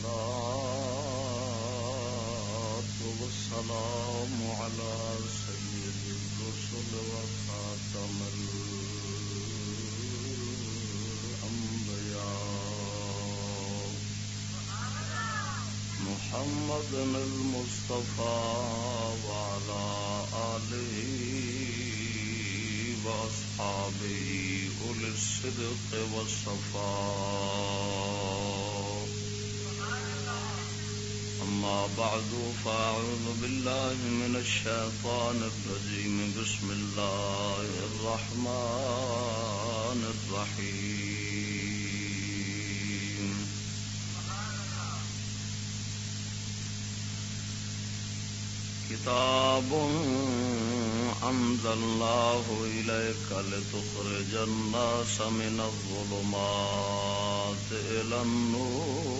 والصلاة والسلام على سيد الرسل وخاتم الأنبياء. محمد المصطفى وعلى آله وأصحابه أولي الصدق والصفاء. أما بعد، فأعوذ بالله من الشيطان الرجيم. بسم الله الرحمن الرحيم. كتاب أنزلناه إليك لتخرج الناس من الظلمات إلى النور.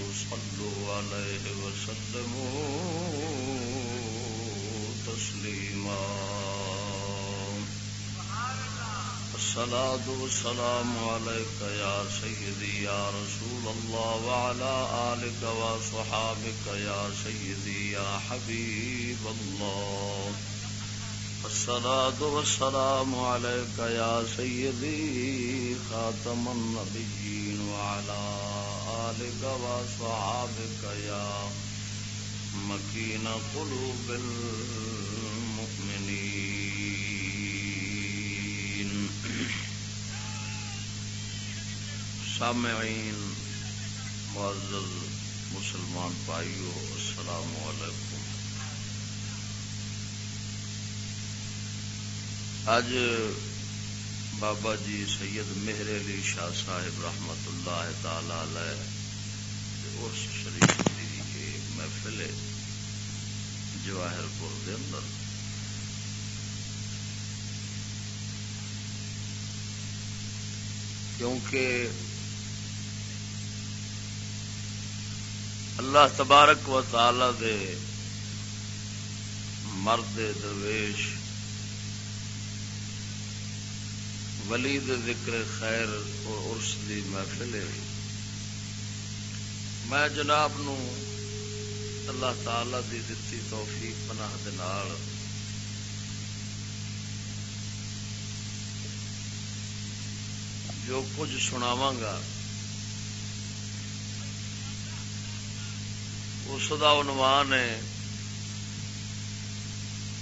صلوا عليه وسلموا تسليما الصلاة والسلام عليك يا سيدي يا رسول الله وعلى آلك وصحابك يا سيدي يا حبيب الله. الصلاة والسلام عليك يا سيدي خاتم النبيين وعلى آلك وصحابك يا مكين قلوب المؤمنين. سامعین، معزز مسلمان بھائیو، السلام علیکم. اج بابا جی سید مہر علی شاہ صاحب رحمت اللہ تعالی علیہ عرس شریف کی محفل ہے جواہر پور دے اندر۔ کیونکہ اللہ تبارک و تعالی دے مرد درویش، ولی ذکر خیر اور عرس دی محفل ہے۔ میں جناب نو اللہ تعالی دی دتی توفیق پناہ دے نال جو کچھ سناواں گا اس کا عنوان ہے،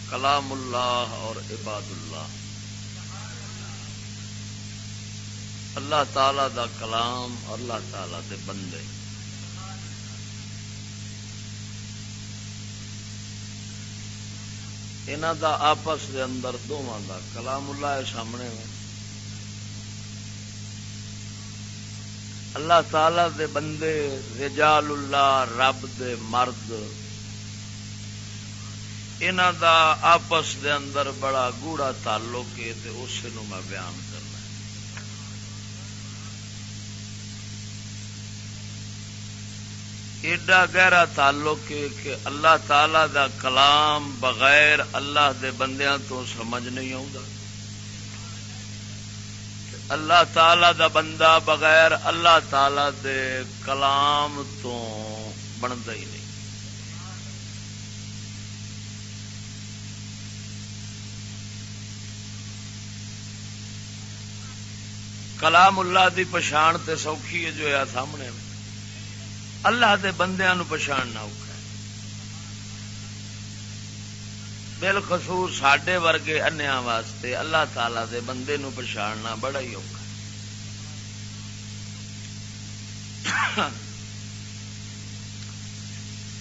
کلام اللہ اور عباد اللہ۔ اللہ تعالی دا کلام اللہ تعالی دے بندے۔ انہوں دا آپس دے اندر دونوں دا کلام اللہ سامنے میں اللہ تعالی دے بندے، رجال اللہ، رب دے مرد۔ ان دا آپس دے اندر بڑا گوڑا تعلق ہے، تے اس نو میں بیان کرنا ایڈا گہرا تعلق ہے کہ اللہ تعالی دا کلام بغیر اللہ دے بندیاں تو سمجھ نہیں آتا اللہ تعالی دا بندہ بغیر اللہ تعالی دے کلام تو بنتا ہی نہیں۔ کلام اللہ دی پچھان تے سوکھی ہے جو ہے سامنے۔ اللہ دے بندیاں نو پچھاننا اوکھا بالخصوص ساڈے ورگے انیا واسطے اللہ تعالی دے بندے نو پچھاننا بڑا ہی اوکھا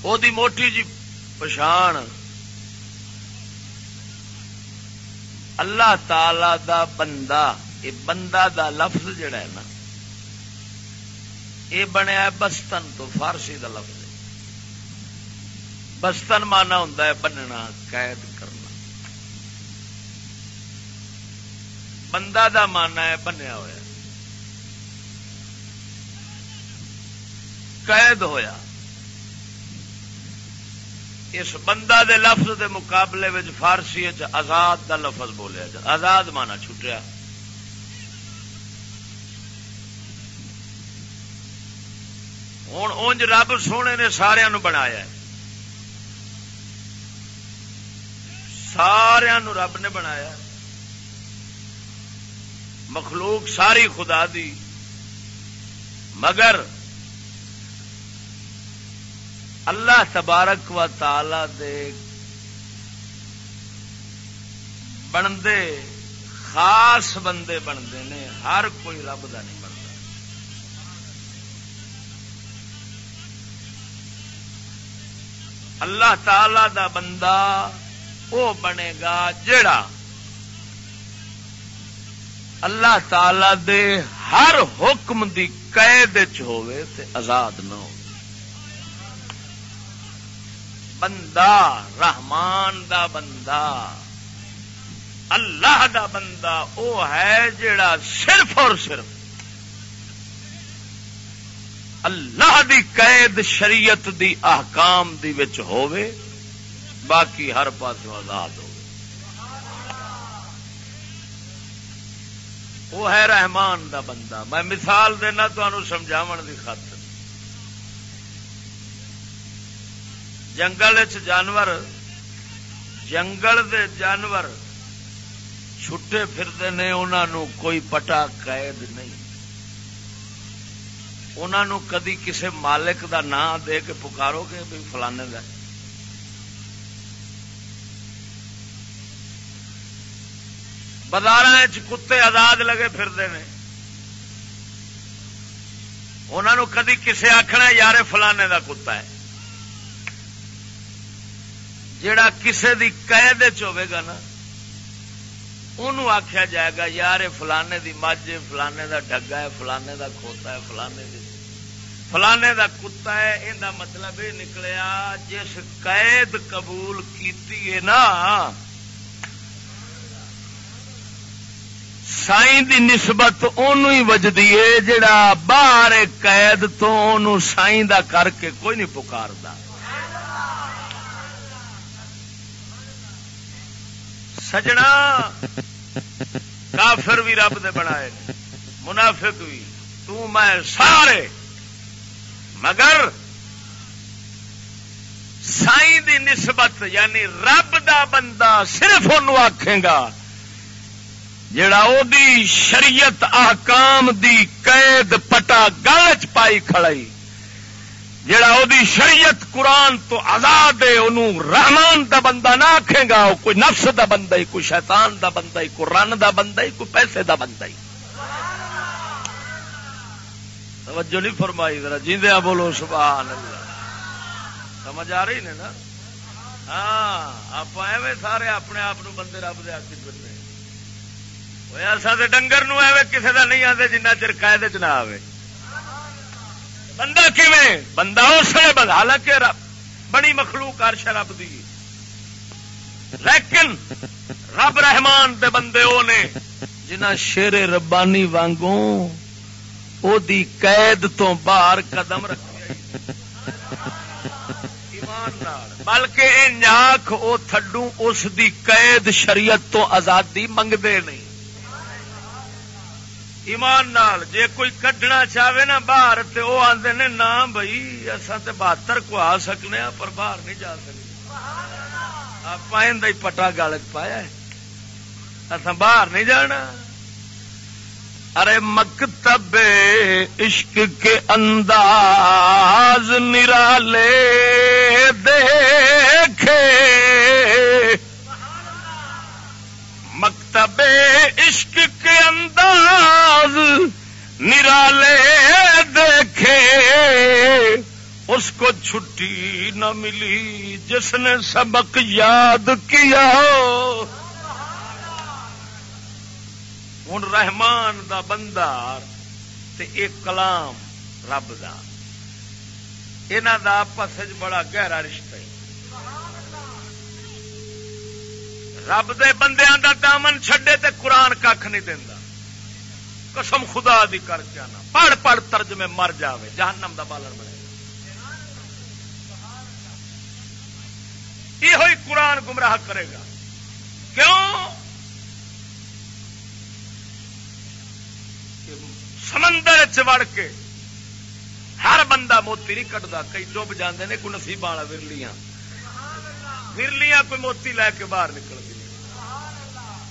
او دی موٹی جی پچھان اللہ تعالی دا بندہ یہ بندہ دا لفظ جڑا ہے نا یہ بنیا بستن تو فارسی دا لفظ بستن مانا ہوں بننا، قید کرنا۔ بندہ دا مانا ہے بنیا ہوا قید ہویا۔ اس بندہ دے لفظ دے مقابلے میں فارسی آزاد دا لفظ بولیا جا، آزاد مانا چھٹیا۔ ہوں اونج رب سونے نے سارا بنایا سارا رب نے بنایا مخلوق ساری خدا دی مگر اللہ تبارک و تعالی دے بنتے خاص بندے بنتے نے ہر کوئی رب کا نہیں بنتا اللہ تعالی دا بندہ وہ بنے گا جڑا اللہ تعالی دے ہر حکم دی قید ہوئے تے آزاد نہ ہو۔ بندہ رحمان دا بندہ، اللہ دا بندہ وہ ہے جڑا صرف اور صرف اللہ دی قید شریعت دی احکام دی وچ ہووے، باقی ہر پاس آزاد ہو وہ ہے رحمان دا بندہ۔ میں مثال دینا تمہوں سمجھاو دی خاطر۔ جنگل جانور، جنگل دے جانور چھٹے پھرتے نے انہوں کوئی پٹا قید نہیں۔ انہوں کدی کسی مالک دا نام دے کے پکارو گے بھی فلانے کا بازار کتے آزاد لگے پھرتے ہیں انہوں کدی کسے آخنا یار فلانے دا کتا ہے۔ جڑا کسے دی قید گا نا، انہوں آخیا جائے گا، یار فلانے دی مجھ فلانے دا ڈگا ہے، فلانے دا کھوتا ہے، فلانے دی فلانے دا کتا ہے ان مطلب یہ نکلیا، جس قید قبول کی نا سائی دی نسبت ہی وجدی ہے، جڑا باہر قید تو سائی دا کر کے کوئی نہیں پکارتا۔ سجنا، کافر بھی رب دے بنائے، منافق بھی، تو میں سارے مگر سائی دی نسبت یعنی رب دا بندہ صرف ان آخے گا، جڑا او دی شریعت احکام دی قید پٹا گل چ پائی کھڑائی، جڑا او دی شریعت قرآن تو آزاد ہے، انہوں رحمان دا بندہ نہ آکھے گا کوئی نفس دا بندہ ہی کوئی شیطان دا بندہ ہی کوئی رن دا بندہ ہی کوئی پیسے دا بندہ۔ ہی توجہ نہیں فرمائی، ذرا جیندیا بولو، سبحان اللہ۔ سمجھ آ رہی نے نا؟ ہاں آپ ایویں سارے اپنے آپ بندے رب دے آخر بندے ایسا ڈنگر نو ایویں کسی کا نہیں آتے جنہ چر قائد چ نہ آئے بندہ کیویں؟ بندہ اس نے بند حالانکہ رب، بڑی مخلوق عرش رب دی۔ لیکن رب رحمان دے بندے او نے جنہ شیر ربانی وانگوں او دی قید تو باہر قدم رکھے بلکہ انجاک او تھڈو اس دی قید شریعت تو آزادی منگتے نہیں ایمان نال جے کوئی کڈنا چاہے نا باہر تو وہ آدھے نے نہ بھائی اصا تو بہتر کو آ سکنے پر باہر نہیں جا سکتے آپ پٹا گل پایا اصا باہر نہیں جانا ارے مکتب عشق کے انداز نرالے دیکھے۔ مکتب عشق کے انداز نرالے دیکھے۔ اس کو چھٹی نہ ملی جس نے سبق یاد کیا۔ ہوں رحمان دا بندہ تے ایک کلام رب دا۔ یہاں دا آپس بڑا گہرا رشتہ ہے۔ رب دے بندیاں دا دامن چھڈے تے قرآن کھ نہیں دینا قسم خدا دی کر کے آنا۔ پڑھ پڑھ ترجمے مر جاوے، جہنم دا بالر بنے۔ یہ قرآن گمراہ کرے گا۔ کیوں؟ سمندر چڑ کے ہر بندہ موتی نہیں کٹتا کئی ڈب جانے نے، کوئی نصیب والا ورلیاں۔ ورلیاں کوئی موتی لے کے باہر نکل گئی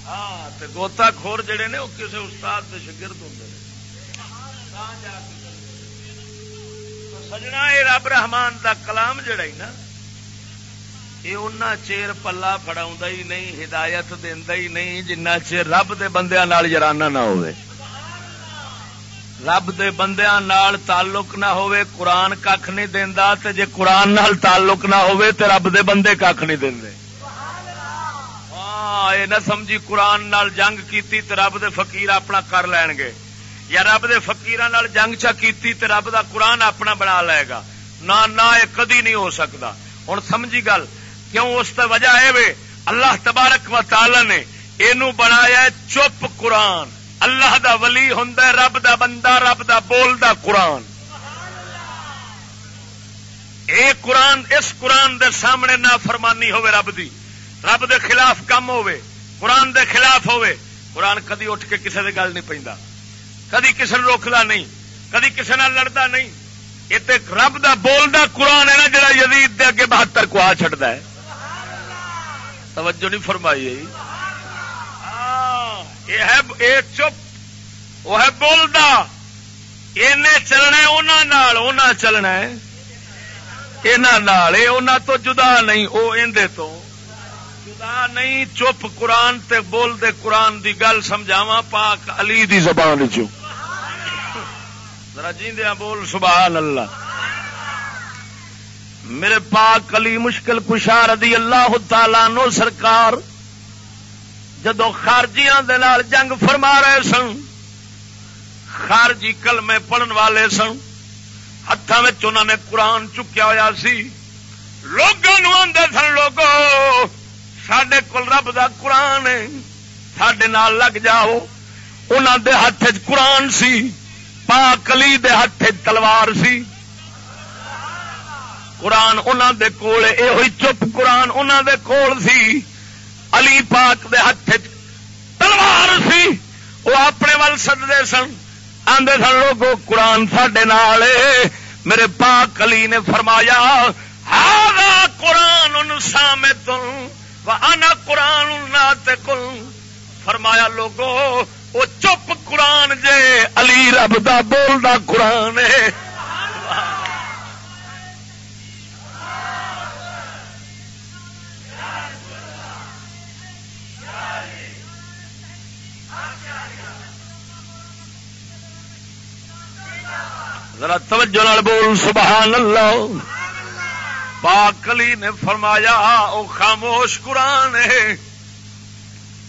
ہاں گوتا خور جڑے نے وہ کسی استاد کے شگرد ہوں سجنا یہ رب رحمان دا کلام جڑا ہی نا یہ ان چیر پلا فڑا ہی نہیں، ہدایت دینا ہی نہیں جنہ چیر رب دے بندیاں نال جرانا نہ ہوئے رب دے بندیاں نال تعلق نہ ہوئے قرآن کھ نہیں دینا تے جے قرآن نال تعلق نہ ہوئے تے رب دے بندے کھ نہیں دے ہاں یہ نہ سمجھی قرآن نال جنگ کیتی تے رب دے فقیر اپنا کر لین گے۔ یا رب دے فقیر نال جنگ چا کیتی تے رب دا قرآن اپنا بنا لے گا۔ نہ نہ یہ کدی نہیں ہو سکتا ہوں سمجھی گل، کیوں؟ اس تے وجہ ہے اللہ تبارک و تعالی نے یہ بنایا چپ قرآن۔ اللہ دا ولی ہوں رب دا بندہ، رب دا بول دا قرآن۔ اے قرآن، اس قرآن دے سامنے نہ فرمانی ہوے رب دی۔ رب دے خلاف کم ہوے قرآن دے خلاف ہوے قرآن کدی اٹھ کے کسی گل نہیں پہ کدی کسی نے روکتا نہیں، کدی کسی نہ لڑتا نہیں۔ یہ رب دا بول دا قرآن ہے نا، جڑا یزید دے اگے بہتر کو آ چڑھتا ہے۔ توجہ نہیں فرمائی۔ یہ چپ، وہ ہے بولتا چلنا چلنا یہاں تو جدا نہیں وہ اندے تو۔ جدا نہیں، چپ قرآن تے بول دے قرآن دی گل سمجھاوا پاک علی دی زبان چ جیندیا بول سبحان اللہ میرے پاک علی مشکل کشار رضی اللہ تعالی نو سرکار جدو خارجیاں دے نال جنگ فرما رہے سن، خارجی کلمے پڑھن والے سن ہاتھوں میں نے قرآن چکیا ہوا سی۔ لوگوں آدھے سن، لوگو سڈے کول رب دا قرآن سڈے نال لگ جاؤ۔ انہوں دے ہاتھ قرآن سی پا کلی دے ہاتھ تلوار سی۔ قرآن انہوں دے کول یہ چپ قرآن انہوں دے کول سی۔ علی پاک دے ہاتھ تلوار سی، وہ اپنے ول سدتے سن۔ آدھے سن لوگ قرآن سڈے نال میرے پاک علی نے فرمایا ہاں قرآن ان سامے آنا قرآن کل فرمایا، لوگو، وہ چپ قرآن جے، علی رب دا بولدا قرآن ہے۔ ذرا توجہ نال بول سبحان اللہ۔ پاکلی نے فرمایا، او خاموش قرآن ہے۔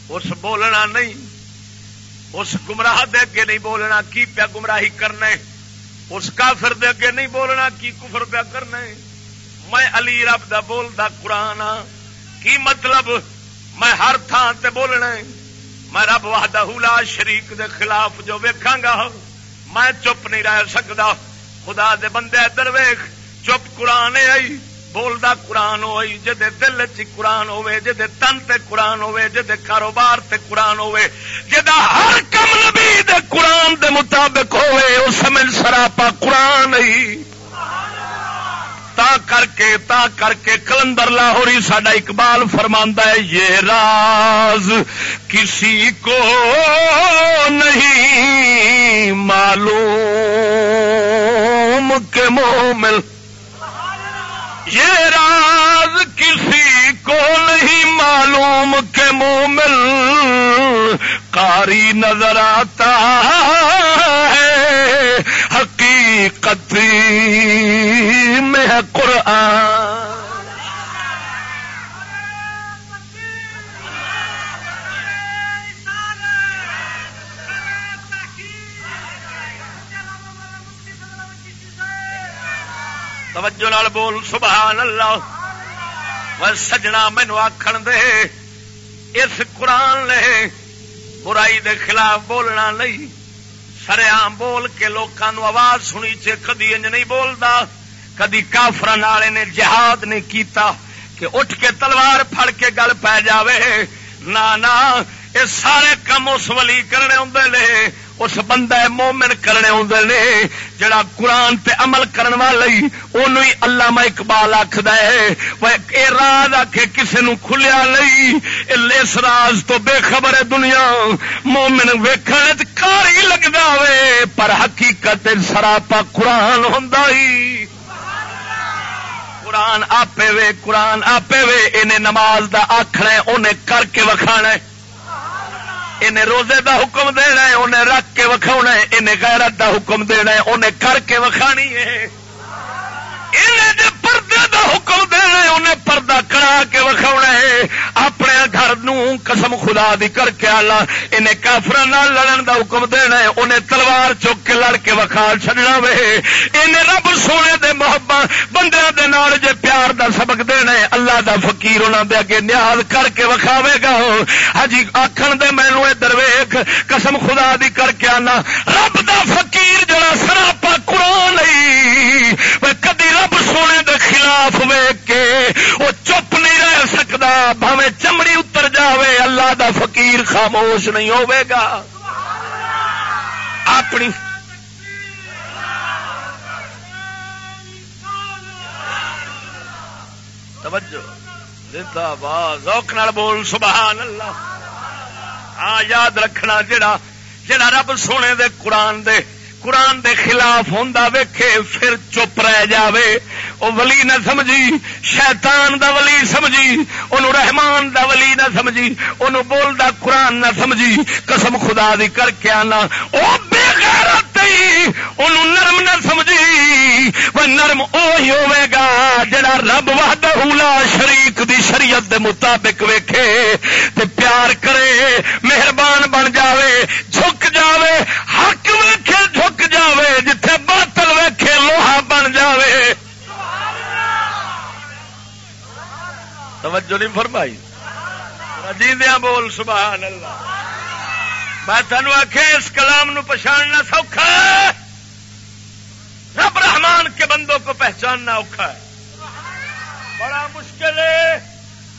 اس بولنا نہیں، اس گمراہ دے اگے نہیں بولنا، کی پیا گمراہی کرنا اس کافر دے اگے نہیں بولنا، کی کفر پیا کرنا میں علی رب دا بولدا قرآن ہاں۔ کی مطلب؟ میں ہر تھان تے بولنا میں رب وحدہ لا شریک دے خلاف جو ویکھاں گا ہاں۔ میں چپ نہیں رہ سکتا خدا دے بندے درویخ چپ قرآن آئی، بولدا قرآن ہوئی جدے دل چ قرآن ہوے جدے تن تے قرآن ہوے جدے کاروبار تے قرآن ہوے جدا ہر کم نبی دے قرآن دے مطابق ہوے اس سمجھ سراپا قرآن ہی تا کر کے، تا کر کے کلندر لاہوری ساڈا اقبال فرماندا ہے، یہ راز کسی کو نہیں معلوم کے مومل یہ راز کسی کو نہیں معلوم کے مومل قاری نظر آتا ہے۔ حقیقت میں ہے قرآن۔ توجہ نال بول، سبحان اللہ۔ سجنا مینو آخر دے، اس قرآن نے برائی دے خلاف بولنا نہیں۔ سریام بول کے لوگوں آواز سنی چے کدی انج نہیں بولتا کدی کافر والے نے جہاد نہیں کیتا کہ اٹھ کے تلوار پھڑ کے گل پی جاوے۔ نہ سارے کم اس ولی کرنے ہوں اس بندہ مومن کرنے آدھے نے، جڑا قرآن تے عمل کرن والی انہوں ہی اقبال آخد ہے راز آ کے کسی نو کھلیا نہیں۔ اس راز تو بے خبر ہے دنیا۔ مومن ویکھن کار ہی لگتا ہوئے پر حقیقت سراپا قرآن ہوں قرآن آپ وے، قرآن آپ وے انہیں نماز دا آخنا انہیں کر کے وکھانا انہیں روزے دا حکم دینا ہے، انہیں رکھ کے وکھا ہے، انہیں غیرت دا حکم دینا ہے، انہیں کر کے وکھانی ہے۔ انہیں پردے دا حکم دینا انہیں پردہ کرا کے وکھا ہے۔ اپنے گھر قسم خدا دی کر کے آلہ انہیں کافر لڑن دا حکم دینا ہے۔ انہیں تلوار چک کے لڑ کے وکھا چڈنا وے۔ انہیں رب سونے دے محبت بندے دے نال جے پیار دا سبق دینا ہے، اللہ دا فقیر انہوں دے اگے نیاز کر کے وکھاوے گا۔ ہاں ہجی آخر دے مینو درویخ قسم خدا دی کر کے آنا۔ رب دا فقیر جڑا سراپا قرآن کدی رب سونے دے خلاف ویگ کے وہ چپ نہیں رہ سکتا بھاوے چمڑی اتر جاوے، اللہ دا فقیر خاموش نہیں ہوے گا۔ اپنی توجہ بول، سبحان اللہ۔ ہاں یاد رکھنا جڑا جڑا رب سونے دے قرآن دے قرآن دے خلاف ہوں ویکھے، پھر چپ رہ جاوے۔ او ولی نہ سمجھی، شیطان دا ولی سمجھی انہوں رحمان دا ولی نہ سمجھی انہوں بول دا قرآن نہ سمجھی۔ قسم خدا دی کر کے آنا۔ او بے غیرت انہوں نرم نہ سمجھی۔ وہ نرم اوہی ہوے گا جڑا رب وحدہ لا شریک دی شریعت دے مطابق ویکھے۔ تے پیار کرے، مہربان بن جاوے، جھک جاوے حق ویکھے جھک جاوے جتھے باطل ویکھے لوہا بن جاوے توجہ نہیں فرمائی؟ جیندیاں بول، سبحان اللہ۔ میں تینوں آخ اس کلام نو پچھاننا سوکھا ہے۔ رب رحمان کے بندوں کو پہچاننا اوکھا ہے۔ بڑا مشکل ہے۔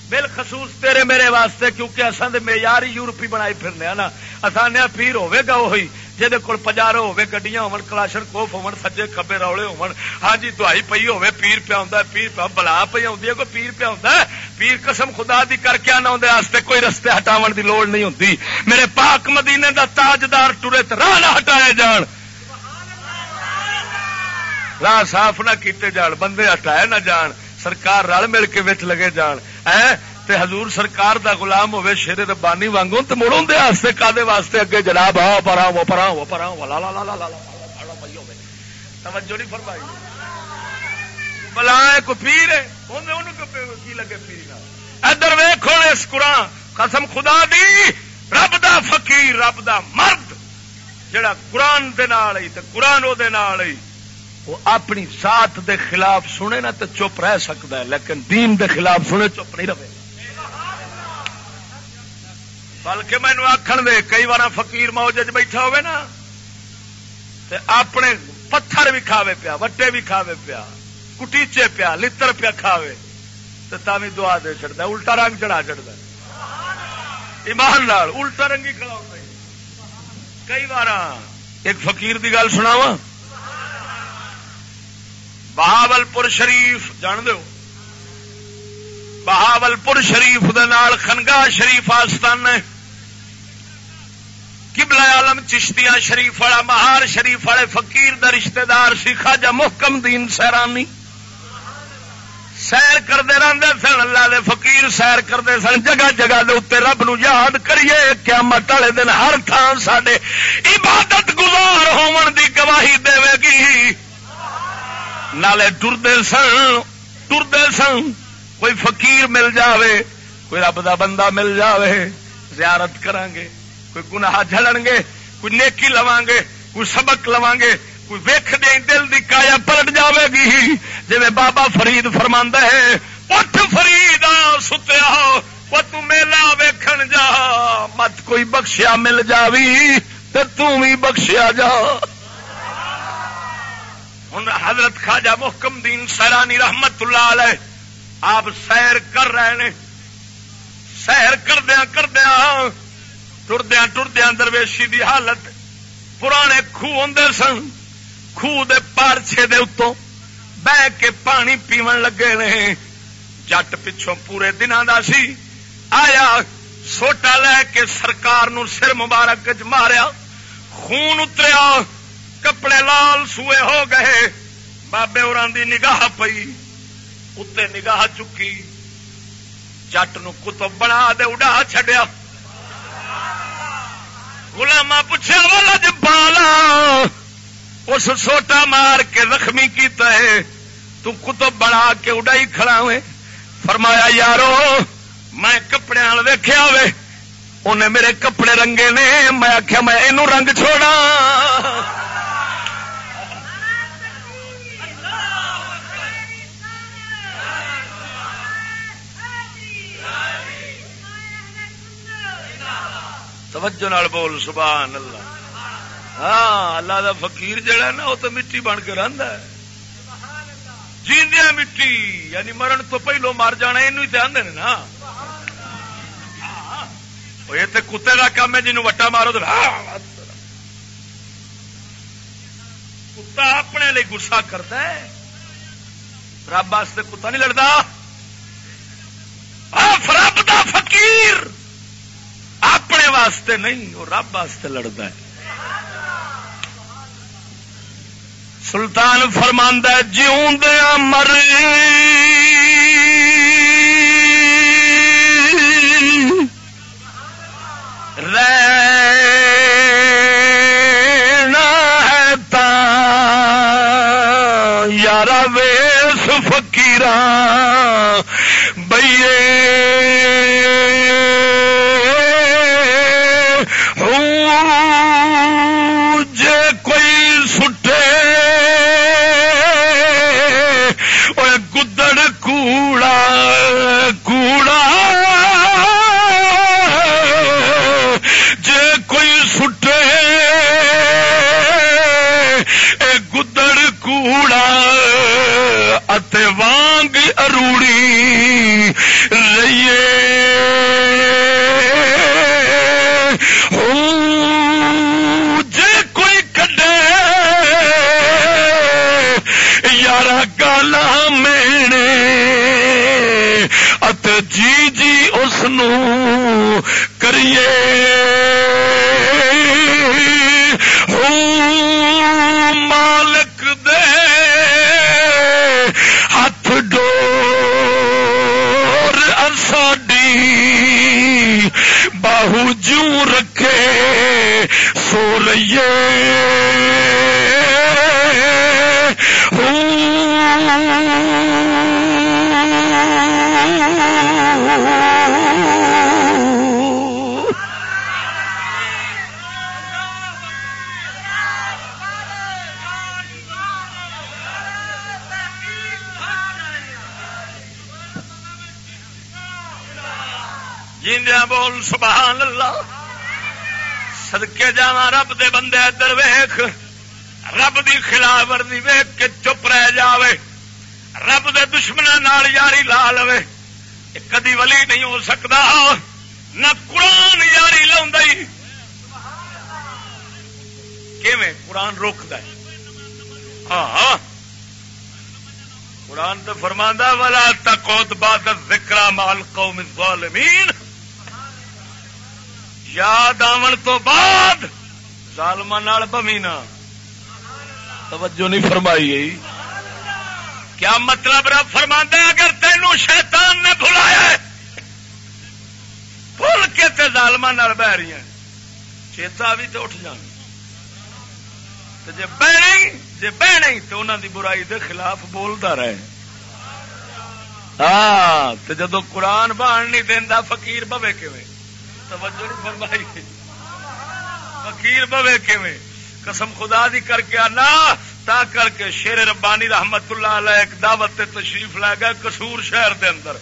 بالخصوص تیرے میرے واسطے، کیونکہ اصل معیار ہی یورپی بنائی پھرنے نا۔ آسان پیر ہوے گا وہی جہد کول پجارو ہوے گڈیاں ہون، کلاشن کوف ہون، سجے کبے روڑے ہون۔ ہاں جی دہائی پئی ہوے پیر پیا ہوندا پیر پیا، بلا پئی ہوندی ہے، کوئی پیر پیا ہوندا پیر قسم خدا دی کر کے آنا واسطے کوئی رستے ہٹاون دی لوڑ نہیں ہوندی میرے پاک مدینے دا تاجدار ٹرے راہ نہ ہٹائے جان راہ صاف نہ کیتے جان بندے ہٹائے نہ جان سرکار رل مل کے وچ لگے جان اے تے حضور سرکار دا غلام ہوے شیر ربانی وانگوں تے مڑوں دے واسطے کادے واسطے اگے جناب ہاں پرا وہ پرا وہ پرا لا لا لا لا لا توجہ نہیں فرمائی بلا کو پیر ہے۔ کی لگے پیر ادھر ویکھو اس قرآن، قسم خدا دی، رب دا فقیر، رب دا مرد۔ جڑا قرآن دے نال تے قرآن او دے نال وہ اپنی ساتھ دے خلاف سنے نا تو چپ رہ سکتا ہے، لیکن دین دے خلاف سنے چپ نہیں رہے۔ بلکہ مینو آخر دے، کئی بار فقیر موج بیٹھا ہوئے نا، تے اپنے پتھر بھی کھاوے پیا، وٹے بھی کھاوے پیا۔ کٹیچے پیا، لتر پیا کھاوے تو تھی دعا دے چڑھتا الٹا رنگ چڑھا چڑھتا ایمان لال الٹا رنگ ہی کھڑا ہوتا کئی بار ایک فقیر دی گل سنا وا بہاول پور شریف، جان دو بہاول پور شریف خنگاہ شریف آستان کبلا عالم چشتیاں شریف والا، مہار شریف والے فقیر دا رشتہ دار سی خاجا محکم دین سیرانی۔ سیر کرتے رہتے سن، اللہ دے فقیر سیر کرتے سن، جگہ جگہ دے اتنے رب نو یاد کریے، قیامت والے دن ہر تھان سڈے عبادت گزار ہون دی گواہی دے گی۔ نالے ٹرتے سن ٹرتے سن، کوئی فقیر مل جاوے، کوئی رب دا بندہ مل جاوے، زیارت کریں گے کوئی گناہ جھڑن گے کوئی نیکی لواں گے کوئی سبق لواں گے کوئی ویخ دے دل دی کایا پلٹ جاوے گی۔ جی بابا فرید فرما ہے، اٹھ فرید ستیا، وہ تو میلا ویکھن جا۔ مت کوئی بخشیا مل جاوی تو بھی بخشیا جا۔ ہوں حضرت خواجہ محکم دین سیرانی رحمت اللہ علیہ آپ سیر کر رہے ہیں سیر کردیا کردیا ٹردیا ٹردیا درویشی دی حالت پرانے خوہ ہوں سن۔ خوہ دے پارچے دے اتوں بہ کے پانی پیو لگے نے جٹ پچھوں پورے دنوں کا سی آیا سوٹا لے کے سرکار نو سر مبارک چ ماریا خون اتریا کپڑے لال سوئے ہو گئے بابے اور نگاہ پئی اتنے نگاہ چکی جٹ نتب بنا دے اڈا چڈیا گلاما پوچھا والا بالا اس سوٹا مار کے زخمی کیتا ہے۔ تو کتب بنا کے اڈائی کھڑا ہوئے۔ فرمایا، یارو، میں کپڑے ویخیا وے انہیں میرے کپڑے رنگے نے۔ میں آخیا میں یہ رنگ چھوڑا توجہ نال بول، سبحان اللہ۔ ہاں اللہ دا فقیر جڑا نا، وہ تو مٹی بن کے رہتا ہے۔ جیندیا مٹی یعنی مرن تو پہلو مر جانا یہ آدھے نا۔ یہ تو کتے کا کام ہے جنوب وٹا مارو تو کتا اپنے لیے گسا کرتا ہے۔ رب واسطے کتا نہیں لڑتا۔ رب دا فقیر۔ اپنے واسطے نہیں، وہ رب واسطے لڑتا ہے۔ سلطان فرماندہ جیوں دیا مر یار ویس فکیر بئیے رہیے۔ کدی ولی نہیں ہو سکتا نہ قرآن یاری لا قرآن روکد ہاں, ہاں۔ قرآن تو فرما والا تکوت باد ذکر مال قوم الظالمین یاد آن تو بعد ظالم بمینا توجہ نہیں فرمائی کیا مطلب رب فرما اگر تینوں شیطان نے بلایا بھول کے تے ظالم بہ رہی ہیں۔ چیتا بھی تو اٹھ جان۔ جی بہ جی بہ تو انہوں دی برائی دے خلاف بولتا رہے۔ ہاں جدو قرآن بان نہیں دینا فقیر بوے کیویں؟ توجہ نہیں فرمائی۔ فقیر بوے کیویں؟ قسم خدا دی کر کے آنا۔ تا کر کے شیر ربانی رحمت اللہ علیہ ایک دعوت تے تشریف لے گئے کسور شہر دے اندر۔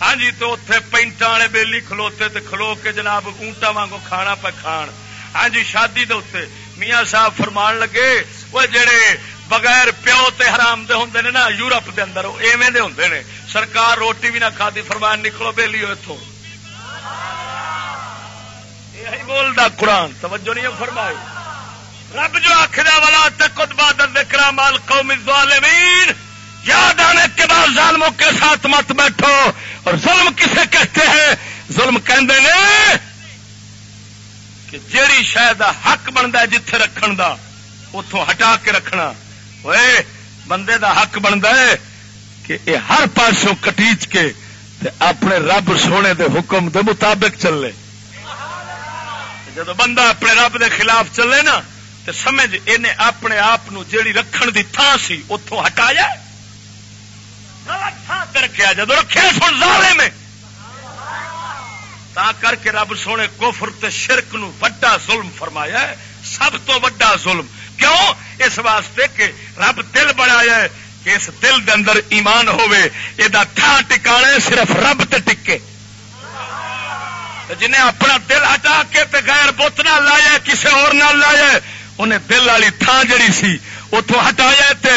ہاں جی تو اتے پینٹا والے بےلی کھلوتے تے کھلو کے جناب اونٹا وانگو کھانا پہ کھان۔ ہاں جی شادی دے اتنے میاں صاحب فرمان لگے، وہ جڑے بغیر پیو تے حرام دے ہوں نے نا، یورپ دے اندر ایویں دے ہوں نے۔ سرکار روٹی بھی نہ کھادی، فرمان نکلو بےلی اتوں یہی بولتا قرآن، توجہ نہیں فرمائی۔ رب جو آخر والا تک بادل دکرا مال قوم ظالمین یاد آنے کے بعد ظالموں کے ساتھ مت بیٹھو۔ اور ظلم کسے کہتے ہیں؟ ظلم کہندے نے کہ جیڑی شاید حق بنتا ہے جتھے رکھن دا اتوں ہٹا کے رکھنا۔ ہوئے بندے دا حق بنتا ہے کہ یہ ہر پاسوں کٹیچ کے اپنے رب سونے دے حکم دے مطابق چلے۔ جب بندہ اپنے رب دے خلاف چلے نا تو سمجھ انہیں اپنے آپ جیڑی رکھن دی تھان سی اتوں ہٹایا رکھا جب رکھے سن زالے میں تا کر کے رب سونے کوفر تے شرک نو وڈا ظلم فرمایا ہے، سب تو وڈا ظلم۔ کیوں؟ اس واسطے کہ رب دل بنایا ہے کہ اس دل دے اندر ایمان ہوے یہ تھان ٹکانا صرف رب تے ٹکے۔ جنہیں اپنا دل ہٹا کے تے غیر بت نہ لایا کسی اور نہ لایا انہیں دل والی تھان جڑی سی اتوں ہٹایا تے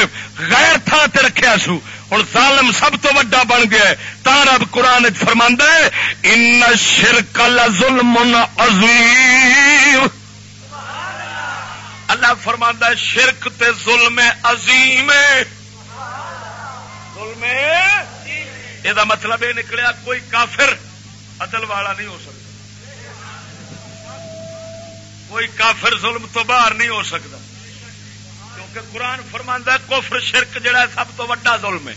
غیر تھان تے رکھیا سو۔ ہوں ظالم سب تو وا بن گیا تا رب قرآن فرما ہے، ان شرک ظلم عظیم. اللہ فرما شرک تے ظلم عظیم ظلم یہ مطلب یہ نکلیا، کوئی کافر عدل والا نہیں ہو سکتا۔ کوئی کافر ظلم تو باہر نہیں ہو سکتا۔ کہ قرآن فرماندہ کفر شرک جڑا ہے، سب تو وڈا ظلم ہے۔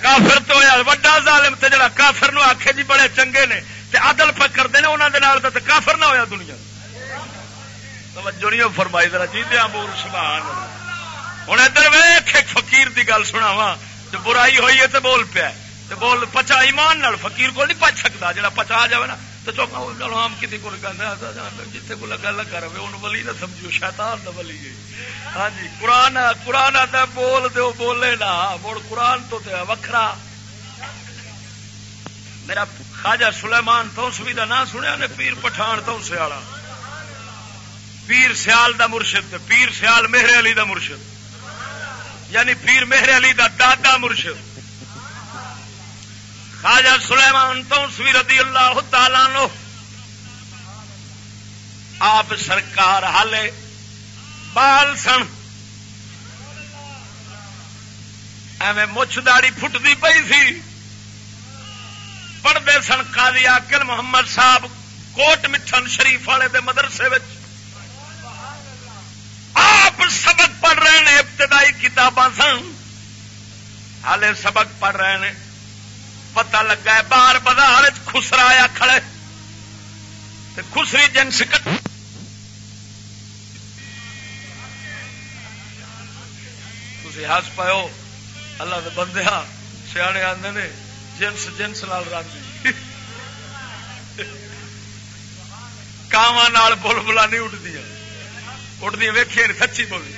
کافر تو وڈا ظالم تے جڑا کافر نو آخے جی بڑے چنگے نے تے عدل پہ کرتے ہیں انہوں نے تے کافر نہ ہویا دنیا۔ توجہ نہیں فرمائی، ذرا جی دیا بول، سبحان ہوں ادھر ویخ ایک فقیر دی گل سناوا جو برائی ہوئی ہے تو بول پیا تے بول پچا ایمان نال فقیر کو نہیں پچ سکتا، جڑا پچا جائے نا۔ تو چوکا چلو آم کسی کو جیتے کو لگا لگا رہے ان ولی نہ سمجھو شیطان نہ ولی ہاں جی قرآن قرآن آتا بول دو بولے نا۔ مڑ قرآن تو وکھرا۔ میرا خاجا سلیمان توسوی کا نام سنیا نے، پیر پٹھان توسے والا۔ پیر سیال دا مرشد پیر سیال مہر علی دا مرشد۔ یعنی پیر مہر علی دا دادا مرشد۔ خاجا سلیمان تو سوی رضی اللہ تعالی لو آپ سرکار ہالے بال سن۔ ایویں مچھ داڑی فٹتی پی سی۔ پڑھتے سن قاضی آکل محمد صاحب کوٹ مٹھن شریف والے دے مدرسے آپ سبق پڑھ رہے ہیں، ابتدائی کتاباں سن۔ ہالے سبق پڑھ رہے ہیں۔ پتا لگا ہے، باہر بازار خسرا آیا کھڑے خسری جنس کٹ تھی ہس پاؤ اللہ کے بندے سیانے آتے نے، جنس جنس نال رنگ کاواں بول بلا نہیں اٹھتی اٹھتی ویکھی سچی بولی۔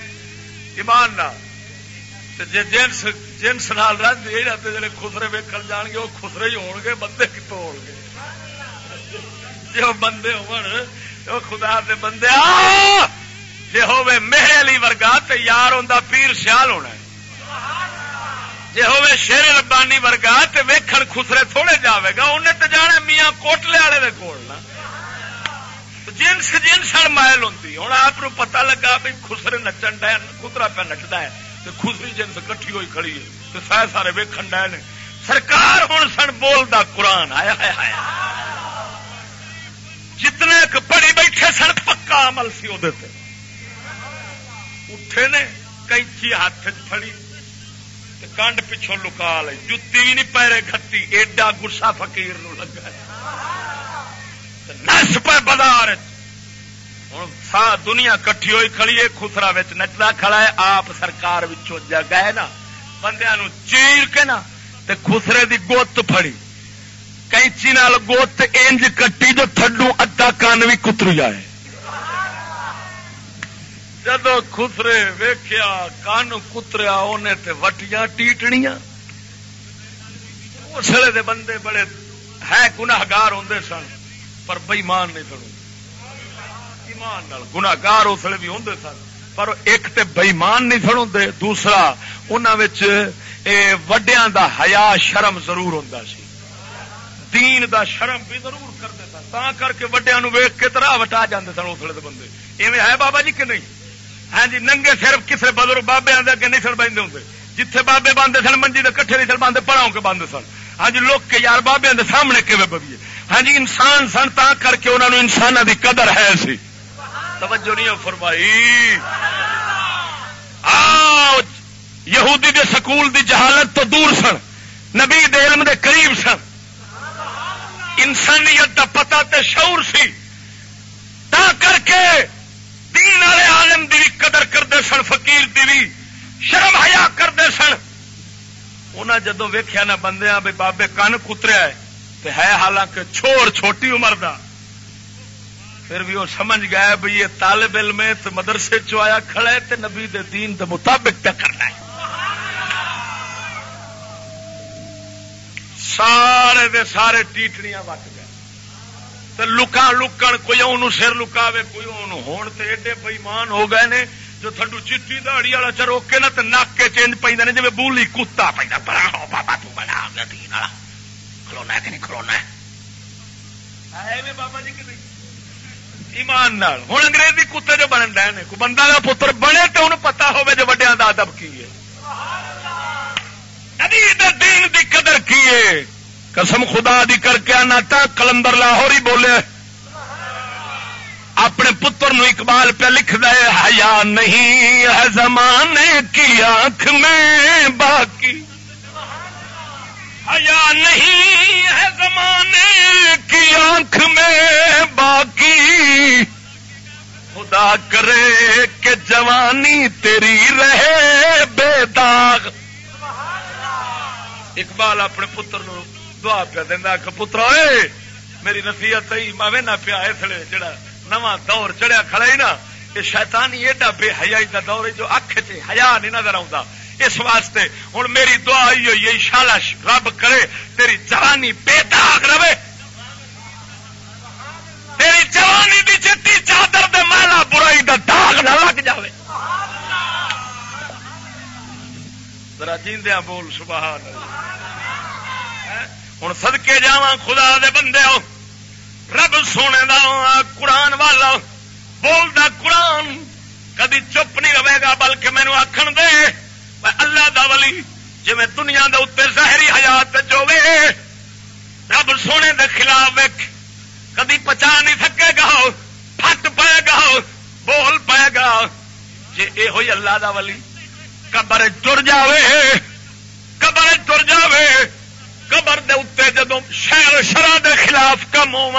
ایمان نال۔ جی جنس جنس نال رنگ یہ جڑے خسرے ویکن جان گے، وہ خسرے ہی ہون گے، بندے کتوں ہو گے؟ جی وہ بندے ہو خدا دے بندے جی ہوے میرے علی ورگا تو یار ہوں پیر سیال ہونا جی ہوے شیر ربانی ورگا تو ویکھن خسرے تھوڑے جاوے گا انہیں تو جانا میاں کوٹلے والے دے کول نا۔ جنس جنس مائل ہوتی ہوں آپ پتا لگا بھی خسرے نچن ڈے، خسرا پہ نچتا ہے۔ خسری جنس کٹھی ہوئی کھڑی ہے تو سہ سارے ویکن ڈے نے۔ سرکار ہوں سن بولتا قرآن، آیا آیا جتنے پڑی بیٹھے سن، پکا عمل سی وہ اٹھے نے، کینچی ہاتھ فڑی کنڈ پچھوں لکا لی جتی نہیں پیرے کھتی ایڈا گسا فکیر لگا نس پہ بازار دنیا کٹھی ہوئی کھڑی ہے خسرا نچتا کھڑا ہے، آپ سرکار گئے نا بندیا چیر کے نا، تے خسرے دی گوت فڑی کینچی نال گوت انج کٹی جو تھڈو ادا کان بھی کتر جائے جدو خسرے ویخیا کان کتریا انہیں تے وٹیاں ٹیٹنیاں۔ اس ویلے دے بندے بڑے ہے گناگار ہوں سن، پر بئیمان نہیں سنو ایمان گناگار اس ویلے بھی ہوں سن۔ پر ایک تے بئیمان نہیں سن ہوں دوسرا انہوں وڈیا دا حیا، شرم ضرور ہوں سی۔ دین دا شرم بھی ضرور کرتے سن۔ تا کر کے وڈیا ویک کے طرح وٹا جاتے سن اس ویلے بندے۔ ایویں ہے بابا جی کہ نہیں؟ ہاں جی ننگے صرف کسی بزرگ بابے آدھے اگے نہیں سن بہتے ہوں جتھے بابے باندھے سن، منجی کے کٹھے نہیں سن باندھے پڑھاؤ کے باندھے سن۔ ہاں جی لوگ کے یار بابے کے سامنے کیون بدیے؟ ہاں جی انسان سن، تا کر کے انہوں نے انسانوں کی قدر ہے سی۔ توجہ نہیں فرمائی۔ یہودی دے سکول دی جہالت تو دور سن، نبی دے علم دے قریب سن۔ انسانیت دا پتا تے شعور سی۔ تا کر کے دین والے عالم دی بھی قدر کرتے سن، فقیر دی بھی شرم حیا کرتے سن۔ انہیں جدو ویخیا نا بندے بھی بابے کن کتریا ہے تو ہے حالانکہ چھوڑ چھوٹی عمر دا۔ پھر بھی وہ سمجھ گیا بھی یہ طالب علم ہے تو مدرسے چیا کھڑا ہے تو نبی دے دین دے مطابق پہ کرنا ہے۔ سارے دے سارے ٹیٹڑیاں وٹ گئے۔ لکا لکن کوئی ان سر لکاوے، کوئی ہون تے ایڈے بئیمان ہو گئے نے جو تھڈو چیٹی دہڑی والا چ روکے نا تو نک کے چینج پہ جی بولی کتا پہ بڑا بابا تنا کھلونا کہ نہیں کھلونا ہے؟ بابا جی کہ ایمان نال۔ ہوں انگریزی کتے جو بن رہے ہیں کوئی بندہ کا پتر بنے تو انہوں پتا ہو جو وڈیا کا ادب کی ہے۔ دین دی قدر کی ہے۔ قسم خدا دی کر کے آنا تا کلندر لاہور ہی بولے۔ اپنے پتر نو اقبال پہ لکھ دے، حیا نہیں ہے، زمانے کی آنکھ میں باقی۔ حیا نہیں ہے زمانے کی آنکھ میں باقی۔ خدا کرے کہ جوانی تیری رہے بے داغ۔ اقبال اپنے پتر نو دعا پیا دینا کہ پترا میری نصیحت ہی ماوے نہ پیا اس لیے جڑا نواں دور چڑھیا کھڑا ہی نا، یہ شیطانی ایڈا بے حیائی کا دور ہے جو اکھ چ حیا نہیں نظر آتا اس واسطے ہوں میری دعا آئی ہوئی ہے شالا رب کرے، تیری جوانی بے داغ رہے۔ تیری جوانی دی چٹی چادر دے مالا برائی دا داغ نہ لگ جائے ذرا جیندیا بول، سبحان اللہ۔ ہوں سدکے جا خدا دے بندے رب سونے دا قرآن والا بولتا قرآن کدی چپ نہیں رہے گا، بلکہ مینو آخر دے اللہ دا ولی جی میں دنیا دے اتنے زہری حیات جو رب سونے دے خلاف کدی پچا نہیں سکے گا پٹ پائے گا، بول پائے گا۔ جی یہ ہوئی اللہ دا ولی، قبر تر جاوے، قبر تر جاوے، قبر دے اتنے جدو شہر شرح دے خلاف کم ہو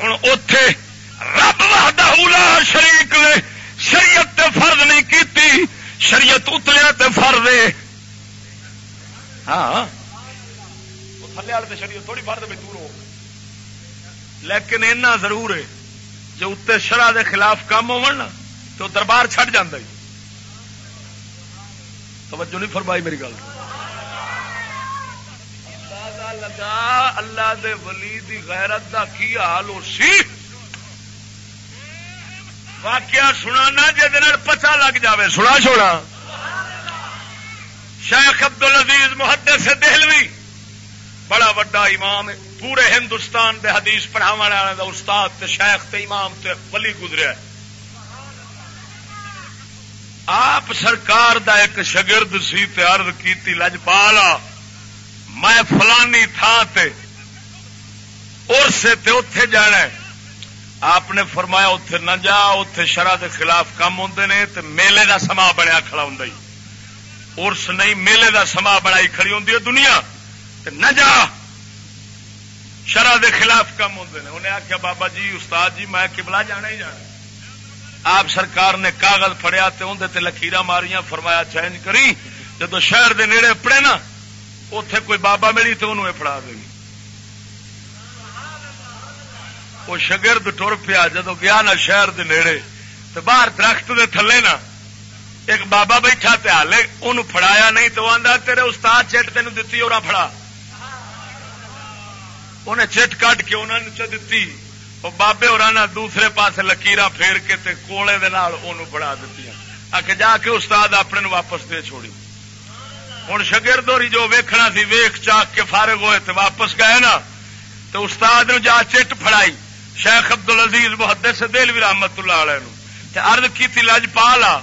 اتے رب لا شریک نے شریعت تے فرض نہیں کیتی۔ شریعت اتلیا تے فرض ہاں۔ تھلے والے شریعت تھوڑی فرد میں دور ہو۔ لیکن اینا ضرور ہے، جو اتنے شرح دے خلاف کام ہو تو دربار چھٹ جاندہ ہی توجہ نہیں فرمائی میری گل۔ لگا، اللہ دے ولی دی غیرت دا کی حال ہو سی؟ واقعہ سنا جی پتا لگ جاوے، سنا چھوڑا۔ شیخ ابد العزیز محدث سے دہلوی، بڑا وڈا امام پورے ہندوستان دے حدیث پڑھاو والے دا استاد تے شیخ تے امام تے ولی گزریا آپ سرکار دا ایک شگرد سی عرض کیتی، لجپالا، میں فلانی تھان سے اتے جانا آپ نے فرمایا اتے نہ جا اتے شرح کے خلاف کام ہوتے ہیں تو میلے کا سما بنیا کھڑا ہوں ارس نہیں، میلے کا سما بنائی کھڑی ہوں دنیا۔ نہ جا۔ شرح کے خلاف کام ہوتے ہیں انہیں آخیا بابا جی استاد جی میں کبلا جانا ہی جانا۔ آپ سرکار نے کاغذ فڑیا اندر لکیر ماریاں فرمایا چینج کری۔ جدو شہر دے نیڑے پڑے نا اتے کوئی بابا ملی تو انہوں فڑا دے۔ وہ شگرد ٹر پیا جدو گیا نا شہر دے نیڑے تو باہر درخت دے تھلے نا ایک بابا بیٹھا ہالے ان فڑایا نہیں تو آدھا تیرے استاد چیٹ تین دتی اور فڑا انہیں چٹ کٹ کے انہوں نے دیتی وہ بابے اور دوسرے پاس لکیر پھیر کے تے کوڑے بڑا دیتی آ کے جا کے استاد اپنے نو واپس دے چھوڑی۔ ہوں شگردوری جو ویکھنا سی ویخ چاک کے فارغ ہوئے تے واپس گئے نا تو استاد نو جا چٹ فڑائی شیخ ابد ال عزیز محدث دل بھی رحمت اللہ والے تے عرض کی تھی لج پا لا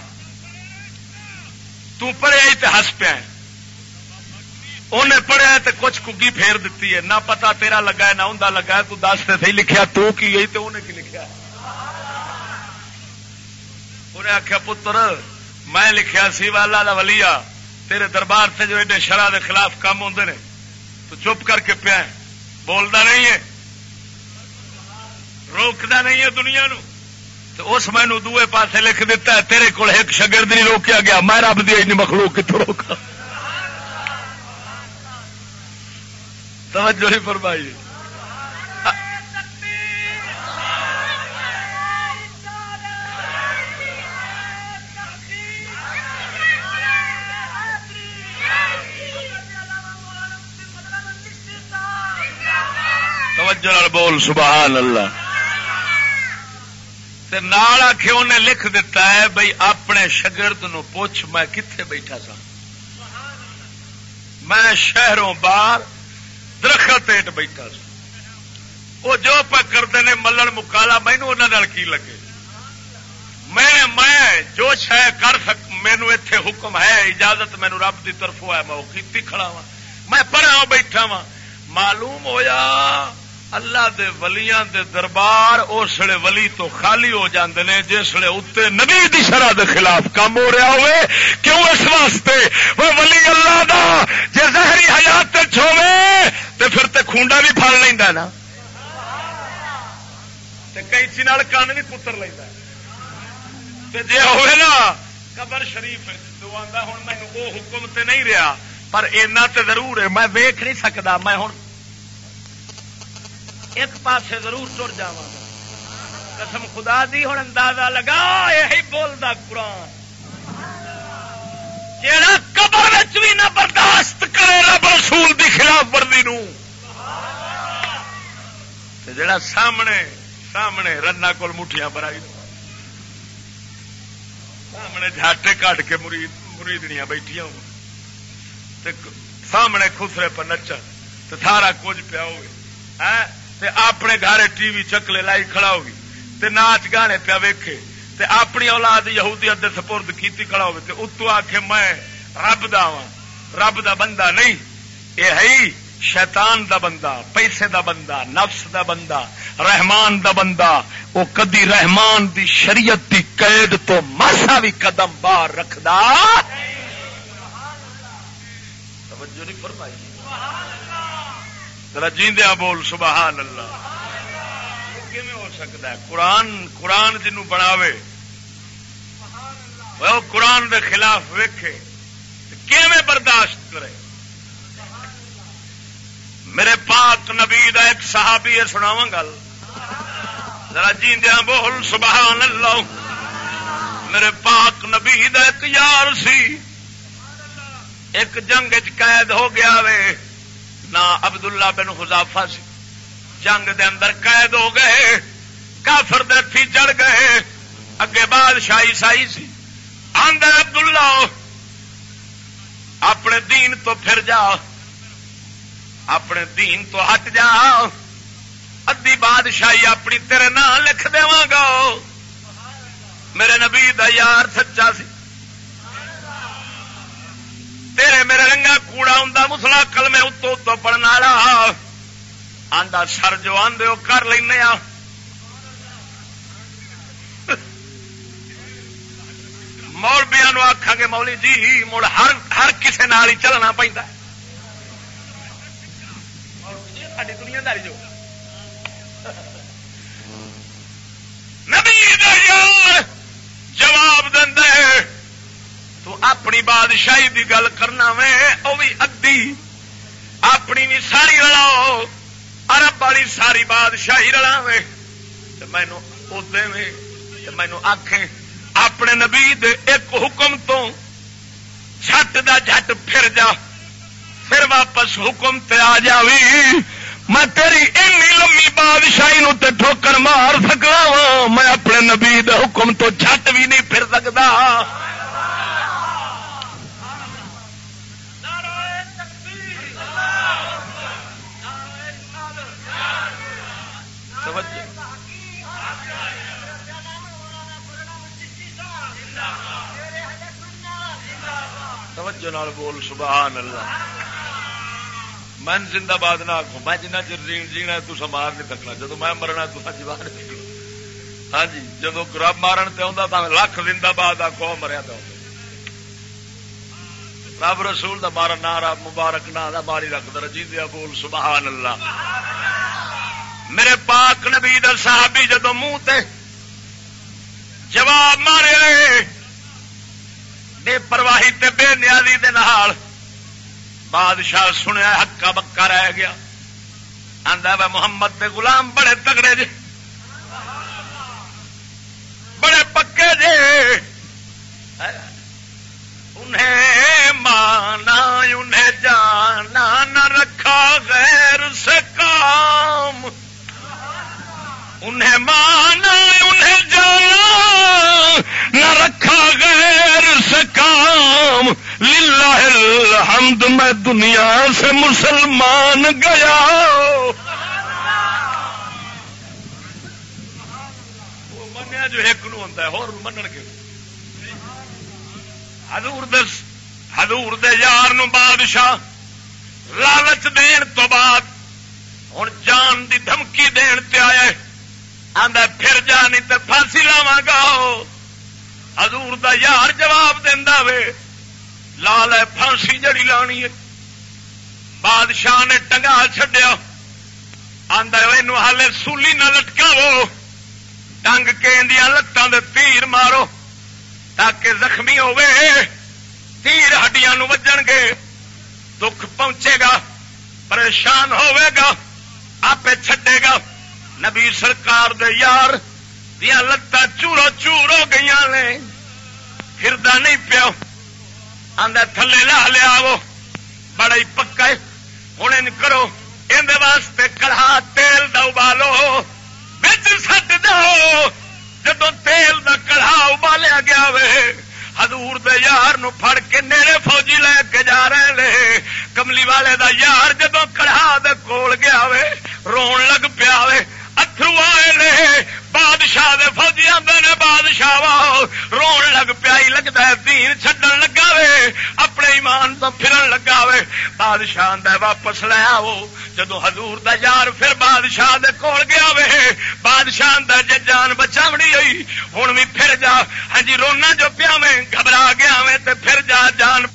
تڑے آئی تے ہس پیا انہیں پڑھیا تو کچھ کگی پھیر دیتی ہے۔ نہ پتا تیرا لگا ہے، نہ انہیں لگا ہے، تو دس تے صحیح لکھیا۔ تو کی گئی تو انہیں کی لکھیا انہیں آخیا پتر، میں لکھیا سی والا دا ولییا تیرے دربار سے جو ایڈے شرح دے خلاف کام ہوتے ہیں تو چپ کر کے پیا بولتا نہیں ہے۔ روکتا نہیں ہے دنیا نو۔ تو اس میں دوے پاسے لکھ دیتا ہے، تیرے کو ایک شگرد نہیں روکیا گیا، میں رب دی مخلوق کتوں روکا توجہ نہیں فرمائی توجہ بول، سبحان اللہ۔ نال انہیں لکھ دیتا ہے بھائی اپنے شگرد نو پوچھ میں کتنے بیٹھا سا میں شہروں باہر درخت ہیٹ بیٹھا سا وہ جو پہ کرتے ہیں ملن مکالا مینو انہوں کی لگے؟ میں میں جو شہ کر سک مینو اتے حکم ہے، اجازت مینو رب کی طرف ہے، میں وہ کی کھڑا وا میں پڑھا بیٹھا وا معلوم ہویا اللہ دے ولیاں دے دربار اس ویلے ولی تو خالی ہو جاندے نے جس ویلے اتنے نبی دی شرح دے خلاف کام ہو رہا ہوئے، کیوں اس واسطے؟ وہ ولی اللہ دا، جے زہری حیات تے چھوے تے پھر تے کھونڈا بھی پھڑ لیندا نا۔ تے کئی نال کان نہیں پتر لیندا تے جے ہوئے نا، قبر شریف تو آندا ہن، مینوں او حکم تے نہیں رہا پر اینا تے ضرور ہے، میں ویکھ نہیں سکدا، میں ہن ایک پاسے ضرور تر جا قسم خدا دی ہوں اندازہ لگا، یہی بولتا قرآن۔ جڑا قبر بھی نہ برداشت کرے رب رسول دی خلاف ورزی نو۔ جڑا سامنے سامنے رنا کول مٹھیاں برائی سامنے جھاٹے کاٹ کے مرید، مریدنیاں بیٹھیا ہو سامنے خسرے پر نچن۔ تو سارا کچھ پیا ہوئے۔ ہاں؟ تے اپنے گھر ٹی وی چکلے لائی کھڑا ہوگی تے ناچ گانے پیا ویکھے تے اپنی اولاد یہودیت دے سپرد کیتی کھڑا ہوگی تے اتو آکھے میں رب دا وا رب دا بندہ نہیں، اے ہے شیطان دا بندہ، پیسے دا بندہ، نفس دا بندہ، رحمان دا بندہ۔ وہ کدی رحمان دی شریعت دی قید تو ماسا بھی قدم باہر رکھدا توجہ نہیں فرمائی جیندیا بول، سبحان اللہ۔ ہو سکتا ہے؟ قرآن قرآن جنو بناوے وہ قرآن دے خلاف ویکھے۔ کیویں برداشت کرے؟ میرے پاک نبی دا ایک صحابی ہے سناو گل۔ ذرا جیندیا بول، سبحان اللہ۔ میرے پاک نبی دا ایک یار سی۔ ایک جنگ قید ہو گیا وے۔ نہ عبد اللہ بن حزافا سی۔ جنگ دے اندر قید ہو گئے، کافر دھی چڑھ گئے۔ اگے بادشاہی سائی سی۔ آدھا عبد اللہ اپنے دین تو پھر جا۔ اپنے دین تو ہٹ جا۔ ادی بادشاہی اپنی تیرے نام لکھ گا۔ میرے نبی دا یار سچا سی۔ تیرے میرے رنگا کوڑا ہوں مسلا کل میں اتو اتو پڑھنا رہا آدھا سر جو آدھے وہ کر لینا مولبیا نو آخان گے مولی جی مڑ ہر ہر کسی نال ہی چلنا پہ دنیا داری جو۔ نبی جواب دے تو اپنی بادشاہی دی گل کرنا وے وہ بھی ادی اپنی بھی ساری رلاؤ ارب والی ساری بادشاہی رلا وے۔ مینو ادے مینو آخ اپنے نبی دے ایک حکم تو چھٹ دا جٹ پھر جا، پھر واپس حکم تے آ جاوی۔ میں تیری اینی لمبی بادشاہی نو تے ٹھوکر مار سکا میں اپنے نبی دے حکم تو چھٹ بھی نہیں پھر سکتا نال بول، سبحان اللہ۔ میں زندہ باد نہ آخو میں جنہ چر جینا تو سمار نہیں تکنا جدو میں مرنا تو جوان ہاں جی جدو گرب مارن تے آتا تو لکھ زندہ باد آخو مریا تو رب رسول دا مارا نارا مبارک نا دا ماری رکھ در جی دیا بول، سبحان اللہ۔ میرے پاک نبی در صحابی جدو منہ تے جواب مارے بے پرواہی تے بے نیازی دے نال بادشاہ سنیا ہکا بکا رہ گیا۔ آدھا محمد دے غلام بڑے تگڑے جے۔ بڑے پکے جے۔ انہیں مانا، انہیں جانا نہ رکھا غیر سے کام۔ انہیں مانا، انہیں جانا نہ رکھا کام للہ الحمد میں دنیا سے مسلمان گیا۔ منیا جو ایک نو ہوتا ہے اور منن کے حضور دس حضور دے یار نو بادشاہ، لالچ دین تو بعد ہوں جان دی دھمکی دین تے آیا آدھا پھر جا نہیں تو پھانسی لاوا گا۔ ہزور دا یار جواب دینا وے۔ لال ہے، پھانسی جڑی لانی ہے۔ بادشاہ نے ٹنگا چڈیا آدھا ہالے سولی نہ لٹکاو ٹنگ کے لتان دے تیر مارو۔ تاکہ زخمی ہوے تیر ہڈیاں وجن گے۔ دکھ پہنچے گا، پریشان ہوے گا آپ چھڈے گا۔ نبی سرکار دے یار دیا لتاں چورو چور ہو گئی نے۔ پھردا نہیں پیو آدھا تھلے لا لیا وہ بڑا ہی پکا ہے۔ ہوں کرو۔ اندر واسطے کڑھا تیل دا ابالو۔ بچ سٹ دو۔ جدو تیل دا کڑھا ابالیا گیا وے ہدور دے یار نو پھڑ کے نیڑے فوجی لے کے جا رہے لے۔ کملی والے دا یار جدو کڑھا دے کول گیا وے، رون لگ پیا وے۔ اترو آئے نے بادشاہ دے فوجی آدھے نے بادشاہ رو لگ پیا لگتا ہے دین چڈن لگا وے اپنے ایمان تو پھرن لگا وے بادشاہ آدھا واپس لیا وہ جدو حضور دا یار پھر بادشاہ دے کول گیا وے بادشاہ آدھا جی جان بچاونی ہوئی ہوں بھی پھر جا ہاں جی رونا جو پیا میں گھبرا گیا میں تے پھر جا جان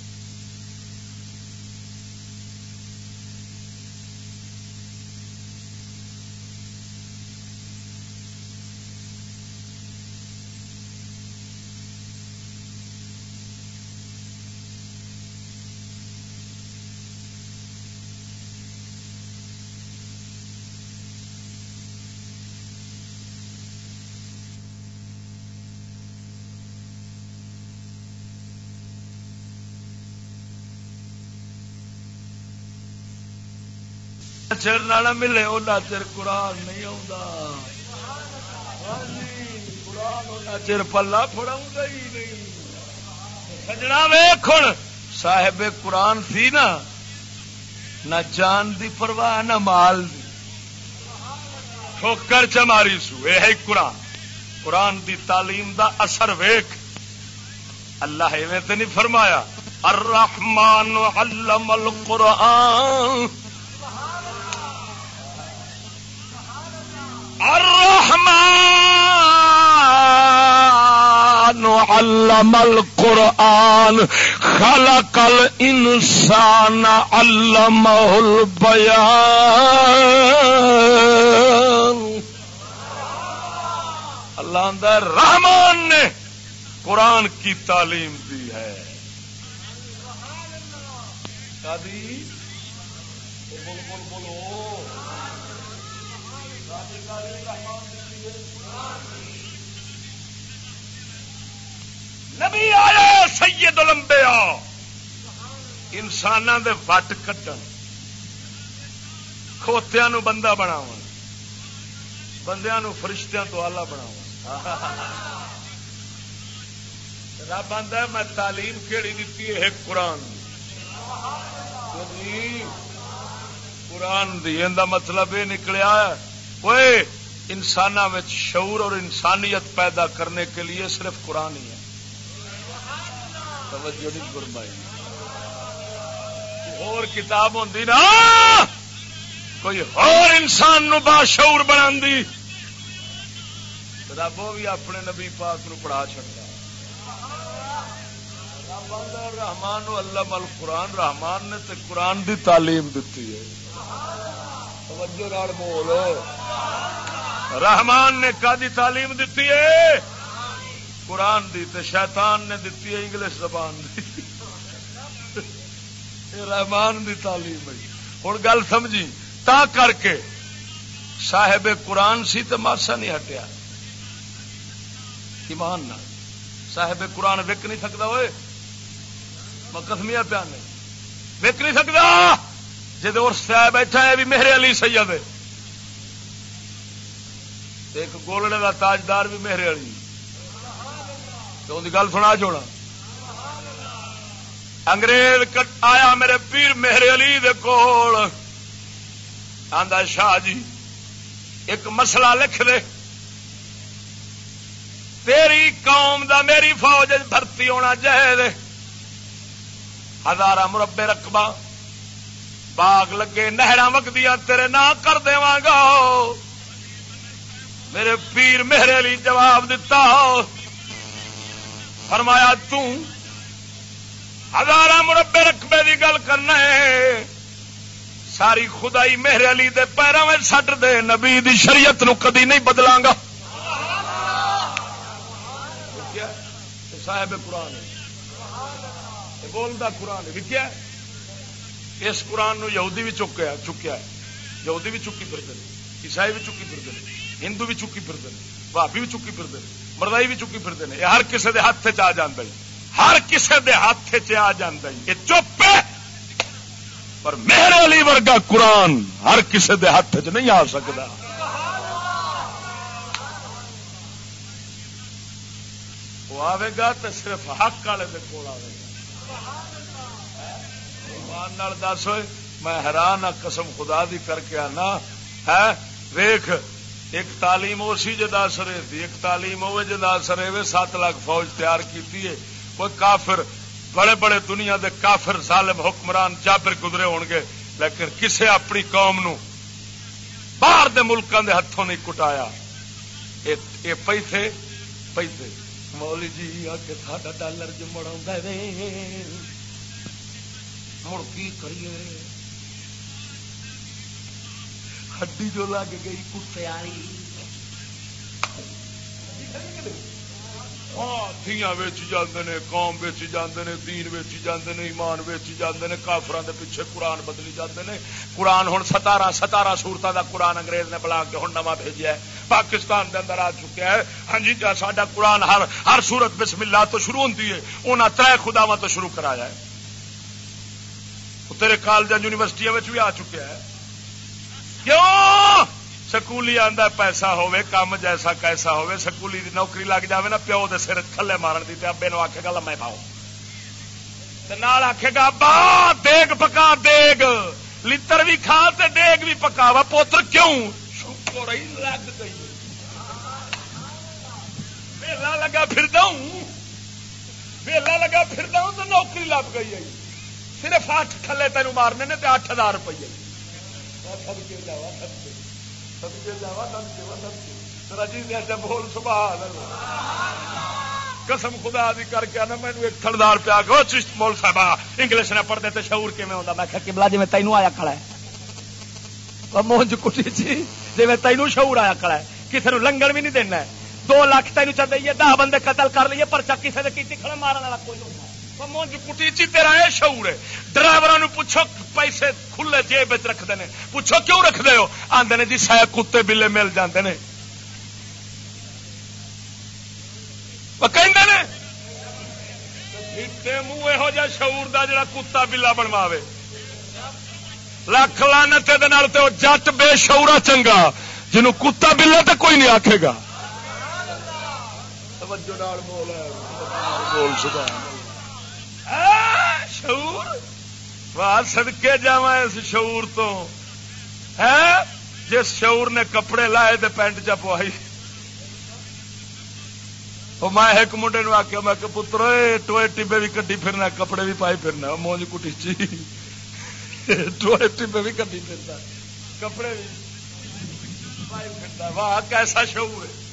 چر نہ ملے وہ چر قرآن نہیں چر پلا فڑا ہی نہیں۔ سجنا ویخ صاحب قرآن سی نا، نہ جان دی پرواہ، نہ مال دی۔ ٹھوکر چماری سو یہ ہے قرآن۔ قرآن دی تعلیم دا اثر ویخ اللہ ایویں تو نہیں فرمایا، الرحمن علم القرآن۔ الرحمن علم القرآن، خلق الانسان، علمه البيان. اللہ اندر رحمان نے قرآن کی تعلیم دی ہے۔ نبی آیا سید لمبیا انسان دے وٹ کٹن کھوتیا نو بندہ بناو بندیا نو فرشتیاں تو آلہ بناو رب آدھا میں تعلیم کہڑی دیتی ہے؟ قرآن۔ جی۔ قرآن دی مطلب یہ نکلیا وہ انسان شعور اور انسانیت پیدا کرنے کے لیے صرف قرآن ہی ہے۔ توجہ نہیں اور کتاب ہوتی نا، کوئی اور انسان نو باشعور بنا رب وہ بھی اپنے نبی پاک نو پڑھا چڑتا رحمان اللہ مل قرآن رحمان نے تے قرآن دی تعلیم دیتی ہے۔ بول۔ رحمان نے کا دی تعلیم دیتی ہے؟ قرآن دی تے شیطان نے دیتی ہے، انگلش زبان دی۔ رحمان دی تعلیم ہے۔ ہوں گل سمجھی۔ تا کر کے صاحب قرآن سی تو ماسا نہیں ہٹیا۔ ایمان نہ صاحب قرآن وک نہیں سکتا ہوئے۔ میں کسمیا پیا نہیں وک نہیں سکتا جی اور بیٹھا ہے بھی میرے علی سید ایک گولڑے کا تاجدار بھی میرے علی۔ تو گل سنا چھوڑا۔ انگریز آیا میرے پیر میرے علی دے کول۔ آندا شاہ جی ایک مسئلہ لکھ دے۔ تیری قوم دا میری فوج بھرتی ہونا چاہے ہزار مربے رقبہ۔ باغ لگے نہر وگدیا تیرے نہ کر گا۔ میرے پیر میرے لیے جواب دتا۔ فرمایا ہزار مربے رقبے کی گل کرنا ہے۔ ساری خدائی میرے علی دے پیروں میں سٹ دے۔ نبی دی شریعت نو کدی نہیں بدلاں گا۔ صاحب قرآن بولتا قرآن وکیا اس قرآن نو یہودی بھی چکیا چکیا ہے۔ یہودی بھی چکی پھرتے ہیں عیسائی بھی چکی پھرتے ہیں ہندو بھی چکی پھرتے ہیں بھابی بھی چکی پھرتے ہیں مردائی بھی چکی پھرتے ہیں ہر کسی کے ہاتھ چ آ جاتا ہر کسی کے ہاتھ چ آ جاتا یہ چپ ہے۔ پر میرے علی ورگا قرآن ہر کسی کے ہاتھ چ نہیں آ سکتا وہ آئے گا تو صرف حق والے کول آئے گا۔ ایمان نال دس میں حیران ہاں قسم خدا دی کر کے آنا۔ ہے ویخ ایک تعلیم وہ سی جدا سرے تھی ایک تعلیم ہوے جدا سرے وے، سات لاکھ فوج تیار کی کوئی کافر، بڑے بڑے دنیا دے کافر، ظالم، حکمران، جابر گزرے ہون گے۔ لیکن کسے اپنی قوم نو باہر دے ملکوں دے ہاتھوں نہیں کٹایا۔ یہ پیسے پیسے۔ مولی جی آ کے ساڈا ڈالر جو مڑا مڑ کی کریے ہڈی جو لگ گئی کتے آئی ہاں دیا ویچی جاندے نے قوم ویچی جاندے نے دین ویچی جاندے نے ایمان ویچی جاندے نے کافران دے پیچھے قرآن بدلی جاندے نے قرآن ہوں ستارہ ستارہ سورتوں دا قرآن انگریز نے بلا کے ہوں نواں بھیجا ہے پاکستان دے اندر آ چکا ہے ہاں جی ساڈا قرآن ہر ہر سورت بسم اللہ تو شروع ہوتی ہے انہیں تر خداوا تو شروع کرایا ہے تیرے کالج یونیورسٹی بھی آ چکا ہے کیوں؟ سکولی آدھا پیسہ ہوے کام جیسا کیسا ہوے سکولی دی نوکری لگ جائے نا، پیو دے سر تھلے مارن دی ابے نو آخے گا لمے پاؤ۔ آخے گا، ابا دیگ پکا دیگ، لتر بھی کھا تے دیگ بھی پکا وا پوتر کیوں؟ شکر لگ گئی۔ میلا لگا پھر دوں میلا لگا پھر دوں تو نوکری لگ گئی ہے۔ صرف اٹھ کھلے تین مارنے نے اٹھ ہزار روپیے۔ بول قسم خدا دی کر کے نا مینو ایک تھردار پیا گو چشت مول صاحب انگلش نہ پڑھتے تو شعور کیون ہوتا میں کبلا جی میں تینوں آیا کھڑا ہے۔ مونج کٹی جی جی میں تینوں شعور آیا کھڑا ہے۔ کسی نے لنگن بھی نہیں دینا ہے۔ دو لاکھ تینوں چل دئیے، دہ بندے قتل کر لیے پرچا کسی نے کی کھڑے مارنے والا کوئی نہیں مونج کٹی چی، تیرا یہ شعور ہے۔ ڈرائیور پوچھو، پیسے کھلے جیب رکھتے ہیں پوچھو کیوں رکھتے ہو؟ آدھے جی سہ کتے بلے مل جاتے ہیں منہ یہو جہ شعور کا جڑا کتا بلا بنوا لکھ لانا جٹ بے شعورا چنگا، جنوں کتا بلا تو کوئی نہیں آکھے گا۔ توجہ بول سکتا شعور؟ واہ سدکے جا اس شعور تو۔ ہے؟ جس شعور نے کپڑے لائے تو پینٹ چ پوائی۔ میں ایک منڈے نو آخیا میں پتر ٹوئے ٹبے بھی کٹی پھرنا، کپڑے بھی پائی پھرنا مونج کٹی چی۔ ٹوئے ٹبے بھی کٹی پھرنا، کپڑے بھی پائی پھرنا۔ واہ، کیسا شعور ہے۔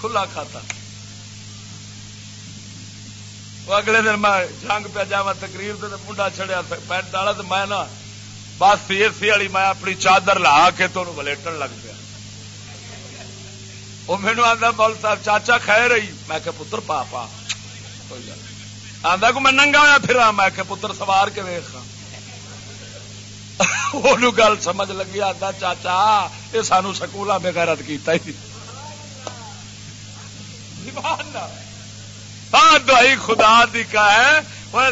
کھلا کھاتا۔ اگلے دن میں جنگ پہ جا تقریر سے منڈا چڑیا پینٹ والا تو میں نا بس سی سی والی میں اپنی چادر لا کے تو ولیٹن لگ پیا۔ وہ مینو آتا بول صاحب، چاچا کھائے رہی میں کہ پتر پا پا آتا کو میں ننگا ہوا پھر میں کہ پتر سوار کے ویخ وہ گل سمجھ لگی آتا چاچا، یہ سانو سکولا بغیرت کیتا ہی۔ دوائی خدا دی کا ہے۔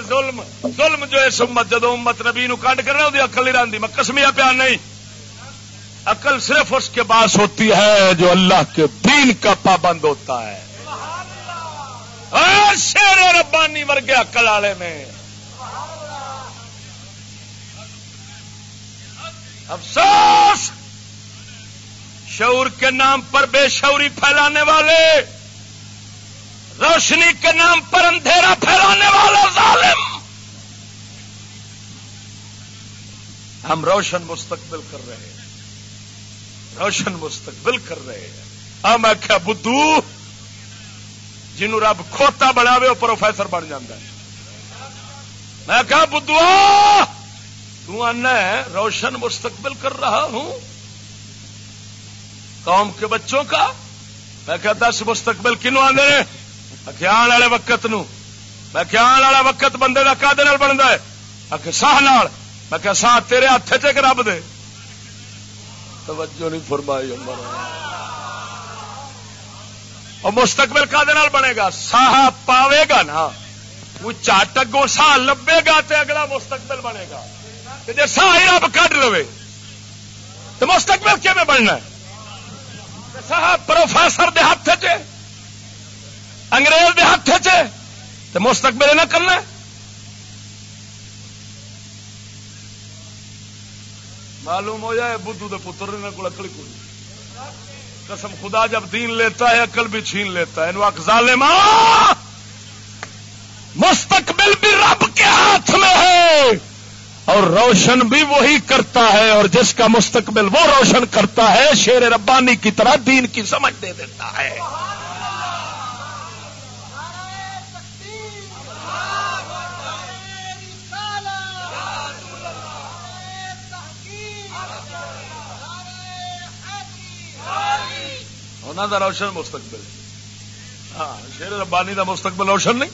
ظلم ظلم جو اس امت جدو امت نبی نو کٹ کر رہا اقل نہیں رہی میں کسمیا پیار نہیں۔ عقل صرف اس کے پاس ہوتی ہے جو اللہ کے دین کا پابند ہوتا ہے۔ شیر ربانی ورگے عقل والے میں۔ افسوس! شعور کے نام پر بے شعوری پھیلانے والے۔ روشنی کے نام پر اندھیرا پھیلانے والا ظالم۔ ہم روشن مستقبل کر رہے ہیں۔ روشن مستقبل کر رہے ہیں۔ ہم آخیا بدھو جنو رب کھوتا بناوے وہ پروفیسر بن جاتا ہے۔ میں کہا بدھو تنا روشن مستقبل کر رہا ہوں۔ قوم کے بچوں کا؟ میں کہتا دس مستقبل کنو آدھے آن والے وقت نو میں کیا والا وقت بندے کا کد بنتا ہے آ ساہ نال میں کیا ساہ تیرے ہاتھ چ رب دے توجہ نہیں فرمائی اور مستقبل کا بنے گا ساہ پاوے گا نا وہ چاٹ اگوں ساہ لبے گا تے اگلا مستقبل بنے گا جی ساہ ہی رب کٹ لو تو مستقبل کیون بننا ساہ پروفیسر دے ہاتھ چ انگریز کے ہاتھ چ مستقبل نہ کرنا معلوم ہو جائے بدھو کے پتر نے کو اکل کو قسم خدا جب دین لیتا ہے، عقل بھی چھین لیتا ہے۔ اکزال ماں مستقبل بھی رب کے ہاتھ میں ہے۔ اور روشن بھی وہی کرتا ہے، اور جس کا مستقبل وہ روشن کرتا ہے، شیر ربانی کی طرح دین کی سمجھ دے دیتا ہے۔ انہوں دا روشن مستقبل۔ ہاں شیر ربانی دا مستقبل روشن نہیں۔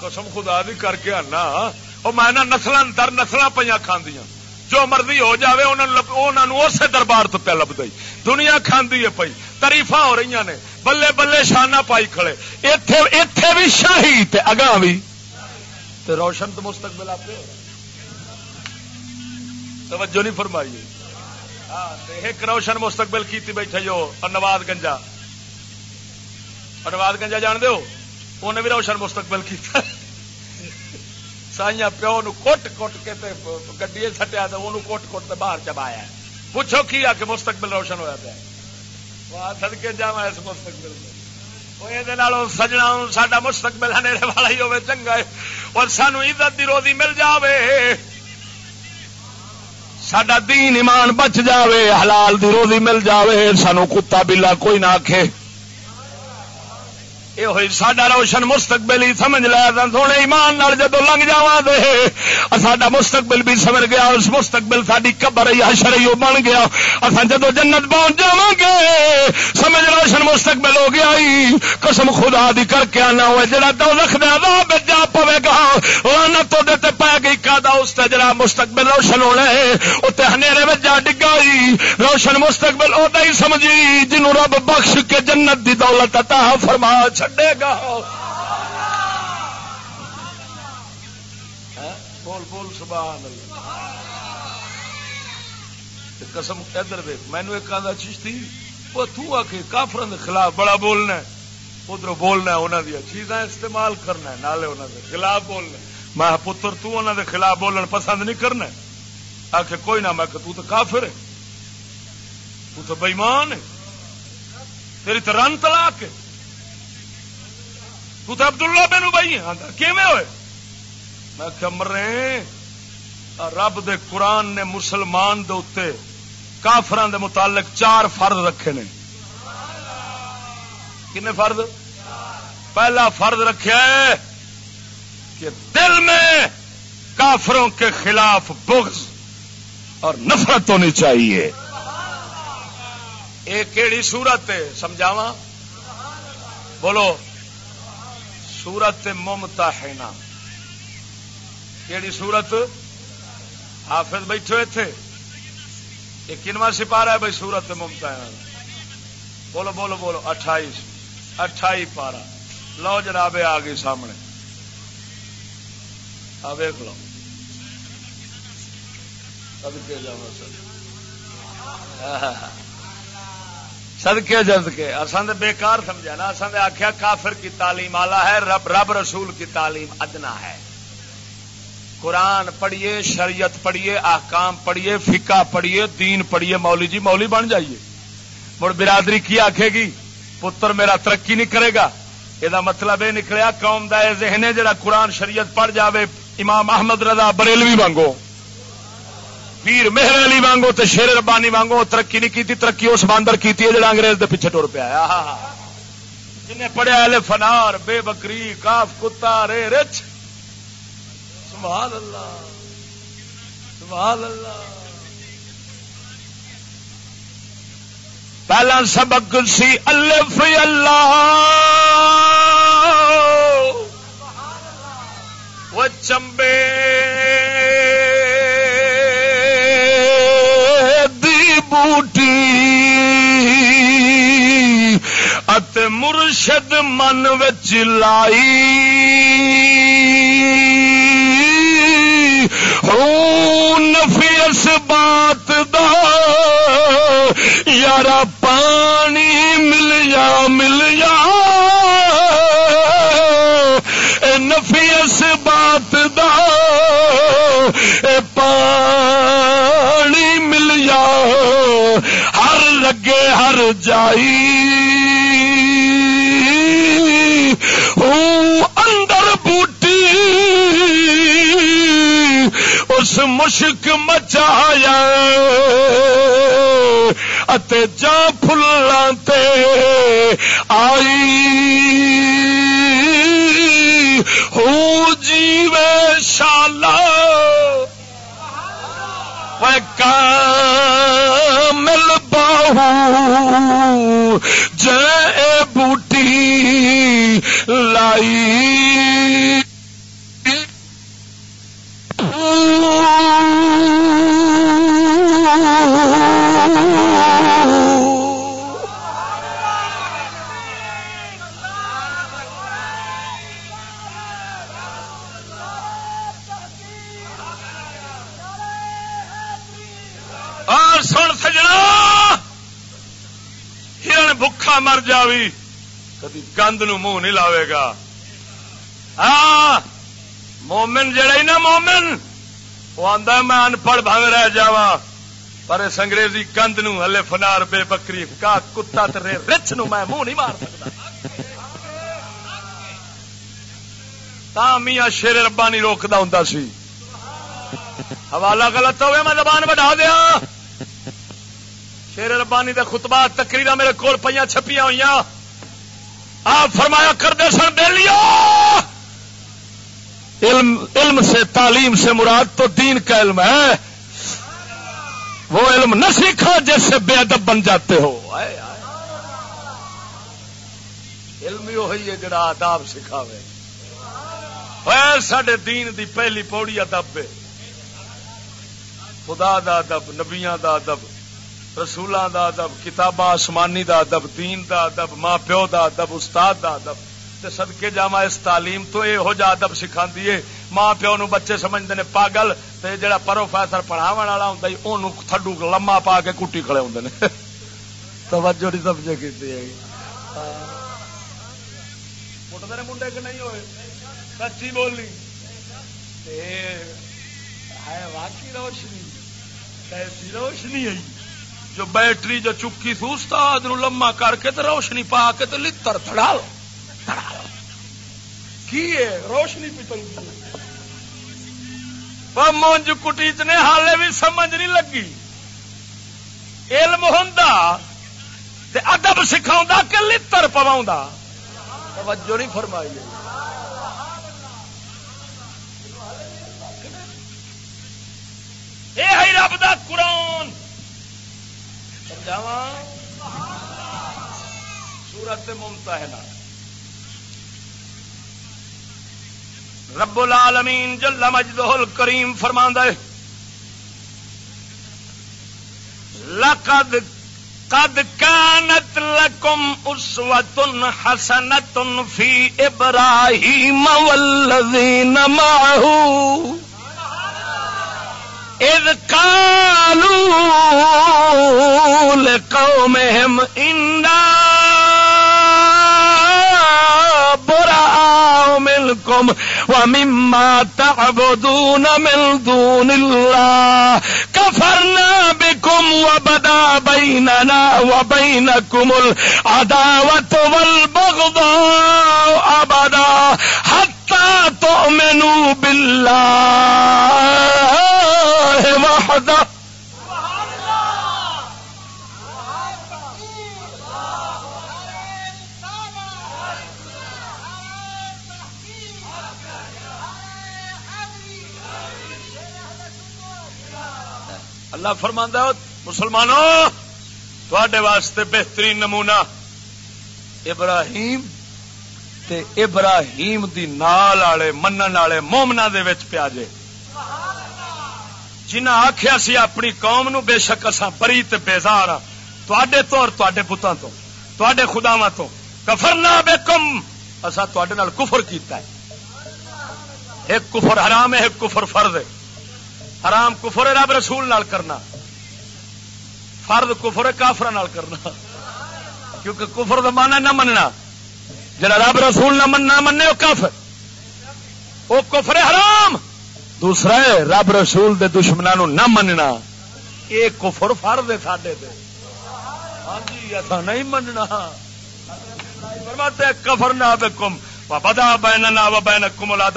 قسم خدا دی کر کے آنا۔ وہ میں نسل در نسل پہ کھاندیاں۔ جو مرضی ہو جائے انہوں اسی دربار تو پہ لب گئی دنیا کھاندی ہے پی تریفا ہو رہی نے۔ بلے بلے شانہ پائی کھڑے۔ اتے بھی شاہی تے اگاں بھی تے روشن تو مستقبل آپ توجہ نہیں فرمائیے۔ ایک روشن مستقبل کیتی بیٹھے جو نواز گنجا۔ نواز گنجا جان دو انہیں بھی روشن مستقبل کیتا۔ سائیا پیو نو کٹ کٹ کے گڈی سٹیا تو انہوں کٹ کٹ باہر چبایا۔ پوچھو کی آ کے مستقبل روشن ہوا پیا۔ سدکے جا اس مستقبل سجنا سڈا مستقبل والا ہی ہوے چنگا ہے۔ اور سانو عزت دی روزی مل جاوے۔ سڈا دین ایمان بچ جاوے، حلال دی روزی مل جاوے، سانو کتا بلا کوئی نہ آکھے۔ یہ ہوئی ساڈا روشن مستقبل ہی سمجھ لیا سونے ایمان جدو لنگ جا دے ساڈا مستقبل بھی سمر گیا اس مستقبل ساری قبر حشر ہی بن گیا اصا جدو جنت پہنچ جا گے سمجھ روشن مستقبل ہو گیا ہی قسم خدا دی کر کے آنا ہوئے جڑا دو لکھ دیا جا پوے گا لانا تو دیتے پی گئی کا اس جڑا مستقبل روشن ہونا ہے اتنے ہنیرے جا ڈگا روشن مستقبل ادا ہی سمجھی جنوں رب بخش کے جنت دی دولت عطا فرما چ چڈے گا۔ ہاں؟ بول بول سب قسم، ادھر دے مینو ایک آدھا چشتی، وہ تک کافر خلاف بڑا بولنا ادھر بولنا انہوں دیا چیزاں استعمال کرنا نالے انہوں دے خلاف بولنا میں پتر، تو انہوں دے خلاف بولن پسند نہیں کرنا آ کے کوئی نہ، میں تو تو کافر ہے۔ تو بےمان تیری تو رن تلا کے تو تو عبداللہ بن بھائی کیویں ہوئے؟ میں کہ مرے رب دے قرآن نے مسلمان دے اتنے کافران دے متعلق چار فرض رکھے نے۔ کنے فرض؟ پہلا فرض رکھا ہے کہ دل میں کافروں کے خلاف بغض اور نفرت ہونی چاہیے۔ ایک کیڑی سورت ہے سمجھاوا بولو۔ سورت ممتا ہے نا کیڑی سورت؟ حافظ بیٹھے ہوئے تھے۔ یہ کنواں سپارہ ہے بھائی سورت ممتا ہے بولو بولو بولو، اٹھائیس، اٹھائی پارا لو جناب آ گئی سامنے۔ آ ویک لو۔ سدکے جا سدکے جد کے اصل بےکار سمجھا نا اصل آخیا کافر کی تعلیم آلہ ہے، رب رب رسول کی تعلیم ادنا ہے۔ قرآن پڑھیے، شریعت پڑھیے، احکام پڑھیے، فقہ پڑھیے، دین پڑھیے۔ مولی جی مولی بن جائیے۔ مڑ برادری کی آخے گی؟ پتر میرا ترقی نہیں کرے گا۔ یہ مطلب یہ نکلیا، قوم دا ذہن ہے جڑا قرآن شریعت پڑھ جاوے۔ امام احمد رضا بریلوی وانگو۔ پیر مہر علی وانگو تو شیر ربانی وانگو ترقی نہیں کی ترقی اس باندر کی جڑا انگریز دے پیچھے ٹر پیا جن پڑھیا فنار، بے بکری، کاف، کتا، رے، رچ۔ سبحان اللہ۔ سبحان اللہ۔ پہلا سبق سی الف اللہ۔ وہ چمبے۔ بوٹی ات مرشد من وچ لائی۔ نفی اس بات دا۔ یار پانی مل جا مل جا۔ نفی اس بات ہر لگے ہر جائی اندر بوٹی۔ اس مشک مچایا۔ اتے جا فلاں آئی۔ ہو جیوے شالا۔ مل جے بوٹی لائی ہرن مر جاوی، کدی گند نو منہ نہیں لاوے گا۔ ہاں مومن جڑا ہی نا مومن، وہ آدھا میں انپڑھ بھنگ رہ جا پر اس انگریزی کند نو ہلے فنار بے بکری کا کتا ترے رچ نو میں منہ نہیں مار سکتا۔ تا میاں شیر ربانی روکتا ہوں سی۔ حوالہ غلط ہوئے، میں زبان بڑھا دیا شیر ربانی دے خطبات تقریر میرے کول پہ چھپیاں ہوئی آپ فرمایا کرتے سن دے لیا۔ علم علم سے، تعلیم سے مراد تو دین کا علم ہے۔ وہ علم نہ سیکھا جیسے بے ادب بن جاتے ہو۔ علم ہی وہی ہے جڑا آداب سکھاوے۔ سڈے دین دی پہلی پوڑی ادب ہے۔ خدا دا ادب، نبیاں دا ادب۔ رسولوں دا ادب کتاباں آسمانی دا ادب دین دا ادب ماں پیو دا ادب استاد دا ادب۔ تے صدقے جاوا اس تعلیم تو یہ ہو جا ادب سکھا دیے ماں پیو نو بچے سمجھتے ہیں پاگل۔ تے جڑا پروفیسر پڑھاو والا ہوں انہوں تھڈو لما پا کے کٹی کھڑے ہوں توجہ نہیں سمجھے کی میرے منڈے کے نہیں ہوئے؟ سچی بولنی۔ ہے واقعی روشنی۔ روشنی آئی جو بیٹری جو چکی تھی، استاد لما کر کے تو روشنی پا کے تو لڑ تھڑا کی روشنی پی مونج کٹیچ نے حالے بھی سمجھ نہیں لگی۔ علم ہوں ادب سکھاؤں کہ لڑ پواؤں توجہ نہیں فرمائی۔ یہ رب دا قرآن۔ سورت ممتا ہے نا رب العالمین جل مجدہ الکریم فرماندا ہے، لقد قد كانت لكم أسوة حسنة في إبراهيم والذين معه إذ قالوا لقومهم إنا براء منكم ومما تعبدون من دون الله كفرنا بكم وبدا بيننا وبينكم العداوة والبغضاء أبدا حتى تؤمنوا بالله وحده اللہ۔ فرماندہ مسلمانوں تھوڑے واسطے بہترین نمونہ ابراہیم تے ابراہیم دی نال والے منن والے مومنا دے وچ پیا جے۔ جنہ آخیا سی اپنی قوم نو بے شک اساں بری تے بیزار ہاں۔ تواڈے تو اور تواڈے پتاں تو، تواڈے خداواں تو۔ کفرنا بکم۔ اساں تواڈے نال کفر کیتا ہے۔ ایک کفر حرام ہے، ایک کفر فرض ہے۔ حرام کفر رب رسول نال کرنا۔ فرد کفر کافر نال کرنا۔ کیونکہ کفر کا مانا نہ مننا۔ جڑا رب رسول نہ مننا، مننے وہ کافر۔ وہ کفر حرام۔ دوسرا ہے، رب رسول دے دشمنوں نہ مننا۔ یہ کفر فرد ہے ساڈے تے۔ ہاں جی ایسا نہیں مننا۔ فرماتے ہیں، کفر نہ بے کم بدا بین و بین کملا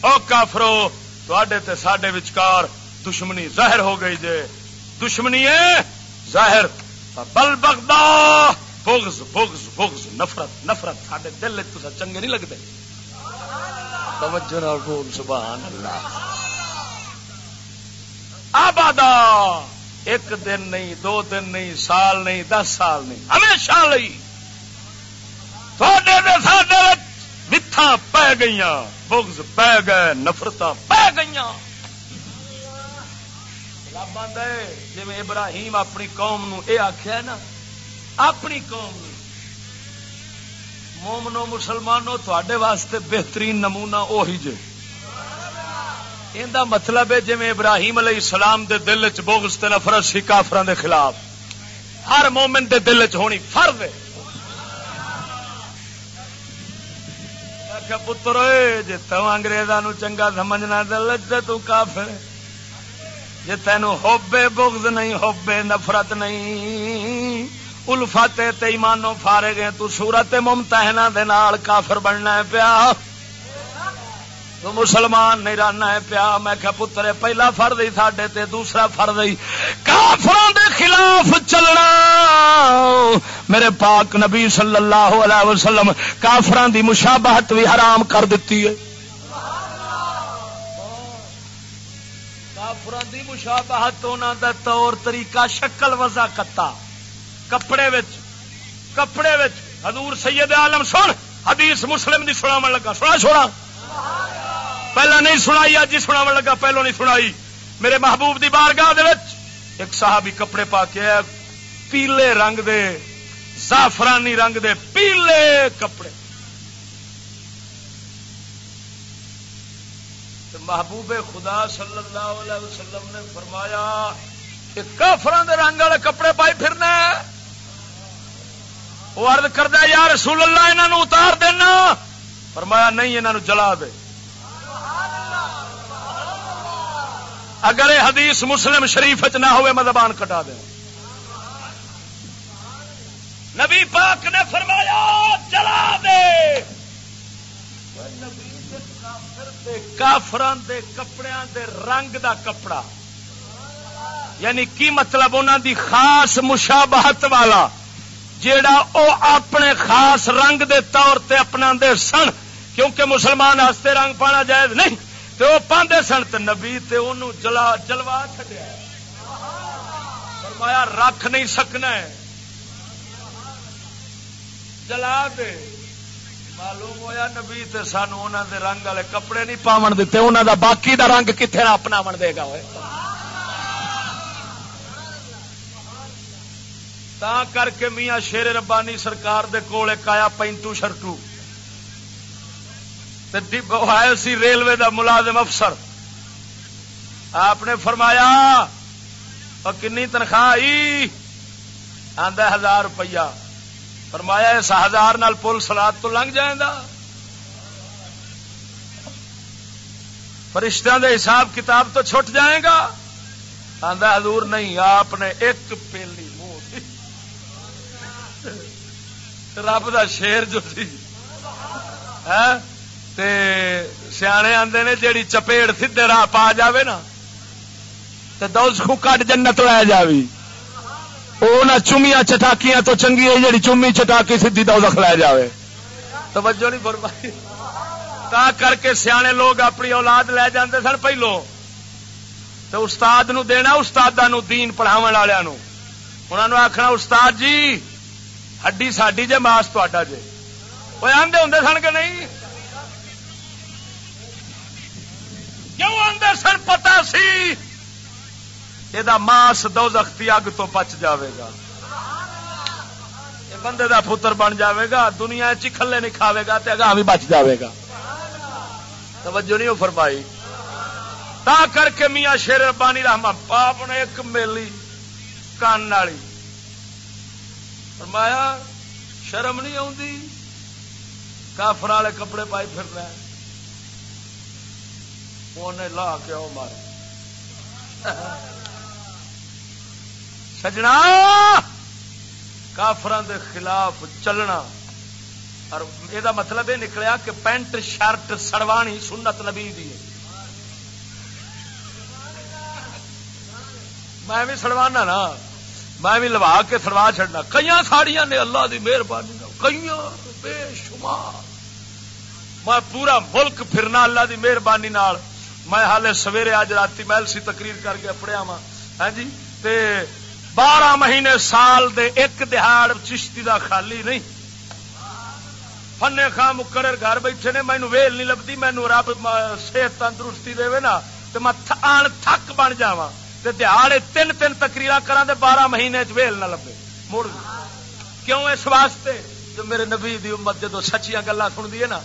او کافرو، تواڈے تے سڈے وچکار دشمنی ظاہر ہو گئی جے۔ دشمنی ہے ظاہر۔ بل بغدا بغض بغض بغض، نفرت نفرت۔ سڈے دل وچ تسا چنگے نہیں لگتے توجہ بول، سبحان اللہ۔ آبادا ایک دن نہیں، دو دن نہیں، سال نہیں، دس سال نہیں، ہمیشہ لئی۔ تھوڑے ساڈے متھا پی گئی بغض پی گئے نفرت پی گئی جی ابراہیم اپنی قوم نو اے آخیا نا، اپنی قوم نو مومنو مسلمانوں تے واسطے بہترین نمونہ اہی جے۔ یہ مطلب ہے جی ابراہیم علیہ السلام دے دل چ بغض تے نفرت سی کافران دے خلاف۔ ہر مومن دے دل چ ہونی فرد ہے۔ پتر جی تم اگریزوں چنگا سمجھنا دل کافر جی تین ہوبے بغض نہیں، ہوبے نفرت نہیں۔ الفت ایمانو فارے گئے تو سورت ممتحنا دے نال کافر بننا ہے پیا۔ تو مسلمان نہیں رہنا ہے پیا۔ میں کہ پتر پہلا فرد ہی ساڈے تے، دوسرا فرد ہی۔ کافروں دے خلاف چلنا۔ میرے پاک نبی صلی اللہ علیہ وسلم کافران دی مشابہت بھی حرام کر دیتی ہے۔ کافران دی مشابہت ہونا دا طور، طریقہ، شکل وزا کتا کپڑے وچ کپڑے وچ۔ حضور سید عالم، سن۔ حدیث مسلم دی سنا لگا۔ سنا چھوڑا۔ پہلا نہیں سنائی اج سنا لگا۔ پہلو نہیں سنائی۔ میرے محبوب دی بارگاہ دے وچ ایک صحابی کپڑے پا کے پیلے رنگ دے، زعفرانی رنگ دے پیلے کپڑے۔ محبوب خدا صلی اللہ علیہ وسلم نے فرمایا کہ کافران دے رنگ والے کپڑے پائی پھرنا وہ ارد کردہ یا رسول اللہ انہوں اتار دینا۔ فرمایا، نہیں انہوں جلا دے۔ اگر یہ حدیث مسلم شریف چ نہ ہوئے، میں زبان کٹا دیں نبی پاک نے فرمایا، جلا دے۔ کافران دے کپڑے دے رنگ دا کپڑا۔ یعنی کی مطلب؟ انہوں دی خاص مشابہت والا۔ جیڑا او اپنے خاص رنگ دے طور تے اپنا دے سن، کیونکہ مسلمان ہستے رنگ پانا جائز نہیں تو وہ پاندے سن تو نبی تے انہوں جلا، جلوا چڈیا فرمایا، رکھ نہیں سکنا ہے۔ جلا دے۔ معلوم ہویا نبی تے سانو انہوں دے رنگ والے کپڑے نہیں پاون دیتے انہوں دا باقی دا رنگ کتنے اپنا دے گا ہوئے۔ تا کر کے میاں شیر ربانی سرکار دے کول ایک آیا پینٹو شرٹو آئے سی ریلوے دا ملازم افسر۔ آپ نے فرمایا، اور کنی تنخواہ آئی آدھا ہزار روپیہ۔ فرمایا، اس ہزار نال پل سلاد تو لنگ جائے گا فرشتوں دے حساب کتاب تو چھٹ جائے گا۔ آدھا حضور نہیں، آپ نے ایک پیلی رب دا شیر جو سی۔ سیانے آدھے نے جیڑی چپیڑ سیدے راہ پا جاوے نا تو دوز کو کٹ جنت لے جاوی۔ وہ نہ چومیا چٹاکیاں تو چنگی ہے جیڑی چومی چٹاکی سیدھی دوزخ لے جاوے۔ توجہ نہیں فرمائی۔ تا کر کے سیانے لوگ اپنی اولاد لے جاندے سن پہلو۔ تو استاد نو دینا استاد نو دین پڑھاو والوں انہوں نے آخنا استاد جی ہڈی ساڈی جے ماس تا جے وہ آدھے ہوں سن کے نہیں کیوں آدھے سن پتا سی یہ ماس دو زختی اگ تو بچ جاوے گا بندے دا پتر بن جاوے گا دنیا چکھلے نہیں کھاوے گا تے اگاں بھی بچ جاوے گا توجہ نہیں فرمائی تا کر کے میاں شیر ربانی رحمت پاپ نے ایک میلی کان والی فرمایا، شرم نہیں آتی کافر والے کپڑے پائی پھر رہے انہیں لا کے آؤ مارے۔ سجنا! کافران دے خلاف چلنا۔ اور یہ مطلب یہ نکلیا کہ پینٹ، شرٹ، سڑوانی سنت نبی دی میں بھی سڑوانا نا۔ میں بھی لوا کے سڑوا چڑنا کئی ساڑیاں نے اللہ دی مہربانی کئی بے شمار۔ میں پورا ملک پھرنا اللہ دی مہربانی میں ہالے سویرے اج رات محل سی تقریر کر کے پڑیا وا ہاں جی؟ تے بارہ مہینے سال دے ایک دہاڑ چشتی دا خالی نہیں۔ فنے خان مقرر گھر بیٹھے نے مینو ویل نہیں لگتی مینو رب صحت تندرستی دے نا تو میں آن تھک بن جا دہاڑے تین تین تکریر کرا دے بارہ مہینے ویل نہ لبے۔ مڑ جی۔ کیوں اس واسطے؟ جو میرے نبی دی امت جدو سچیاں گلا سنتی ہے نا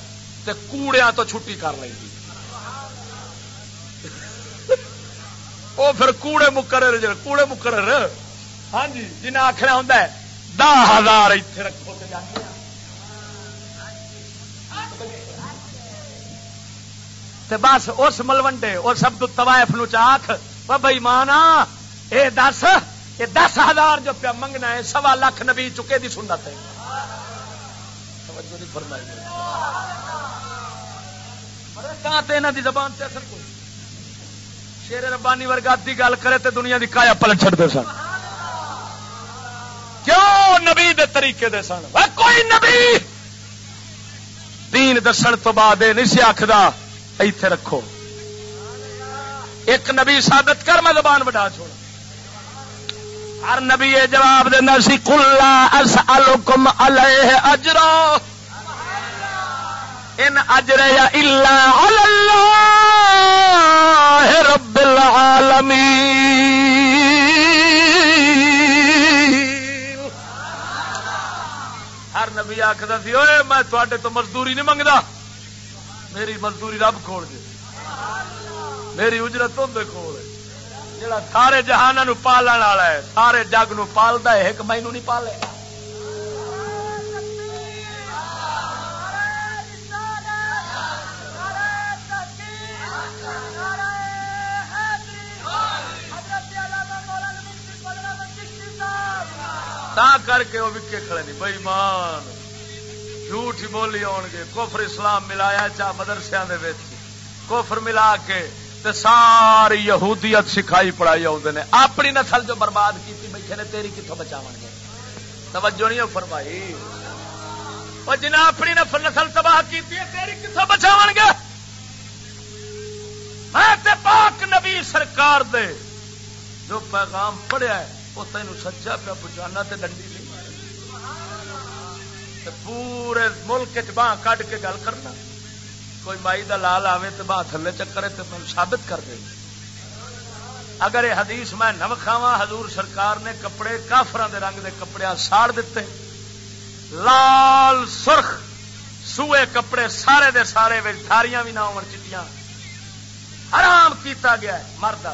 تو کوڑیا تو چھٹی کر لیں گی وہ پھر کوڑے مقرر کوڑے مقرر۔ ہاں جی جنہیں آخر ہوں دہ ہزار اتنے رکھو بس اس ملوڈے اور سب توائف نو چاخ بھائی مانا اے دس یہ دس ہزار جو پیا منگنا ہے، سوا لاکھ نبی چکے دی سنت ہے۔ دی زبان سے اثر کوئی؟ شیر ربانی ورگا دی گل کرے تے دنیا دی کایا پلٹ چڑتے سن۔ کیوں نبی دے طریقے دے سن؟ کوئی نبی! دین دسن تو بعد نہیں سی آخر ایتھے رکھو۔ ایک نبی ثابت کر، میں زبان بڑھا چھوڑا۔ ہر نبی یہ جواب دینا سی، کلا اس الکم علیہ اجرا ان اجر یا اللہ رب العالمین۔ ہر نبی آخر سی میں تو مزدوری نہیں منگتا میری مزدوری رب کھول دے۔ میری اجرت ہوں کول جڑا سارے جہان پالن والا ہے، سارے جگ نو پالتا ہے، ایک مینو نہیں پالے۔ تا کر کے وہ وکے کھڑے نہیں بئی مان جھوٹ بولی آن گے کوفر اسلام ملایا چاہ مدرسے کوفر ملا کے تے ساری یہودیت سکھائی پڑھائی آتے نے۔ اپنی نسل جو برباد کی بیٹھے نے، تیری کتوں بچا گے۔ توجہ نہیں فرمائی۔ وہ جنہیں اپنی نسل تباہ کی تیری کتوں بچا گے۔ میں پاک نبی سرکار دے جو پیغام پڑھیا ہے وہ تین سچا پیا پہنچانا تے ڈنڈی نہیں پورے ملک چاہ کھ کے گل کرنا۔ کوئی مائی دا لال آوے تو باہ تھلے چکرے تو میں ثابت کر دیں اگر یہ حدیث میں نو کھاوا حضور سرکار نے کپڑے کافران دے رنگ دے کپڑے ساڑ دیتے۔ لال سرخ سوئے کپڑے سارے دے سارے تھاریاں بھی نہ ہو چٹیاں۔ حرام کیتا گیا ہے، مرد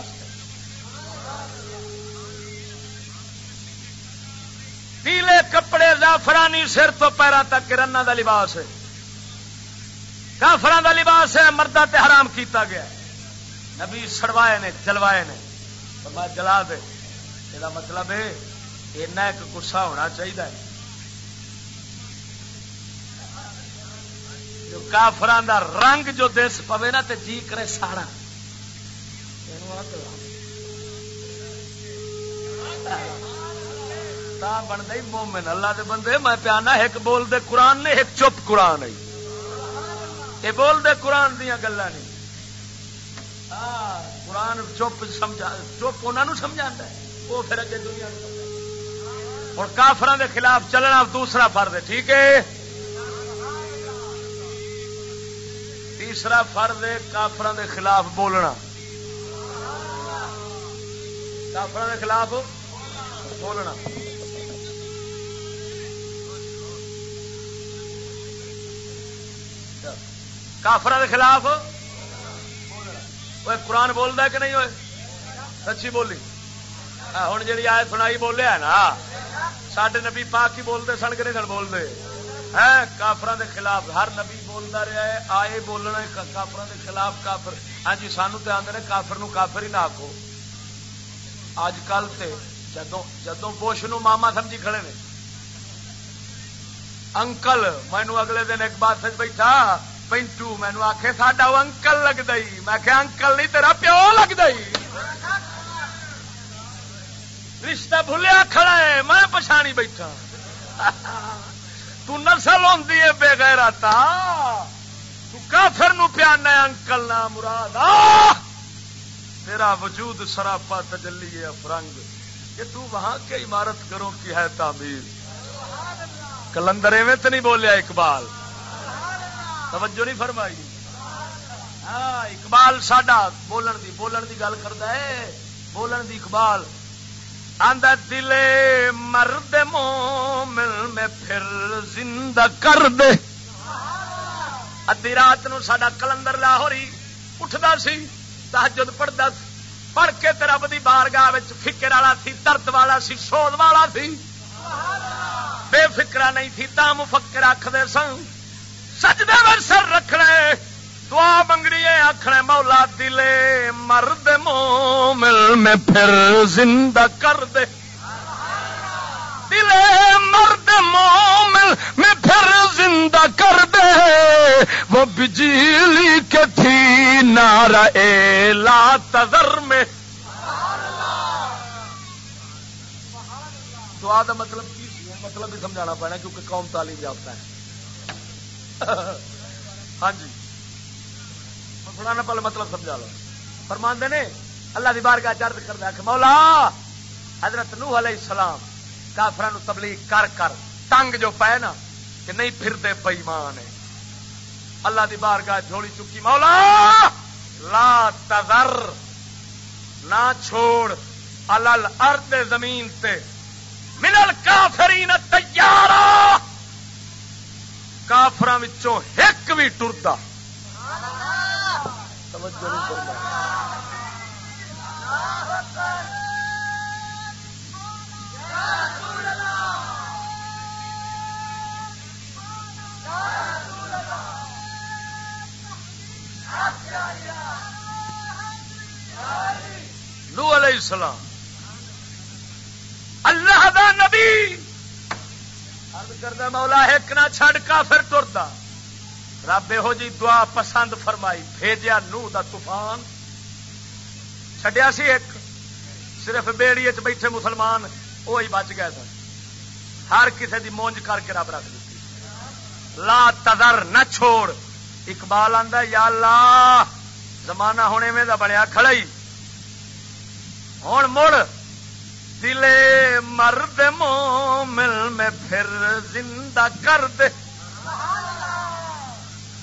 پیلے کپڑے زعفرانی سر تو پیروں تک رنا دا لباس ہے۔ کافران دا لباس ہے مردہ تے حرام کیتا گیا نبی سڑوائے نے، جلوائے نے۔ میں جلا دے۔ یہ مطلب ہے اینا ایک گسا ہونا چاہیے جو کافران دا رنگ جو دس پوے نا، تے جی کرے ساڑا۔ بنتا ہی مومن، اللہ دے بندے، میں پیانا، ایک بول دے قرآن نے، ایک چپ قرآن ہے۔ یہ بول دے قرآن دیا گلا نہیں۔ قرآن چپ سمجھا، چپ انہوں سمجھا وہ پھر اگے دنیا ہوں کافران دے خلاف چلنا دوسرا فرد ہے، ٹھیک ہے؟ تیسرا فرد ہے کافران دے خلاف بولنا۔ کافران دے خلاف بولنا۔ کافر کے خلاف؟ وہ قرآن بولتا کہ نہیں ہوئے سچی بولی۔ ہوں جی آئے سنائی بولے نا سڈے نبی پاک ہی بولتے سن کے نہیں سن بولتے ہے ہاں، کافر کے خلاف ہر نبی بولتا رہا ہے، آئے بولنا کافر کے خلاف کافر۔ ہاں جی سانو تو آدھے کافر نو کافر ہی نہ آکو اج کل جدو جدو بوش نو ماما سمجھی کھڑے نے۔ انکل مینو اگلے دن ایک بات بیٹھا۔ پینٹو مینو آخ ساڈا انکل لگتا میں کہ انکل نہیں، تیرا پیو لگتا رشتہ بھولیا کھڑا ہے، میں پچھانی بیٹھا۔ تو نسل ہوتی ہے بے گیرا تا کافر نو پیانا انکل نہ مراد۔ تیرا وجود سراپا تجلی ہے، افرنگ۔ کہ تو وہاں کے عمارت کرو کی ہے تعمیر۔ کلندر ایویں تو نہیں بولیا، اقبال۔ توجہ نہیں فرمائی۔ ہاں اقبال ساڈا بولن دی بولن دی گل کرتا ہے۔ بولن دی اقبال۔ آدھا دلے مرد مومن میں پھر زندہ کر دے۔ ادی رات نو ساڈا کلندر لاہوری اٹھتا سی تحجد پڑھتا پڑھ کے تے رب دی بارگاہ وچ فکر والا سی، درد والا سی، سوز والا سی۔ بے فکرا نہیں تھی، تا مفکر آخر سن۔ سجدے میں سر رکھنا دعا منگنی آخر مولا دلے مرد مومل میں پھر زندہ کر دے۔ دلے مرد مومل میں پھر زندہ کر دے۔ وہ بجلی کے تھی نارا لا تذر میں۔ دعا کا مطلب مطلب بھی سمجھانا پڑنا کیونکہ قوم تعلیم یافتہ ہے۔ ہاں جی۔ سنا پہلے مطلب سمجھا لو۔ فرماندے نے، اللہ دی بار کا چرد کر دیا کہ مولا، حضرت نوح علیہ السلام کافران تبلیغ کر کر تنگ جو پے نا، کہ نہیں پھرتے بئیمان ہے اللہ دی بار کا جھوڑی چکی، مولا، لا تذر، نہ چھوڑ الل ارد زمین تے منل کافرین تیارہ کافر ایک بھی ٹرتا نو علیہ السلام اللہ دا نبی کردہ مولا، ایک نہ چھڑ کا پھر ٹرتا رب یہو جی دعا پسند فرمائی، بھیجیا نو دا طوفان۔ چڈیا سی ایک، صرف بیڑی چ بیٹھے مسلمان وہی بچ گئے سن۔ ہر کسی دی مونج کر کے رب رکھ دیتی۔ لا تذر، نہ چھوڑ۔ اقبال آندا یا اللہ، زمانہ ہونے میں دا بنیا کھڑائی ہوں مڑ۔ دلے مرد مومل میں پھر زندہ کر دے۔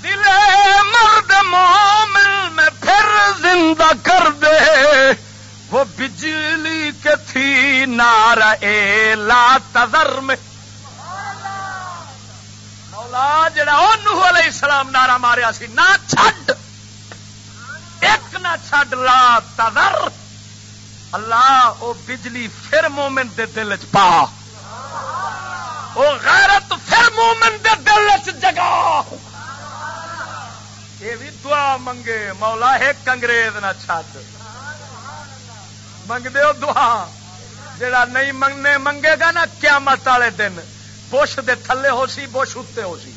دلے مرد مومل میں پھر زندہ کر دے۔ وہ بجلی کے تھی نار اے لا تذر میں۔ مولا جڑا نوح علیہ السلام نارا ماریا سی، نہ چھڈ۔ ایک نہ چھڈ، لا تذر۔ اللہ او بجلی پھر مومن دے دل چ پا۔ او غیرت پھر مومن دے دل چ جگا۔ یہ بھی دعا منگے، مولا ایک انگریز نہ چھڈ منگ دے دعا۔ جڑا نہیں منگنے منگے گا نا قیامت والے دن۔ بش دے تھلے ہو سی، بش اتنے ہو سی۔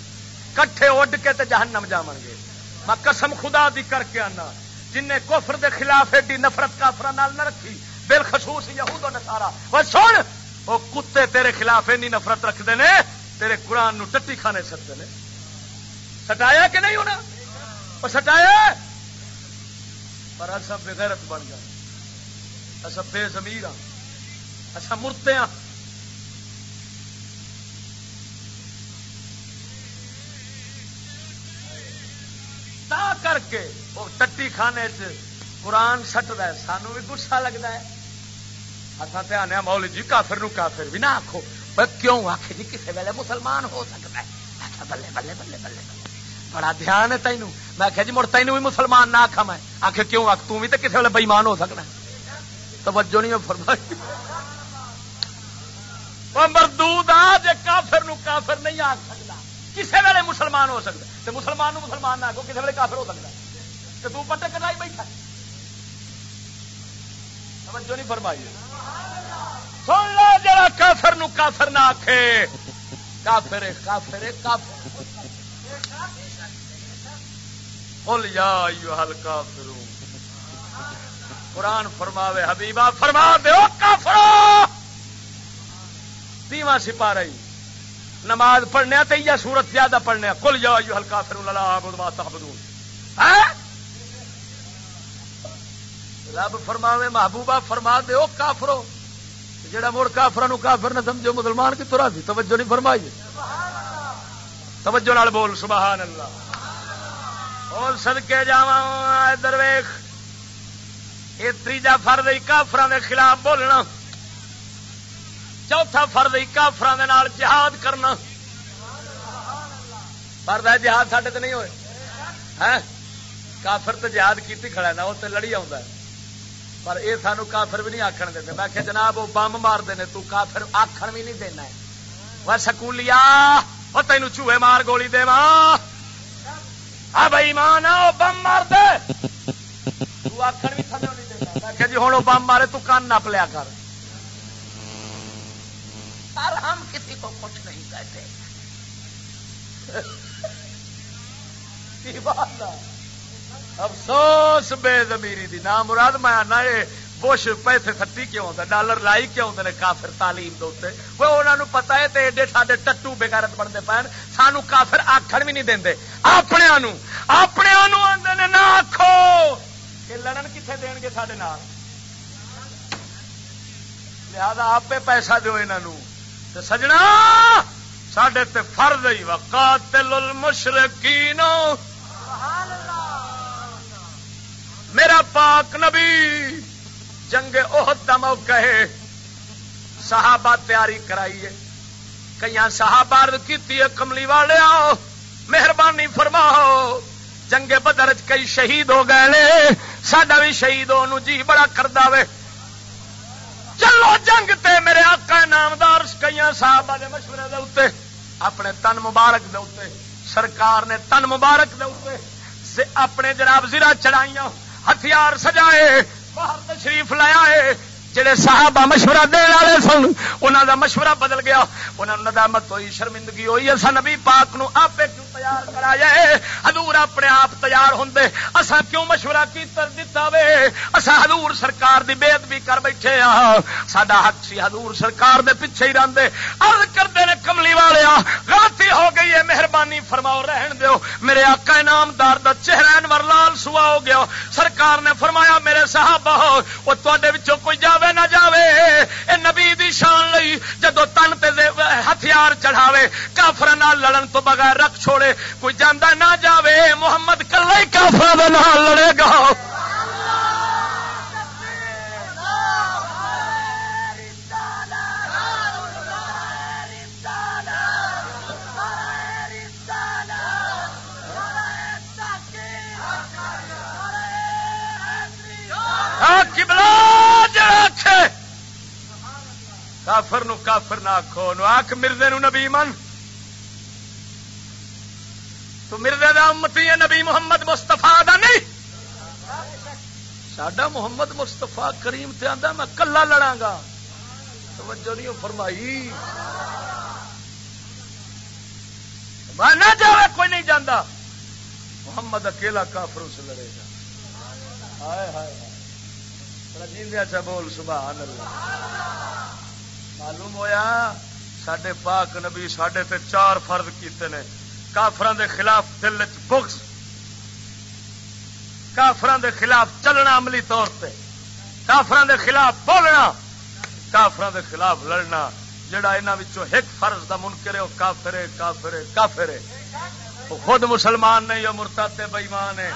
کٹھے اڈ کے تے جہنم جا گے میں قسم خدا دی کر کے آنا۔ جن نے کفر دے خلاف ایڈی نفرت کافر نہ رکھی، بالخصوص یہود و نسارا وہ سن، وہ کتے تیرے خلاف اینی نفرت رکھتے ہیں تیرے قرآن نو ٹٹی کھانے سکتے ہیں سٹایا کہ نہیں ہونا؟ وہ سٹایا؟ پر اصا بغیرت بن گیا اصا بے زمیر ہاں۔ اصا مرتے ہاں۔ تا کر کے وہ ٹٹی خانے چ قرآن سٹتا ہے، سانو بھی گسا لگتا ہے۔ اصا تو آنے مول جی کافر نو کافر بھی نہ آخو کیوں آخ جی؟ کسی ویلے مسلمان ہو سکتا ہے۔ بلے بلے بلے بلے بڑا دھیان ہے تینوں میں آخیا جی مڑ تینوں بھی مسلمان نہ آخا میں۔ آخ کیوں آخ تھی تو کسی ویلے بےمان ہو سکنا توجہ نہیں فرمائی۔ مردود آ، جے کافر نو کافر نہیں آ سکتا۔ کسی ویلے مسلمان ہو سکتا تو مسلمان مسلمان نہ آخو کسی ویلے کافر ہو سکتا تو تو پٹے کرائی بیٹھا توجہ نہیں فرمائی سن لو جڑا کافر نو کافر نہ آخے کافر کافر کافر۔ قل یا ایوہ الکافرون۔ قرآن فرماوے، حبیبہ، فرما دے، او کافرو! تیواں سپا رہی۔ نماز پڑھنے تے یا سورت زیادہ پڑھنے کل یا ایوہ الکافرون لا رب فرماوے، محبوبہ فرما دے او کافرو جڑا مڑ کافر نو کافر نہ سمجھو، مسلمان کی طرح دی توجہ نہیں فرمائی۔ توجہ نال بول سبحان اللہ بول سدکے جا ادھر یہ تیجا فرد کافران دے خلاف بولنا۔ چوتھا فرد کافران جہاد کرنا۔ فرد ہے، جہاد ساڈے تو نہیں ہوئے۔ ہاں؟ کافر تو جہاد کی کھڑا نا وہ تو لڑی آ پر یہ سانو کافر بھی نہیں آخر دے میں کہ جناب وہ بم مارتے ہیں تو کافر آخر بھی نہیں دینا ہے۔ وہ سکولیا وہ تینوں چوہے مار گولی دے ماں ہاں بھائی ماں بم مار دے۔ تو آخر بھی تھلے نہیں دینا۔ میں کہ جی ہوں وہ بم مارے، تو کان نپ لیا کر۔ پر ہم کسی کو کچھ نہیں کہتے۔ افسوس، بے زمیری دی۔ نام مراد میں آنا یہ بش پیسے سٹی کیوں ہوتا ڈالر لائی کیوں ہوتے کافر تعلیم دے وہ انہوں پتا ہے ایڈے سارے ٹٹو بےغیرت بنتے پے سانو کافر آخر بھی نہیں دے اپنے اپنے آدھے نہ آخو کہ لڑن کتنے دین گے سارے لہذا آپ پیسہ دو انہوں سجنا سڈے فرض ہی وقات المشرقین میرا پاک نبی، جنگ عہد کا موقع ہے۔ صحابہ تیاری کرائیے۔ کئی صحابہ کی کملی والے آؤ مہربانی فرماؤ۔ جنگ بدر کئی شہید ہو گئے سڈا بھی شہید ہو جی بڑا کردہ وے چلو جنگ تے میرے آقا نامدار کئی صاحب مشورے دے اتنے اپنے تن مبارک دے اتنے سرکار نے تن مبارک دے اتنے اپنے جناب زرا چڑھائیاں، ہتھیار سجائے باہر تشریف لایا ہے جڑے صحابہ مشورہ دین والے سن انہوں دا مشورہ بدل گیا انہوں نے ندامت ہوئی، شرمندگی ہوئی اصا نبی پاک نو آپ کیوں تیار کرا جائے حضور اپنے آپ تیار ہوں اصا کیوں مشورہ کی تر دتا وے؟ حضور سرکار دی بیعت بھی کر بیٹھے ہاں۔ سڈا حق سی حضور سرکار دے پیچھے ہی رہتے ارد کرتے ہیں کملی والے غلطی ہو گئی ہے، مہربانی فرماؤ، رہن دیو۔ میرے آقا انعامدار دا چہرہ انور لال سوا ہو گیا۔ سرکار نے فرمایا، میرے صحابہ، وہ تے کوئی جاوے نہ جاوے۔ اے نبی دی شان لئی جدو تن تے ہتھیار چڑھاوے کافر لڑن تو بغیر رکھ چھوڑے۔ کوئی جانا نہ جاوے، محمد کلا ہی کافر لڑے گا۔ کافر نو کافر نہ آخو آخ مردے نو نبی من۔ تو مردے دا امتی ہے، نبی محمد مستفا دا نہیں۔ سڈا محمد مستفا کریم تے آندا میں کلا لڑا گا توجہ نہیں فرمائی۔ نہ جائے کوئی نہیں جانا محمد اکیلا کافر سے لڑے گا۔ ہائے ہائے اچھا بول، سبحان اللہ۔ معلوم ہویا سڈے پاک نبی سڈے تے چار فرد کیتے نے۔ کافران دے خلاف دل بکس کافران دے خلاف چلنا عملی طور پہ کافران دے خلاف بولنا کافران دے خلاف لڑنا، جڑا یہاں ایک فرض دا منکر ہے، وہ کافرے کافرے کافرے خود مسلمان نے یا مرتا بئیمان ہے۔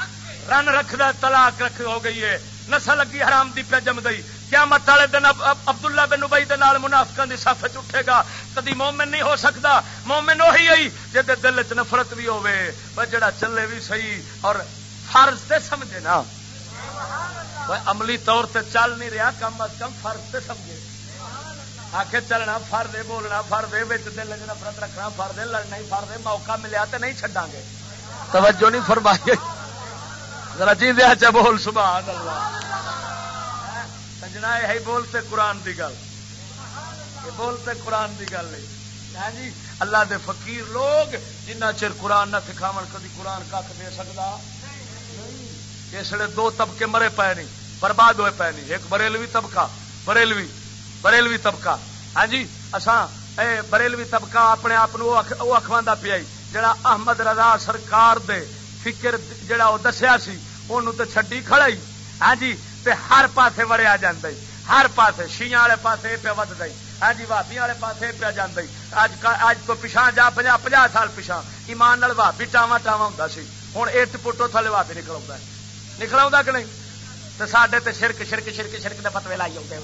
رن رکھدا طلاق رکھ ہو گئی ہے۔ نسل لگی حرام دی پہ جم گئی۔ قیامت والے دن عبداللہ بن ابئی دے نال منافقاں دی صف اٹھے گا، کدی مومن نہیں ہو سکتا، مومن وہی آئی جے دل چ نفرت بھی ہوے جڑا چلے بھی صحیح، اور فرض تے سمجھے نا۔ عملی طور تے چل نہیں رہا، کم از کم فرض تے سمجھے۔ آ کے چلنا فر دے بولنا فر دے دل نفرت رکھنا فر دے لڑنا ہی فر دے موقع ملیا تے نہیں چڈا گے۔ توجہ نہیں فرمائی۔ ذرا جی دیا چا بول، سبحان اللہ۔ سجنا یہ بولتے قرآن دی گل۔ یہ بولتے قرآن دی گل ہاں جی اللہ دے فقیر لوگ جنہ چر قرآن نہ سکھاو کدی قرآن کھ دے سکتا اس لیے دو طبقے مرے پے نہیں، برباد ہوئے پے نہیں۔ ایک بریلوی طبقہ، بریلوی بریلوی طبقہ۔ ہاں جی اسان اے بریلوی طبقہ اپنے آپ وہ اخواندہ پیا جڑا احمد رضا سرکار دے فکر، جڑا وہ دسیا سی انہوں تو چڈی کھڑائی ہاں جی تے ہر پاسے وڑیا جا ہر پاسے شیاں والے پاسے یہ پیا ود ہاں جی بھابی والے پاسے پیا جانا اج اج تو پچھا جا پنجا پنجا سال پچھا ایمان نال بھابی ٹاوا ٹاوا ہوں سی۔ ہوں اٹ پٹو تھلے بھابی نکل آتا نکل کہ نہیں؟ تو سڈے تو شرک شرک شرک شرک کے پتوے لائی آتے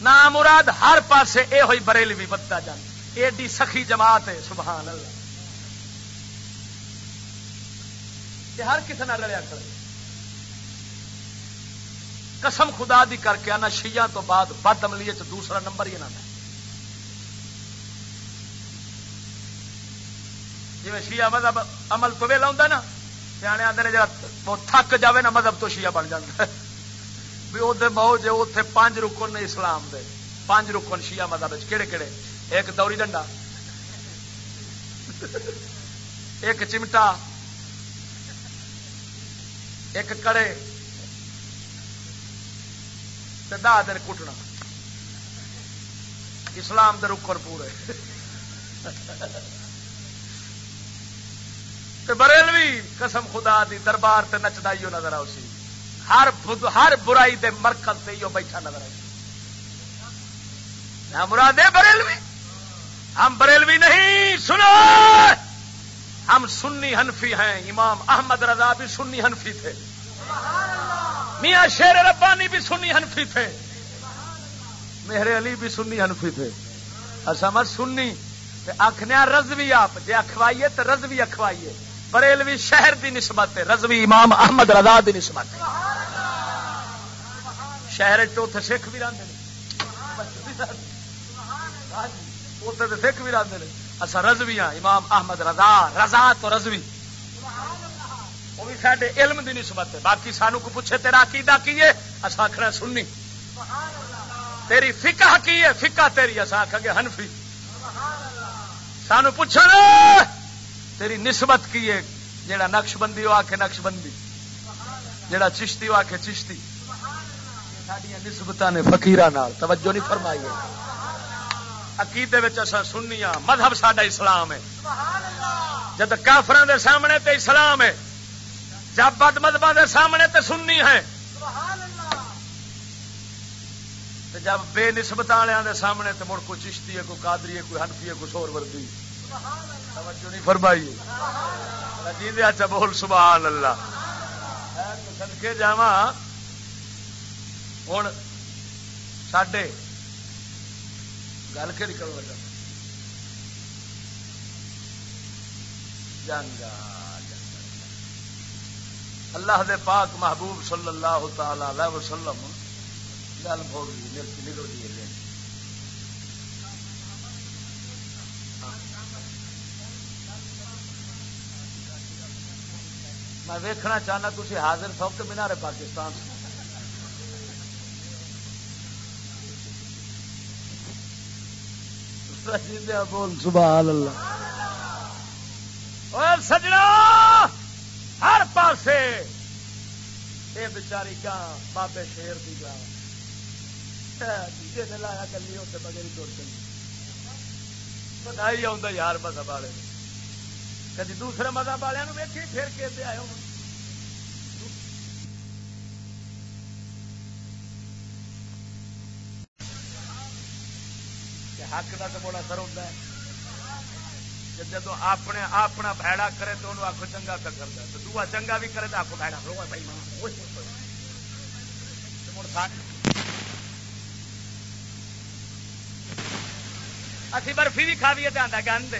نام مراد ہر پاسے یہ ہوئی بریلی بھی بدتا جان۔ ایڈی سخی جماعت ہے، سبحان اللہ۔ کہ ہر کسی نہ رلیا کرے۔ قسم خدا دی کر کے آنا شیعہ تو بعد بد عملی دوسرا نمبر ہی نہ جی شیعہ مذہب عمل تو ویلا ہوں نا، سیانے آتے جا تھک جاوے نا مذہب تو شیعہ بن جائے بھی وہ ماؤ جی اتنے پانچ رکن نے اسلام دے۔ پانچ رکن شیعہ مذہب کہڑے کہڑے ایک دوری ڈنڈا، ایک چمٹا ایک کڑے دہ دن کٹنا۔ اسلام دے رکر پورے۔ بریلوی قسم خدا دی دربار تے نچدا ہی نظر آؤ سی۔ ہر ہر برائی دے مرکز سے یہ بیٹھا نظر آئی مراد بریلوی۔ ہم بریلوی نہیں، سنو۔ ہم سنی حنفی ہیں، امام احمد رضا بھی سنی حنفی تھے۔ میاں شیر ربانی بھی سنی حنفی تھے۔ میرے علی بھی سنی حنفی تھے۔ اصا مت سنی۔ آخنے رضوی آپ جی اخوائیے تو رضوی اخوائیے بریلوی شہر دی نسبت ہے، رضوی امام احمد رضا دی نسبت ہے۔ شہر اتنے سکھ بھی رہتے ہیں اتنے سکھ بھی رہتے ہیں اصا رضوی ہاں امام احمد رضا رضا تو رضوی۔ وہ بھی سارے علم دی نسبت ہے۔ باقی سانو کو پوچھے تیرا عقیدہ کی ہے؟ اصا آخر سننی تیری فکا کی ہے؟ فکا تیری اصا آخ گے ہنفی سانو پوچھ تیری نسبت کی ہے؟ جہاں نقش بندی، وہ آ کے نقش بندی۔ جہاں چشتی، وہ آ کے چشتی۔ سڈیا نسبت نے فکیر توجہ نہیں فرمائی ہے۔ عقیدے اصا سننی ہاں مذہب سڈا اسلام ہے۔ جب کافران دے سامنے تے اسلام ہے، جب بد مذہب دے سامنے تے سننی ہے۔ جب بے نسبت والوں دے سامنے تے مڑ کوئی چشتی ہے، کوئی کادری ہے، کوئی ہنفی ہے، کوئی سور وردی۔ توجہ نہیں فرمائی جی اچھا بول، سبحان اللہ۔ سدکے جاوا ہوں سڈے گل کے نکل لگا۔ جنگ اللہ دے پاک محبوب صلی اللہ تعالی علیہ وسلم، گل بول گئی نکل گئی میں ویکھنا چاہنا تھی حاضر سو کہ مینارے پاکستان سے۔ بول، سبحان اللہ۔ اور سجنا ہر پاسے۔ یہ بچاری گاں بابے شیر کی گاں نے لایا کلی ہوتے بغیر توڑ چلی۔ بدائی آ یار مذہب والے کدی دوسرے مذہب والوں ویکھی، پھر کے آئے ہو حق کا تو بڑا اثر ہوتا ہے۔ جب اپنے اپنا بھڑا کرے تو انہوں آخو چنگا پہ کرتا ہے۔ تو دعا چنگا بھی کرے تو آخو بھڑا۔ رو بھائی اسی برفی بھی کھا بھی آتا گند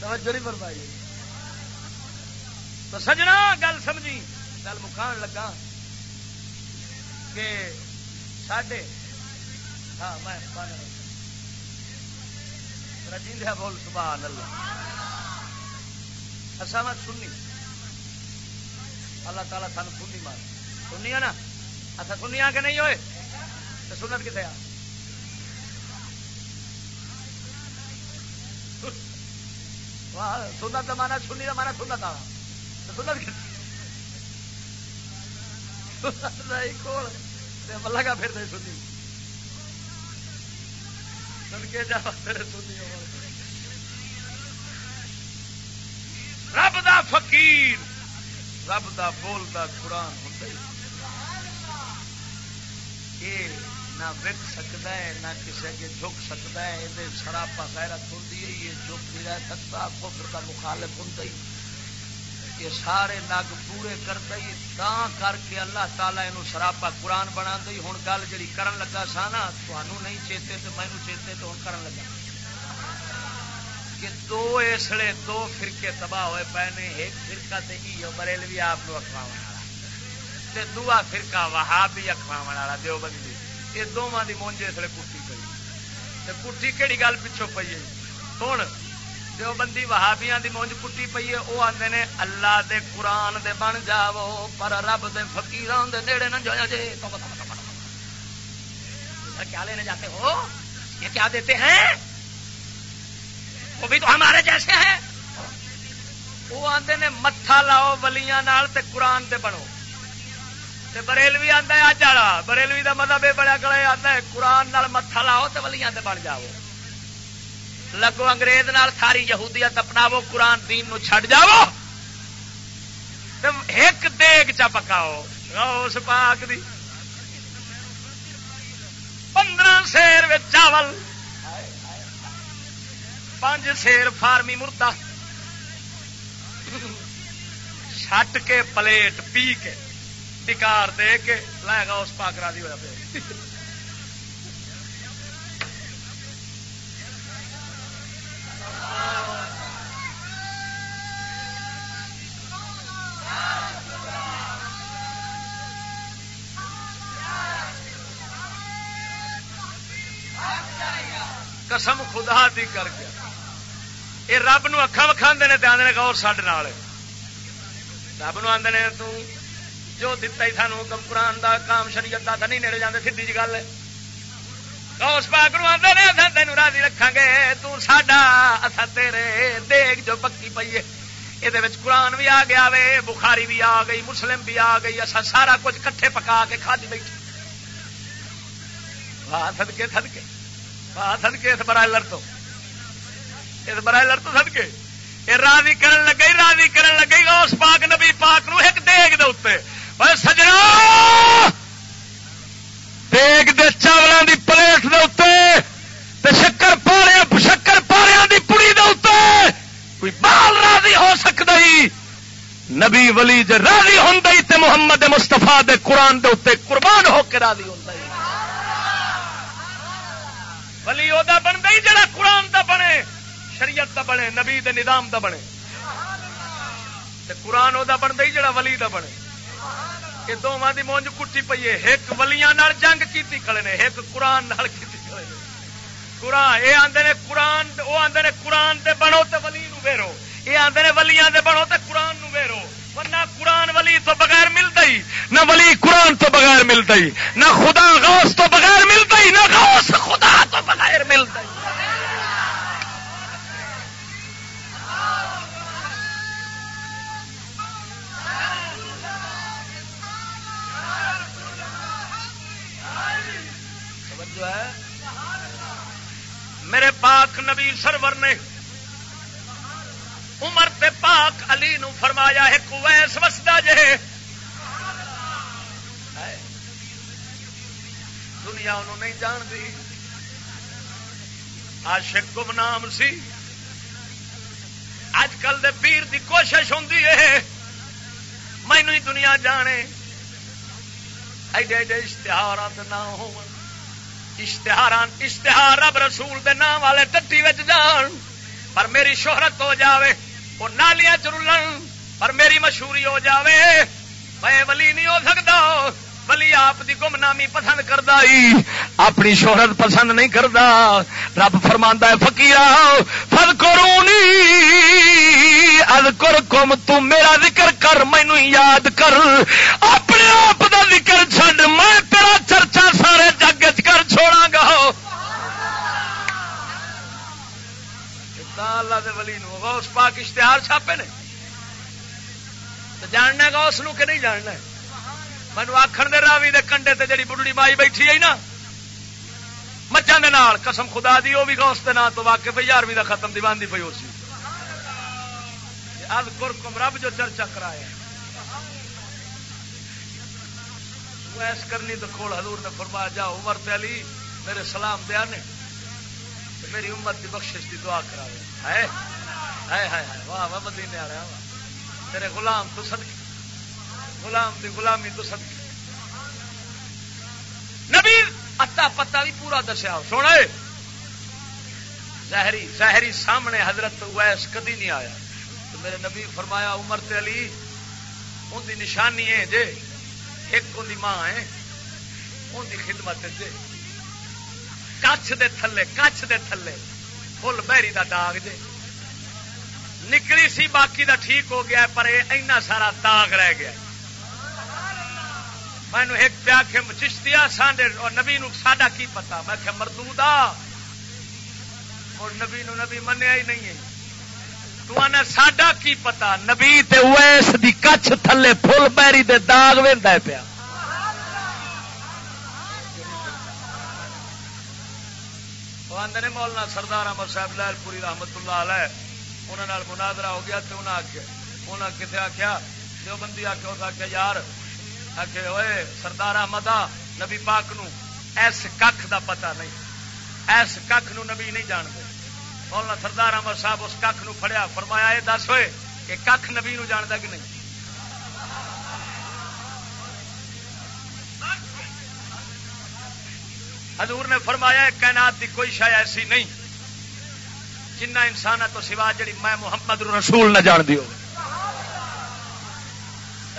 توجہ نہیں فرمائی۔ تو سجنا گل سمجھی۔ گل مکان لگا کہ ساڈے ہاں میں رجیندیا بول سبحان اللہ اصا میں سننی اللہ تعالیٰ سان سننی مار سننی نا اچھا سنیا کہ نہیں ہوئے تو سنت کتنے آ سنت کا مانا سنی کا مانا سنت آ سنت کول لگا پھر نہیں سنی۔ سن جا پھر سنی رب دا فقیر، رب دا بولتا قرآن ہوں یہ نہ وک سکتا ہے، نہ کسی کے جھک سکتا ہے یہ سراپا غیرت ہوں یہ جھک نہیں رہ سکتا کفر کا مخالف ہوں یہ سارے نگ پورے کرتا ہی تا کر کے اللہ تعالیٰ یہ سراپا قرآن بنا دی ہوں گل جی کرن لگا سا نا تمہوں نہیں چیتے تو مینو چیتے تو ہوں کرن لگا۔ کہ دو اسلے دو فرقے تباہ ہوئے پے نے، ایک فرقہ تے ہی بریل بھی آپ اخواو والا دعا فرقہ وہاں بھی اخواو والا دیو بندی یہ دونوں کی مونج اسلے کٹی پی کٹی کہڑی گل پچھوں پی ہے؟ ہوں جو بندی وہابیاں دی مونج کٹی پئی ہے وہ آندے نے اللہ دے قرآن دے بن جاو پر رب دے فقیران دے نیڑے نہ جایا جے۔ کیا لینے جاتے ہو؟ یہ کیا دیتے ہیں؟ وہ بھی تو ہمارے جیسے ہیں۔ وہ آندے نے متھا لاؤ، ولیاں نال تے قرآن دے بنو۔ تے بریلوی آندا ہے اج والا۔ بریلوی دا مطلب یہ بڑا کڑے آندا ہے، قرآن نال متھا لاؤ تے ولیاں دے بن جاؤ لگو انگریز نال ساری یہودیت اپناو قرآن دین نو چھڑ جاؤ ایک دیگ چا پکاؤ اس پاک دی پندرہ سیر چاول پانچ سیر فارمی مردہ چھٹ کے پلیٹ پی کے ٹکار دے کے لائے گا اس پاک راضی ہوا پہ قسم خدا دی کر کے۔ یہ رب نو اکھا وکھا نے آدھے گور سڈے رب نو آدھے تو جو دتا ہی سانو حکم قرآن دا، کام شریعت دا نہیں نیڑے جانے سیدھی جی گل ہے۔ اس پاک نو آدھے نے تین راضی رکھا گے تاڈا اصا تیرے دیکھ جو پکی پی ہے یہ قرآن بھی آ گیا وے بخاری بھی آ گئی مسلم بھی آ گئی اصا سارا کچھ کٹھے پکا کے کھا دی بیٹھے واہ سدکے سدکے واہ سدکے اس برائلر تو اس برائلر تو سدکے یہ راضی کرن لگے راضی کرن لگے اس پاک نبی پاک نو ایک دیگ دے اتنے سجنا دیگ دے چاولوں دی پلیٹ دے اتنے شکر پاریا شکر پاریا دی پڑی دے اتنے کوئی بال راضی ہو سکتا ہی نبی ولی جے راضی ہوں تے محمد مستفا دے قرآن دے اتنے قربان ہو کے راضی ہوں ولی وہ بنتا ہی جڑا قرآن دا بنے شریعت دا بنے نبی دے نظام دا بنے قرآن وہ بنتا ہی جڑا ولی دا بنے یہ دونوں کی مونج کٹی پی ہے۔ ایک ولیاں جنگ کی کھڑے نے، ایک قرآن کی کھڑے نے۔ قرآن یہ آدھے نے قرآن وہ آدھے نے قرآن دے بنو تے ولی نو ویرو۔ یہ آدھے نے ولیاں دے بنو تے قرآن نو ویرو۔ نہ قرآن ولی تو بغیر ملتا ہی نہ ولی قرآن تو بغیر ملتا ہی نہ خدا غوث تو بغیر ملتا ہی نہ غوث خدا تو بغیر ملتا ہی میرے پاک نبی سرور نے عمر تے پاک علی نو فرمایا ایک ویس وسدا جے۔ دنیا انہوں نہیں جانتی۔ عاشق گم نام سی۔ اج کل دے پیر دی کوشش ہوں مینو ہی دنیا جانے۔ ایڈے ایڈے اشتہار نہ ہو اشتہار اشتہار رب رسول دے نام والے ٹٹی جان پر میری شہرت ہو جاوے وہ نالیاں چرلن پر میری مشہوری ہو جاوے میں ولی نہیں ہو سکتا ولی آپ دی گم نامی پسند کرتا ہی، اپنی شہرت پسند نہیں کرتا رب فرما ہے فکیر فل کرونی اد کر کم میرا ذکر کر مینو یاد کر۔ اپنے آپ دا ذکر چڈ میں تیرا چرچا سارے جگ کر چھوڑا گا۔ اللہ دے ولی نو، غوث پاک اشتہار چھاپے نے۔ جاننا گا اس کہ نہیں جاننا مینو آخر دے راوی دے کنڈے تے جڑی بڑھڑی مائی بیٹھی ہے نا مجھا دے نال قسم خدا دی وہ بھی غوث دے نام تو واقع پہ یارویں دا ختم دیوان دی پی ہو سی اد کم رب جو چرچا کرایا ایس کرنی تو کھول حضور نے فرمایا جا عمر تے علی میرے سلام دیا نے میری امت کی بخشش کی دعا کرا واہ واہ مدینے والا تیرے غلام تو سد غلام دی غلامی تو سد نبی، اتا پتا بھی پورا دسیا سونا ظاہری ظاہری سامنے حضرت ویس کدی نہیں آیا۔ تو میرے نبی فرمایا، عمر تے علی، ان دی نشانی ہے جے، ایک ان دی ماں ہے، ان دی خدمت جے۔ کچھ دے تھلے، کچھ دے تھلے فل بہری دا داغ جے۔ نکلی سی، باقی دا ٹھیک ہو گیا، پر اینا سارا داغ رہ گیا۔ مینو ایک پیا کے چشتیا سانڈے اور نبی نو ساڈا کی پتا؟ میں کہ مردو اور نبی نو نبی منیا ہی نہیں ہے۔ تو آنا ساڈا کی پتا؟ نبی تے ویس دی کچھ تھلے فل بیری دے داغ وہدا پیا۔ آدھے مولانا سردار احمد صاحب لال پوری رحمت اللہ علیہ انہوں نے مناظرہ ہو گیا تو انہیں آخیا انہیں کتنے آخیا جو بندی آخیا اس آخیا یار آخے ہوئے سردار احمد نبی پاک نو، ایس کھ دا پتا نہیں۔ ایس کھ نو نبی نہیں جانتے۔ مولانا سردار احمد صاحب اس کھ نو فڑیا فرمایا یہ دس ہوئے، کہ کھ نبی نو جانتا کہ نہیں؟ حضور نے فرمایا کائنات کی کوئی شاید ایسی نہیں، جنہ انسان تو سوا جڑی میں محمد رسول نہ جان دیو۔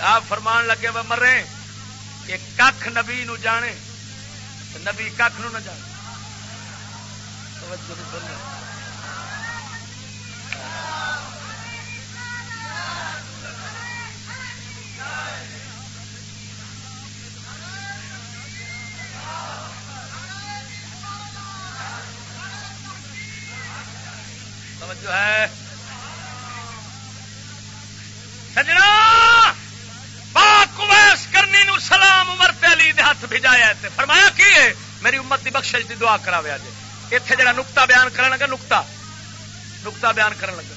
آپ فرمان لگے وہ مرے کہ کھ نبی نو جانے نبی کھ نو نہ جانے۔ جو ہے۔ سجنا پاک ویس کرنی نو سلام عمر تے علی دے ہاتھ بھجایا تے فرمایا کی ہے؟ میری امت دی بخشش دی دعا کراویا جے ایتھے جڑا نقطہ بیان کرن لگا، نقطہ۔ نقطہ بیان کرن لگا۔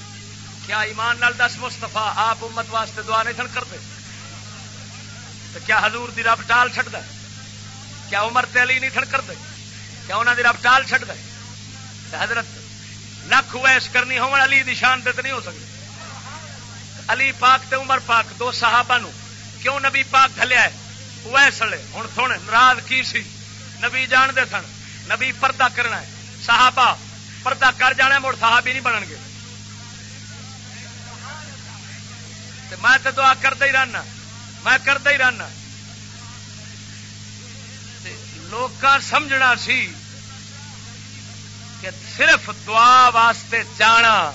کیا ایمان نال دس مستفا آپ امت واسطے دعا نہیں تھن کرتے؟ تو کیا حضور دی رب ٹال چھڑ ہے؟ کیا عمر تے علی نہیں تھن کرتے؟ کیا انہاں دی رب ٹال چھڑ ہے؟ حضرت لکھ ویس کرنی ہو علی دی شان تے نہیں ہو سکتی علی پاک تے عمر پاک، دو صحابہ نو۔ کیوں نبی پاک گلیا ہے؟ ویس لے ہوں تھوڑے ناراض کی سی؟ نبی جان دے سن۔ نبی پردہ کرنا ہے۔ صحابہ، پردہ کر جانا مڑ صحابی نہیں بنن گے۔ میں تو دعا کرتا ہی رہنا۔ میں کرتا ہی رہنا۔ لوگ سمجھنا سی کہ صرف دعا واسطے جانا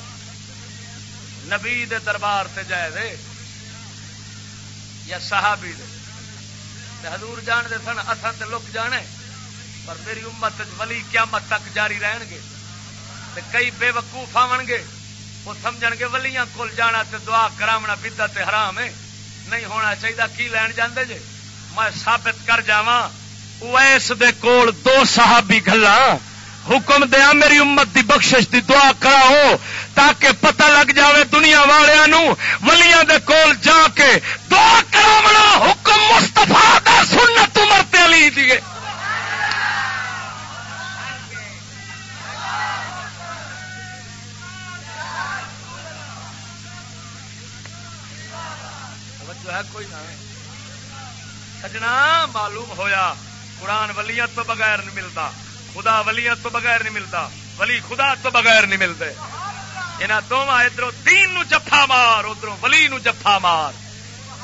نبی دے دربار سے جائے دے یا صحابی دے۔ حضور جان دے سن اصل تے لک جانے، پر میری امت ولی قیامت تک جاری رہن گے۔ تے کئی بے وقوف آن گے۔ وہ سمجھ گے ولیاں کول جانا تے دعا کراونا بدت تے حرام ہے۔ نہیں ہونا چاہیے کی لین جاندے جے؟ میں ثابت کر جاواں، اویس دے کول دو صحابی گلاں حکم دیا، میری امت دی بخشش دی دعا کراؤ تاکہ پتہ لگ جاوے دنیا والوں ولیاں دے کول جا کے دعا کراونا حکم مستفا دا سنت عمر علی دیے کوئی نہ۔ سجنا معلوم ہویا، قرآن ولیت تو بغیر نہیں ملتا۔ خدا ولیت تو بغیر نہیں ملتا۔ ولی خدا تو بغیر نہیں ملتے۔ یہاں دونوں ادھر تین نو جفا مار ادھر ولی نو جفا مار۔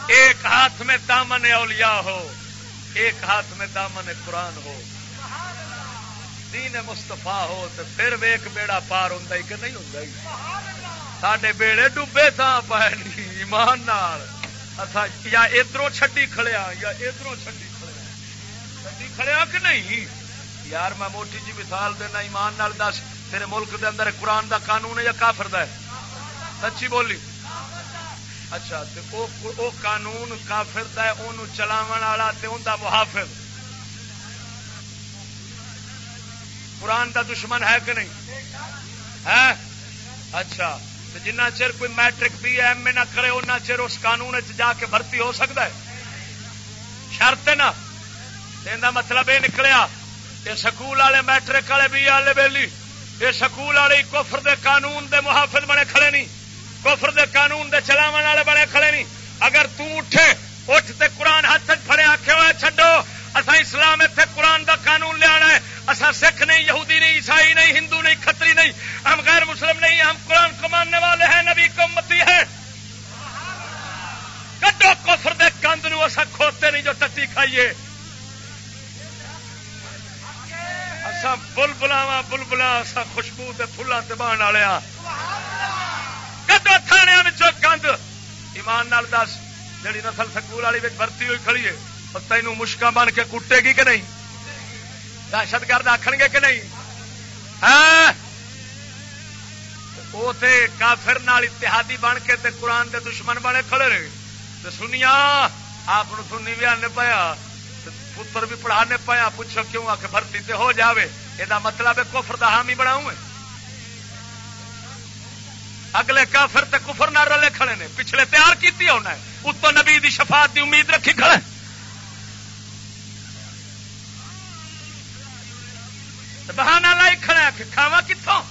ایک ہاتھ میں دامن اولیاء ہو، ایک ہاتھ میں دامن قرآن ہو۔ دین مستفا ہو تو پھر ویک بیڑا پار ہوں کہ نہیں ہوں سڈے بیڑے ڈبے تھا پی ایمان یا ادھر چڈی کھڑیا ہاں، یا ادھر چڈی کھڑیا ہاں۔ چڈی کھڑیا ہاں کہ نہیں؟ یار میں موٹی جی مثال دینا ایمان نال دس تیرے ملک دے اندر قرآن دا قانون ہے یا کافر دا ہے؟ سچی بولی۔ اچھا او, او قانون کافر دا ہے اونوں چلاون والا تے اوندا محافظ۔ قرآن دا دشمن ہے کہ نہیں؟ ہے؟ اچھا جنہ چر کوئی میٹرک بی ایم اے نہ کرے ان چر اس قانون جا کے بھرتی ہو سکتا ہے؟ شرط نا؟ مطلب یہ نکلیا۔ یہ سکول والے میٹرک والے بھی والے ویلی یہ سکول والے کفر دے قانون دے محافظ بنے کھڑے نہیں۔ کفر دے قانون دے چلاو والے بنے کھڑے نہیں۔ اگر اٹھے، اٹھ تے قرآن ہاتھ فڑے آخے ہوئے چڈو اصا اسلام اتنے قرآن دا قانون لیا ہے۔ اصا سکھ نہیں، یہودی نہیں، عیسائی نہیں، ہندو نہیں کتری نہیں۔ ہم غیر مسلم نہیں، ہم قرآن کو ماننے والے ہیں، نبی کو متی ہے کڈو کفر دے کند نو اصا کھوتے نہیں جو ٹٹی کھائیے۔ بل بلاوا بل بلا خوشبو کے فلان دبان والے کدو تھانے گند ایمان نال دس جی نسل سکول والی برتی ہوئی کھڑی ہے تینوں مشکا بن کے کٹے گی کہ نہیں؟ دہشت گرد آخر گے کہ نہیں؟ ہاں؟ وہ کافر نال اتحادی بن کے تے قرآن دے دشمن بنے کھڑے رہے۔ تو سنیا آپ سنی بھی آنے پایا پتر بھی پڑھانے پایا، پوچھو کیوں؟ آ کے بھرتی تے ہو جاوے۔ یہ مطلب ہے کفر دا حامی بناؤں اگلے کافر تے کفر نہ رلے کھڑے نے۔ پچھلے تیار کیتی ہونا ہے اتو نبی دی شفاعت دی امید رکھی کھڑے۔ بہانا لائی کھڑا کہ کھاوا کتوں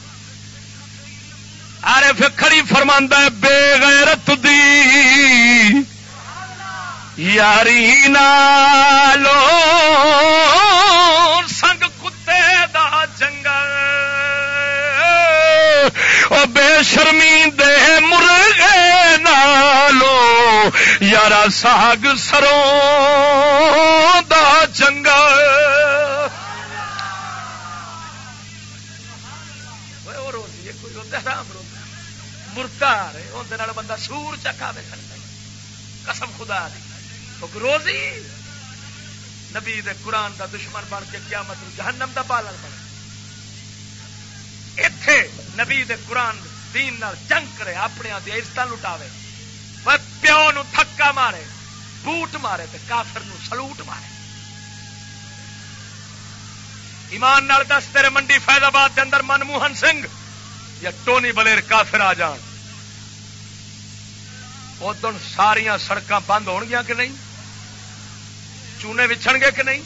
ارے پھر فرماندہ بے غیرت دی۔ یاری نالو سنگ کتے دا جنگل۔ او بے شرمی دے مرغے نالو یارا ساگ سروں دا جنگل۔ مرتا بندہ سور چکا ویسن قسم خدا دی۔ روزی؟ نبی دے قرآن دا دشمن بن کے کیا مطلب جہنم دا پالن بن اتے نبی دے قرآن دین نال جنگ کرے اپنے عزت لٹاوے۔ وہ پیو نو تھکا مارے، بوٹ مارے تے کافر نو سلوٹ مارے۔ ایمان نال دس، تیرے منڈی فیض آباد کے اندر منموہن سنگھ یا ٹونی بلیر کافر آ جان۔ ادن ساریا سڑک بند ہو گیا کہ نہیں؟ چونے بچھن گے کہ نہیں؟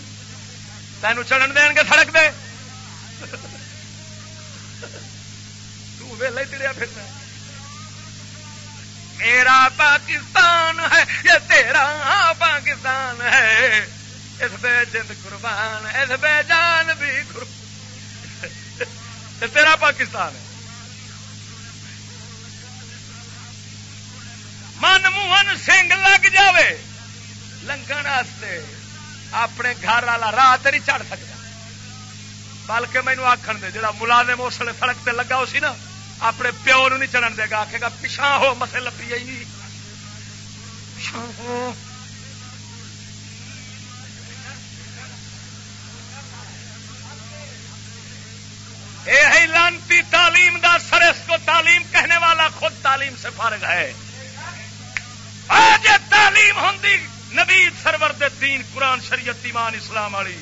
تینوں چڑھن دین گے، سڑک دے۔ تیلے تریا پھرنا۔ میرا پاکستان ہے، یہ تیرا پاکستان ہے۔ اس بے جند قربان، اس بے جان بھی قربان تیرا پاکستان ہے۔ من موہن سنگ لگ جاوے، لنگن اپنے گھر والا راہ نہیں چڑھ سکتا۔ بلکہ مینو آخر دے جا ملازم اس لیے سڑک تے لگا اسی نا، اپنے پیو نہیں چڑھن دے گا۔ آخے گا پچھا ہو مسے لپی آئی۔ یہ لانتی تعلیم دا سرس کو تعلیم کہنے والا خود تعلیم سے فارغ ہے۔ آج تعلیم ہوں نبی سرور دے دین قرآن شریعت ایمان اسلام والی۔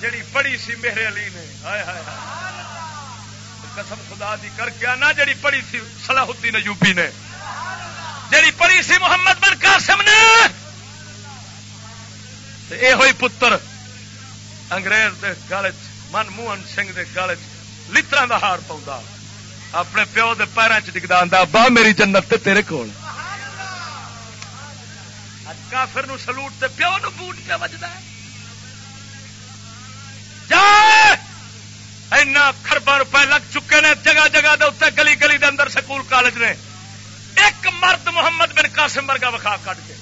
جڑی پڑھی سی میرے علی نے۔ ہائے ہائے قسم خدا دی کر کے نہ جڑی پڑھی سی صلاح الدین یوپی نے۔ جڑی پڑھی سی محمد بن قاسم نے۔ یہ ہوئی پتر انگریز دے گل من موہن سنگھ دے گل لطرا دا ہار پاؤں اپنے پیو دے پیروں چ ڈگدا با میری جنت تے تیرے کول۔ کافر نو سلوٹ تے پیو نو بوٹ پہ وجدا ہے۔ اینا خربا روپے لگ چکے نے جگہ جگہ دے اتنے گلی گلی دے اندر سکول کالج نے۔ ایک مرد محمد بن قاسم ورگا وکھا کٹ کے۔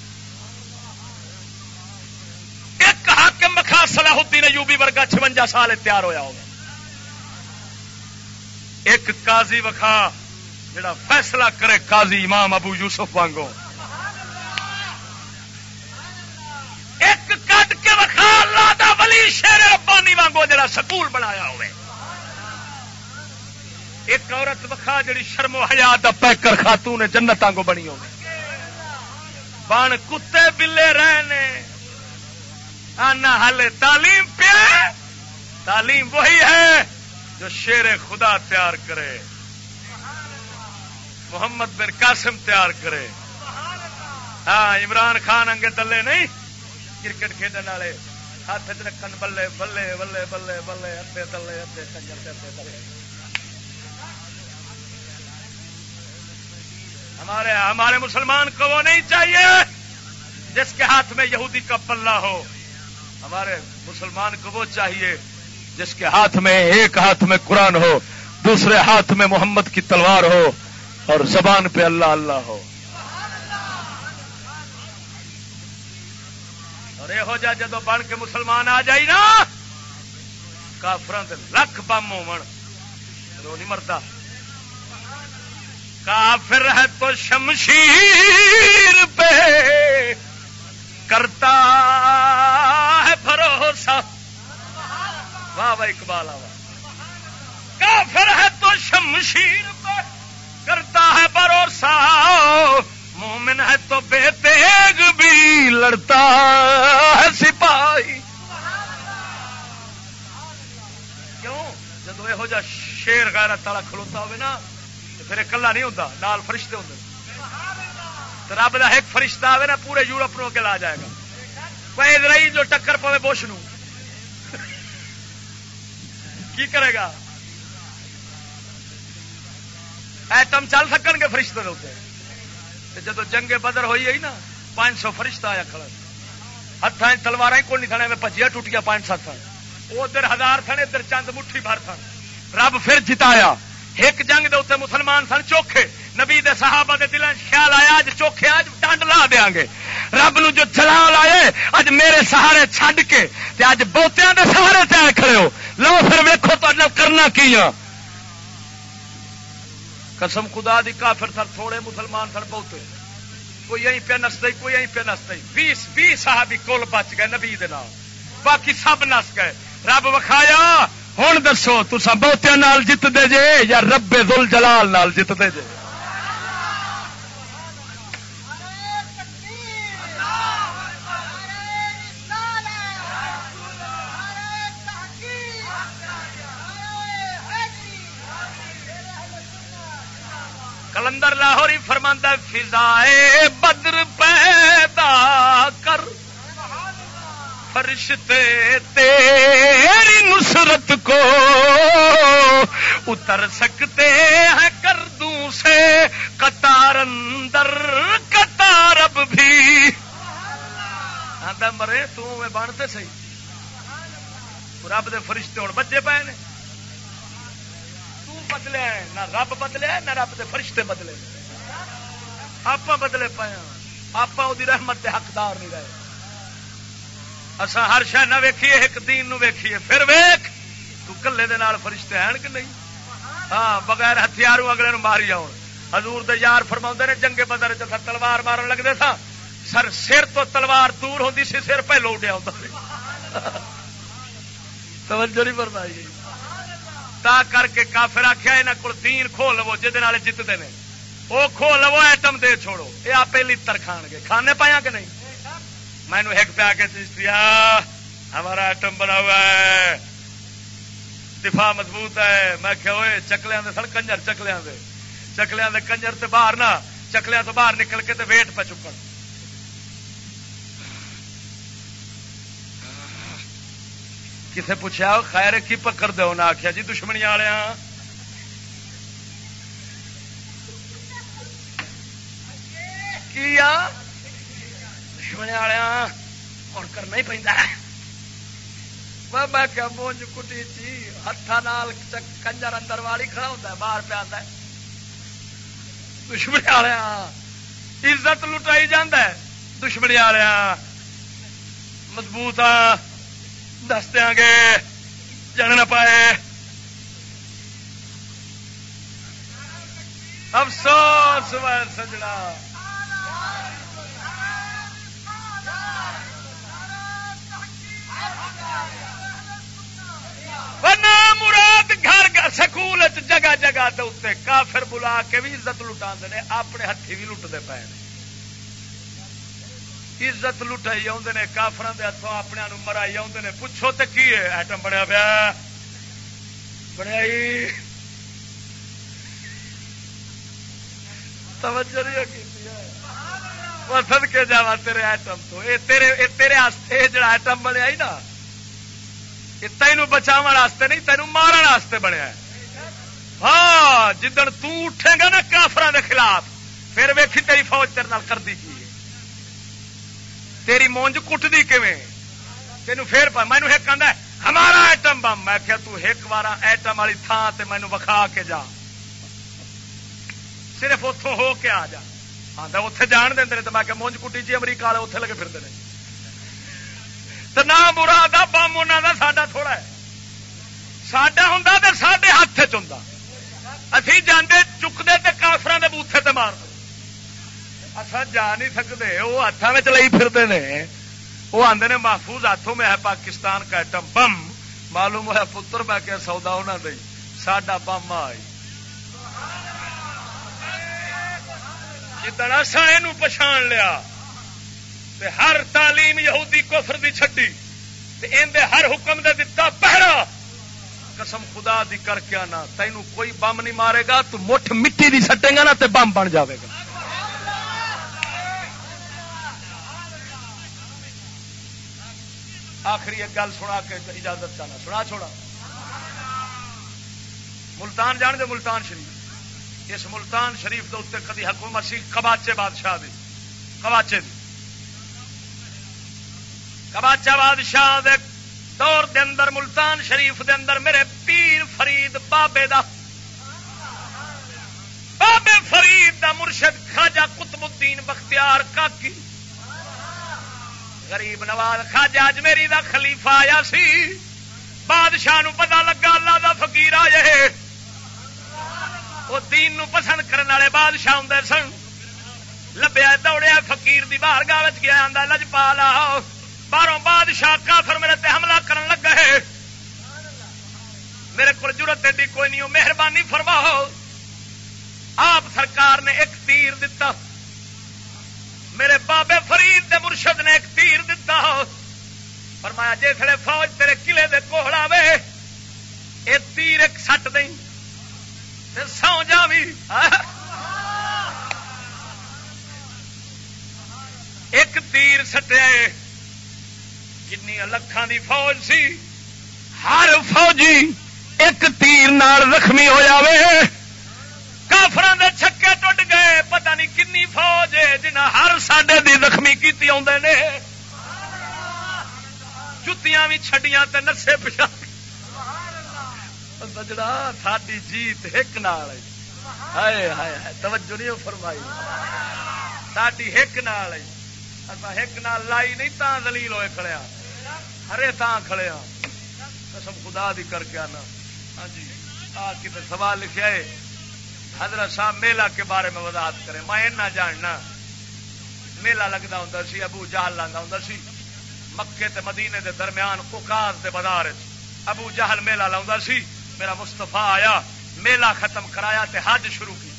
ایک حاکم وکھا صلاح الدین ایوبی ورگا چونجا سال تیار ہویا ہوگا۔ ایک قاضی وکھا جڑا فیصلہ کرے قاضی امام ابو یوسف وانگو۔ جڑا سکول بنایا ہوئے۔ ایک عورت وکھا جڑی شرم و حیات دا پیکر خاتون جنتاں کو بنی ہوئے بان کتے بلے رہنے آنا ہلے تعلیم پہ تعلیم وہی ہے جو شیر خدا تیار کرے۔ محمد بن قاسم تیار کرے۔ ہاں عمران خان انگے دلے نہیں۔ کرکٹ کھیلنے والے۔ ہاتھ چ رکھن، بلے بلے بلے بلے بلے ادے دلے ادے کنجر ہمارے ہمارے مسلمان کو وہ نہیں چاہیے جس کے ہاتھ میں یہودی کا پلہ ہو۔ ہمارے مسلمان کو وہ چاہیے جس کے ہاتھ میں ایک ہاتھ میں قرآن ہو، دوسرے ہاتھ میں محمد کی تلوار ہو اور زبان پہ اللہ اللہ ہو۔ اور یہ ہو جدو بن کے مسلمان آ جائی نا کافران لکھ بم ہو نہیں مرتا کافر ہے تو شمشیر پہ کرتا ہے بھروسہ واہ واہ اقبال کافر ہے تو شمشیر پر کرتا ہے بھروسہ مومن ہے تو بے تیگ بھی لڑتا ہے سپاہی۔ کیوں؟ جب یہ جا شیر غیرت تالا کھلوتا ہوئے نا، تو پھر کلا نہیں ہوتا نال فرشتے ہوتے تو رب کا ایک فرشتہ آئے نا، پورے یورپ نو کے لا جائے گا۔ کوئی رہی جو ٹکر پوے بوش نو۔ کی کرے گا؟ ایٹم چل سکن گے فرشتے ہوتے جب جنگ بدر ہوئی ہے نا، پانچ سو فرشتہ آیا کھڑا ہاتھ تلوار ہی کون نہیں کھڑے، میں پجیا ٹوٹیا پانچ سات ادھر ہزار تھے ادھر چند مٹھی بھر سن۔ رب پھر جتایا۔ ایک جنگ دے اتنے مسلمان سن چوکھے۔ نبی دے صحابہ دے دلان خیال آیا اج چوکھے اج ڈنڈ لا دیا گے۔ رب نو جو چلا لائے اج میرے سہارے چھڈ کے، تے اج بوتیاں دے سہارے تے کھڑے ہو۔ لو پھر ویکھو تو کرنا کی قسم خدا دی، کافر سر تھوڑے، مسلمان سر بہتے۔ کوئی یہیں پہ نستا کوئی یہیں پہ نستا بیس بیس صحابی کول بچ گئے نبی دے نام باقی سب نس گئے۔ رب وکھایا ہوں دسو تسا بہتیا جیت دے جے یا رب دل جلال نال دے جے؟ کلندر لاہوری فرماندہ فضائے بدر پیدا کر۔ فرشتے تیری نصرت کو اتر سکتے ہیں کردوں سے۔ قطار اندر، قطار اب بھی۔ آدھا مرے، تو میں بنتے سی رب دے فرشتے ہوں بچے پے نے۔ بدلے نہ رب بدلے نہ رب دے فرشتے بدلے آپ بدلے پایا ہاں. آپ رحمت دے حقدار نہیں رہے. اصا ہر شہ نہ ویکھیے، ایک دین نو ویکھیے. پھر ویخ تلے دے نال فرشتے ہیں کہ نہیں؟ ہاں بغیر ہتھیاروں اگلے نو ماری آؤ حضور دے یار فرما نے، جنگے بدر چ تلوار مارن لگتے تھا سر سر تو تلوار دور ہوتی سی، سر پہلو اڈیا ہوتا توجہ نہیں فرمائی تا کر کے کافر آخیا یہاں کو دین کھو لو جہد جتتے ہیں وہ کھو لو ایٹم دے چھوڑو۔ یہ آپ لیتر کھان گے۔ کھانے پایا کہ نہیں؟ مینو ایک پیا کے ہمارا ایٹم بنا ہوا ہے۔ دفاع مضبوط ہے۔ میں کہ ہوئے چکلیاں دے سر کنجر چکلیاں دے۔ چکلیاں دے کنجر تے باہر نہ، چکلیاں تو باہر نکل کے تے ویٹ پہ چکن۔ کسے پوچھا خیر، کی پکڑ دو نہ آخیا جی دشمنی والے دشمنی والے ہوں کرنا ہی پہ میں کیا مونج کٹی چی ہاتھ کنجر اندر والی کھڑا ہوتا ہے، باہر پہ آتا ہے۔ دشمنی والے عزت لٹائی جانا دشمنی والے مضبوط دس دیا گے۔ جان نہ پائے۔ افسوس سجڑا۔ مراد گھر سکول جگہ جگہ کافر بلا کے بھی عزت لٹا اپنے ہاتھی بھی لٹتے پے عزت لٹائی آدھے کافر ہاتھوں اپنے مرائی آدھے پوچھو تو کی ہے؟ ایٹم بنیا پیا۔ بنیا توجہ سد کے جا تیرے ایٹم تو۔ تیرے جڑا ایٹم بنیا نا۔ یہ تینوں بچاو واسطے نہیں، تینوں مارن واسطے بنیا ہاں جدن تٹھے گا نا کافران کے خلاف، پھر ویکھی تیری فوج تیرے کر دی کی۔ تیری مونج کٹتی کیویں؟ تینوں پھر پا مینو ایک آدھا ہمارا ایٹم بم۔ میں کیا تو ایک بار ایٹم والی تھان تے مینو وکھا کے جا۔ صرف اتوں ہو کے آ جا۔ آدھا اتے جان دیں تو میں کہ مونج کٹی جی امریکہ والے اتنے لگے پھرتے ہیں تو نہ برا دا بم انہوں کا ساڈا تھوڑا ہے۔ ساڈا ہوں تو سارے ہاتھ چ اسی جانے چکتے کافران کے بوتھے تے مار دو۔ اصا جا نہیں سکتے وہ ہاتھوں میں لئی پھرتے ہیں وہ آدھے نے محفوظ ہاتھوں میں ہے پاکستان کا ایٹم بم معلوم ہوا پتر میں کیا سودا انہوں نے ساڈا بم آئی جدن اصا یہ پچھان لیا تے ہر تعلیم یہودی کفر دی چھڈی تے ہر حکم دے دتا پہرا قسم خدا دی کر کے آنا تینوں کوئی بم نہیں مارے گا تو مٹھ مٹی دی سٹے گا نا تے بم بن جاوے گا آخری ایک گل سنا کے اجازت چاہنا۔ سنا چھوڑا۔ ملتان جان دے ملتان شریف۔ اس ملتان شریف کے اتنے کدی حکومت سی؟ کباچے بادشاہ دی۔ کباچے دی۔ کباچا بادشاہ دے دور دے اندر، ملتان شریف دے اندر میرے پیر فرید بابے دا۔ بابے فرید دا مرشد خواجہ قطب الدین بختیار کاکی۔ غریب نواز خاجا میری دا خلیفہ آیا سی۔ بادشاہ نو پتا لگا اللہ دا فقیر آئے وہ دین نو پسند کرنے والے بادشاہ ہوں سن۔ لبیا دوڑیا فقیر دی باہر گاہ گیا آدھا لج پا لا باہروں بادشاہ کافر میرے تے حملہ کرن لگا ہے۔ میرے کو ضرورت ایڈی کوئی نہیں مہربانی فرماؤ۔ آپ سرکار نے ایک تیر دتا۔ میرے بابے فرید دے مرشد نے ایک تیر دتا۔ فرمایا جسے فوج تیرے قلعے دے کوڑ آئے یہ تیر ایک سٹ دیں۔ سو جا بھی۔ ایک تیر سٹیا جنی لکھان دی فوج سی، ہر فوجی ایک تیر نال زخمی ہو جائے کافر دے چھکے ٹوٹ گئے۔ پتہ نہیں کنی فوج ہے جنہیں ہر ساڈے دی زخمی کی آدھے نے۔ جتیاں بھی چھڈیاں تے نسے پچھا بجڑا ساری جیت ایک نال ہائے ہائے توجہ نہیں فرمائی۔ ساری ایک نال ایک نال لائی نہیں تا دلیل ہوئے کھڑیا۔ ہرے تا کھڑیا ہاں۔ قسم خدا دی کر کے آنا۔ ہاں جی آ کتنے سوال لکھا ہے۔ حضرت صاحب میلہ کے بارے میں وضاحت کرے میں نہ جاننا، میلہ لگتا ہوں سی، ابو جہل لگتا ہوں سی۔ مکے تے مدینے دے درمیان اوکاس دے بازار ابو جہل میلہ لاؤں سی۔ میرا مستفا آیا، میلہ ختم کرایا تے حج شروع کیا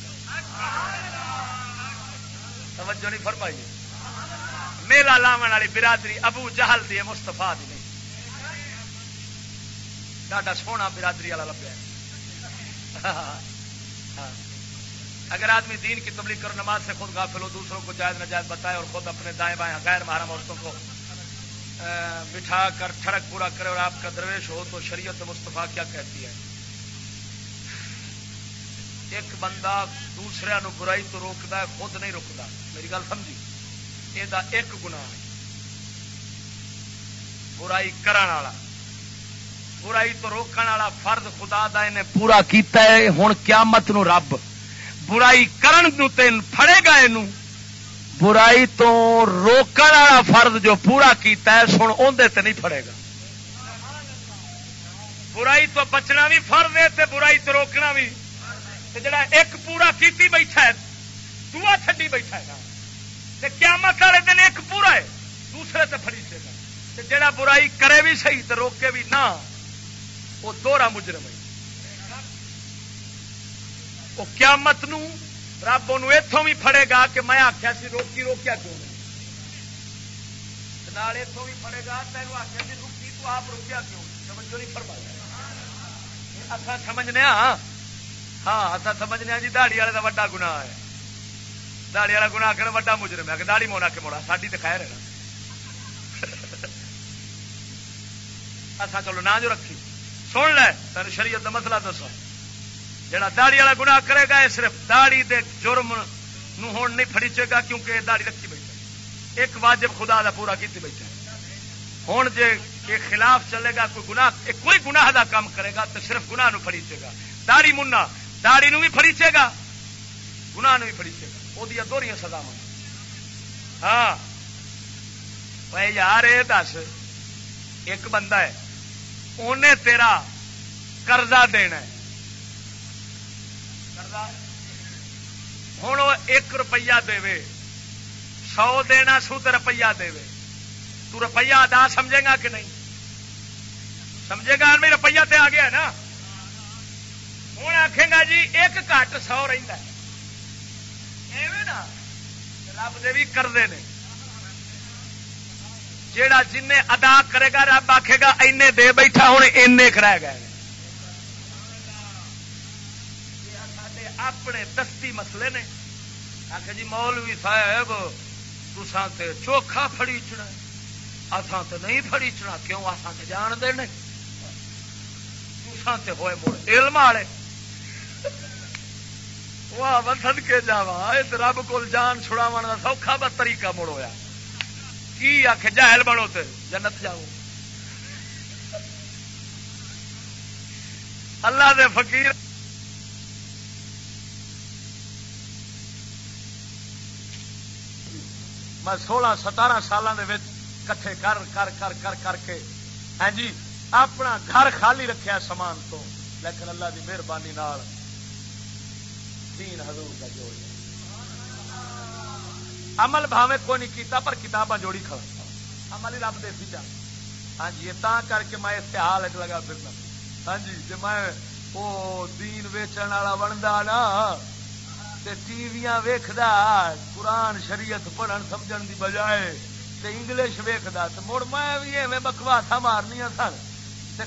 توجہ نہیں فرمائی۔ میلہ لاون والی برادری ابو جہل دی مستفا دی نہیں۔ ڈاڈا سونا برادری والا لبیا۔ اگر آدمی دین کی تبلیغ کرو، نماز سے خود غافل ہو، دوسروں کو جائز نجائز بتائے اور خود اپنے دائیں بائیں غیر محرم عورتوں کو بٹھا کر، ٹھڑک پورا کرے اور آپ کا درویش ہو تو شریعت مصطفیٰ کیا کہتی ہے؟ ایک بندہ دوسرے نو برائی تو روکتا ہے، خود نہیں روکتا۔ میری گل سمجھی؟ یہ ایک گنا ہے۔ برائی کرا برائی تو روکن والا فرد خدا دا انہیں پورا کیتا ہے ہوں قیامت نو رب۔ برائی کرن نو تین پھڑے گا یہ برائی تو روکن والا فرد جو پورا کیتا ہے سن اندر تے نہیں پھڑے گا برائی تو بچنا بھی فرد ہے تے برائی تو روکنا بھی جڑا ایک پورا کیتی بیٹھا ہے دعا چڈی بیٹھا ہے قیامت والے دن ایک پورا ہے دوسرے تے فری سے جڑا برائی کرے بھی صحیح تو روکے بھی نہ وہ دوہرا مجرم ہے وہ قیامت نو رب ان اتوں بھی فڑے گا کہ میں آخیا سی روکی روکیا کیوں نہیں اتوں بھی فڑے گا تین آخیا سی روکی تو آپ روکیا کیوں سمجھو نہیں فرمایا اصا سمجھنے ہاں اصا سمجھنے جی دہڑی والے کا وا گنا ہے دہڑی والا گنا آخر وا مجرم ہے کہ دہڑی موڑا کے موڑا ساری تو خیر ہے نا اصا چلو نہ جو رکھی سن لے تین شریعت کا مسئلہ دسو جڑا داڑی والا گناہ کرے گا، یہ صرف داڑی دے جرم نو ہون نہیں فڑیچے گا، کیونکہ داڑی رکھی بیٹھا ایک واجب خدا دا پورا کیتی بیٹھا ہوں جے یہ خلاف چلے گا، کوئی گناہ کوئی گناہ دا کام کرے گا، تو صرف گناہ نو فڑیچے گا۔ داڑی منا داڑی نو بھی فڑیچے گا۔ گناہ نو بھی فڑیچے گا۔ وہ دوہریاں سزا ہاں۔ یار یہ دس، ایک بندہ ہے انہیں تیرا قرضہ دینا ہے۔ ہوں وہ ایک روپیہ دے سو دینا سو تو روپیہ دے تو روپیہ ادا سمجھے گا کہ نہیں؟ سمجھے گا میں روپیہ تے آ گیا نا؟ ہوں آخے گا جی ایک کٹ سو نا رب دے بھی کرتے ہیں جیڑا جن ادا کرے گا، رب آخے گا اینے دے بیٹھا، ہوں این رہ گئے اپنے دستی مسلے نے۔ آخ جی مولوی صاحب تسان تے چوکھا فڑی چنا اسان تے نہیں فڑی چنا کیوں آسان تے جان دے نہیں؟ تسان تے ہوئے مڑ علم والے۔ واہ وسد کے جاوا اس رب کو جان چھڑاو کا سوکھا بہ طریقہ مڑ ہوا کی آخ جہل بنو تے، جنت جاؤ اللہ دے فقیر میں سولہ ستارہ سالوں کے کٹھے کر کر کر کر کر کے ہاں جی اپنا گھر خالی رکھیا سامان تو، لیکن اللہ کی مہربانی دین حضور کا جوڑ عمل بھاوے کوئی نہیں کیتا، پر کتاباں جوڑی کھڑا۔ عمل ہی رب دے سی جا۔ ہاں جی تا کر کے میں اتحال لگا پھرنا۔ ہاں جی جی میں وہ دین ویچن والا بنتا نا ٹی وی ویخدا قرآن شریعت پڑھن سمجھن دی بجائے تے انگلش ویخدا تو مڑ میں بھی ایویں بکواسا مارنی سن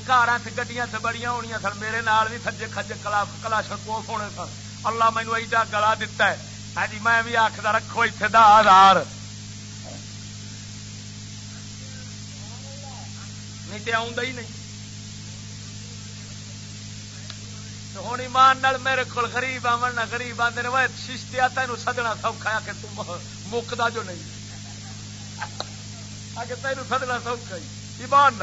کار گڈیاں سے بڑی ہونی سن، میرے نال بھی سجے کجے کلا کلا شکوف ہونے سن۔ اللہ مینو ایڈا گلا دتا ہے۔ ہاں جی میں بھی آخر رکھو اتنے دہ ہزار نہیں تو آ نہیں۔ ہوں ایمان میرے کو گریب آن نہ گریب آدھے وہ ششتیا تین سدنا سوکھا آ کے تم مکتا جو نہیں آ کے تین سدنا سوکھا ایمان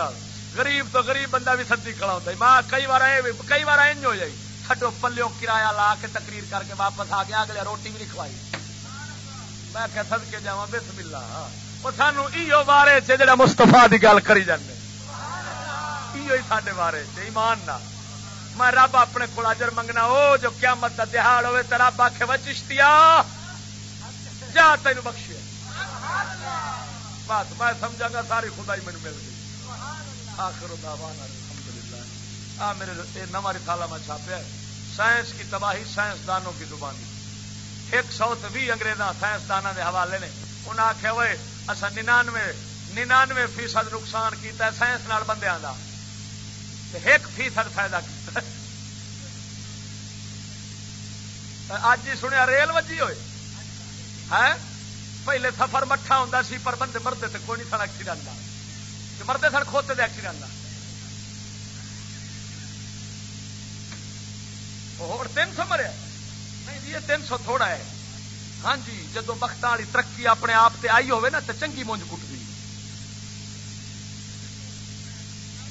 غریب تو غریب بندہ بھی سدی کھڑا ہوتا ہے ماں کئی بار کئی بار این ہو جائی کھڈو پلو کرایہ لا کے تقریر کر کے واپس آ گیا اگلے روٹی بھی نہیں کھوائی میں کہ سد کے جا بس ملا وہ سانو ایو بارے چ مستفا کی گل کری جانے سڈے بارے ایمان نہ میں رب اپنے کو اجر منگنا وہ جو قیامت کا دہاڑ ہوے تو رب آخ چشتیا جا تین بخش بس میں سمجھا گا، ساری خدائی مجھے مل گئی۔ آخر الحمدللہ۔ آ میرے نواں رسالہ میں چھاپیا سائنس کی تباہی سائنسدانوں کی زبانی۔ ایک سو بھی انگریزاں سائنسدانوں کے حوالے نے۔ انہیں آخیا ہوئے اصا ننانوے ننانوے فیصد نقصان کیتا ہے سائنس نال بندیاں کا ایک فیصد فائدہ کیا اج ہی سنیا ریل وجی ہوئے۔ ہے پہلے سفر مٹھا ہوں سی، پر بندے مرد تو کوئی نہیں سن ایکسیڈنٹ مرد سن کھوتے دے ایکسیڈنٹ تین سو مریا۔ نہیں جی، یہ تین سو تھوڑا ہے۔ ہاں جی جدو بخت والی ترقی اپنے آپ سے آئی ہوئے نا تو چنگی مونج کٹ گئی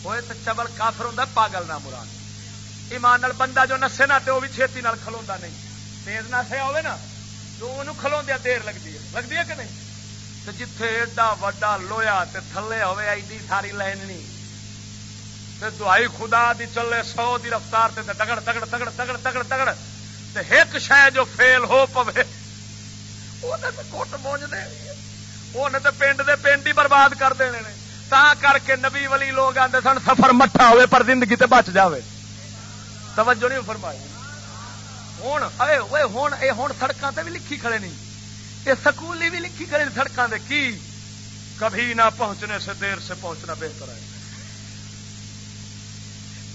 ہوئے تو چبل کافر ہوں پاگل نہ مراد ایمان بندہ جو نسے نہ وہ بھی چھتی کھلوا نہیں تیز نسیا ہوئے نا تو انہوں کھلو دیر لگتی ہے لگتی ہے کہ نہیں تو جتھے ایڈا وڈا لویا تے تھلے ہوئے ایڈی ساری لائن نہیں دعائی خدا دی چلے سو دی رفتار تے تگڑ تگڑ تگڑ تگڑ تگڑ تگڑ تے ایک شہ جو فیل ہو پوے وہ کٹ مونج دے وہ پنڈ دے پنڈ ہی برباد کر دینے نے تا کر کے نبی ولی لوگ آتے سن، سفر مٹھا ہوئے پر زندگی تے بچ جاوے۔ توجہ نہیں فرمائی۔ ہوں اے ہوں اے ہوں سڑکوں تے بھی لکھی کھڑے نہیں۔ یہ سکولی بھی لکھی کھڑے سڑکوں تے کی؟ کبھی نہ پہنچنے سے دیر سے پہنچنا بہتر ہے۔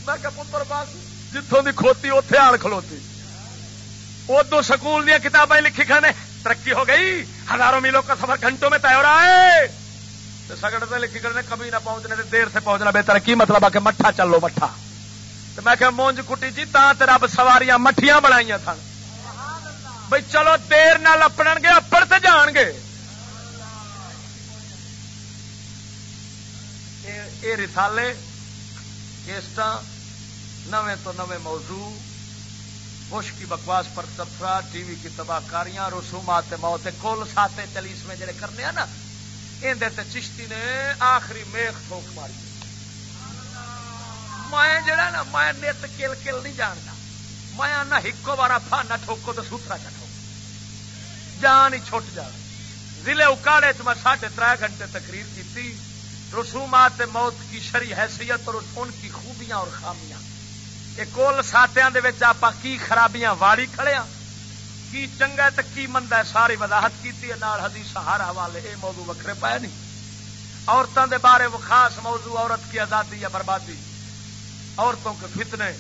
میں کہ پتر بس جتوں کی کھوتی اتے آل کھلوتی۔ ادو سکول دیا کتابیں لکھی کھانے ترقی ہو گئی۔ ہزاروں میلوں کا سفر گھنٹوں میں طے ہو رہا ہے۔ سگڑ سے لکھی کرنے کبھی نہ پہنچنے سے دیر سے پہنچنا بہتر ہے۔ کی مطلب آ کے مٹھا چلو مٹھا۔ تو میں کہ مونج کٹی جی تا رب سواریاں مٹھیاں بنائی سن بھائی چلو دیر نہ اپن گے اپڑ سے جان گے۔ یہ رسالے کیسٹ نویں تو نویں موضوع۔ بش کی بکواس پر تفرا ٹی وی کی تباہ کاریاں، رسومات موت، کل ساتے چلیس میں جڑے کرنے ہیں نا اندر چشتی نے آخری میخ ٹھوک ماری۔ میں جڑا نا، میں نت کل کل نہیں جانتا میں نہ ہکو بارا پا نہ ٹھوکو تو سوترا چٹو جان ہی چھٹ جا۔ ضلع اکاڑے چ میں ساڑھے تر گھنٹے تقریر کی رسومات موت کی شری حیثیت اور ان کی خوبیاں اور خامیاں۔ یہ کول ساتیا آپ کی خرابیاں واڑی کھڑے ہاں؟ کی چنگا تو کی مندا ہے؟ ساری وضاحت کی حدیث ہر حوالے یہ موضوع وکھرے پائے نہیں۔ عورتوں کے بارے وہ خاص موضوع، عورت کی آزادی یا بربادی، عورتوں کے فتنے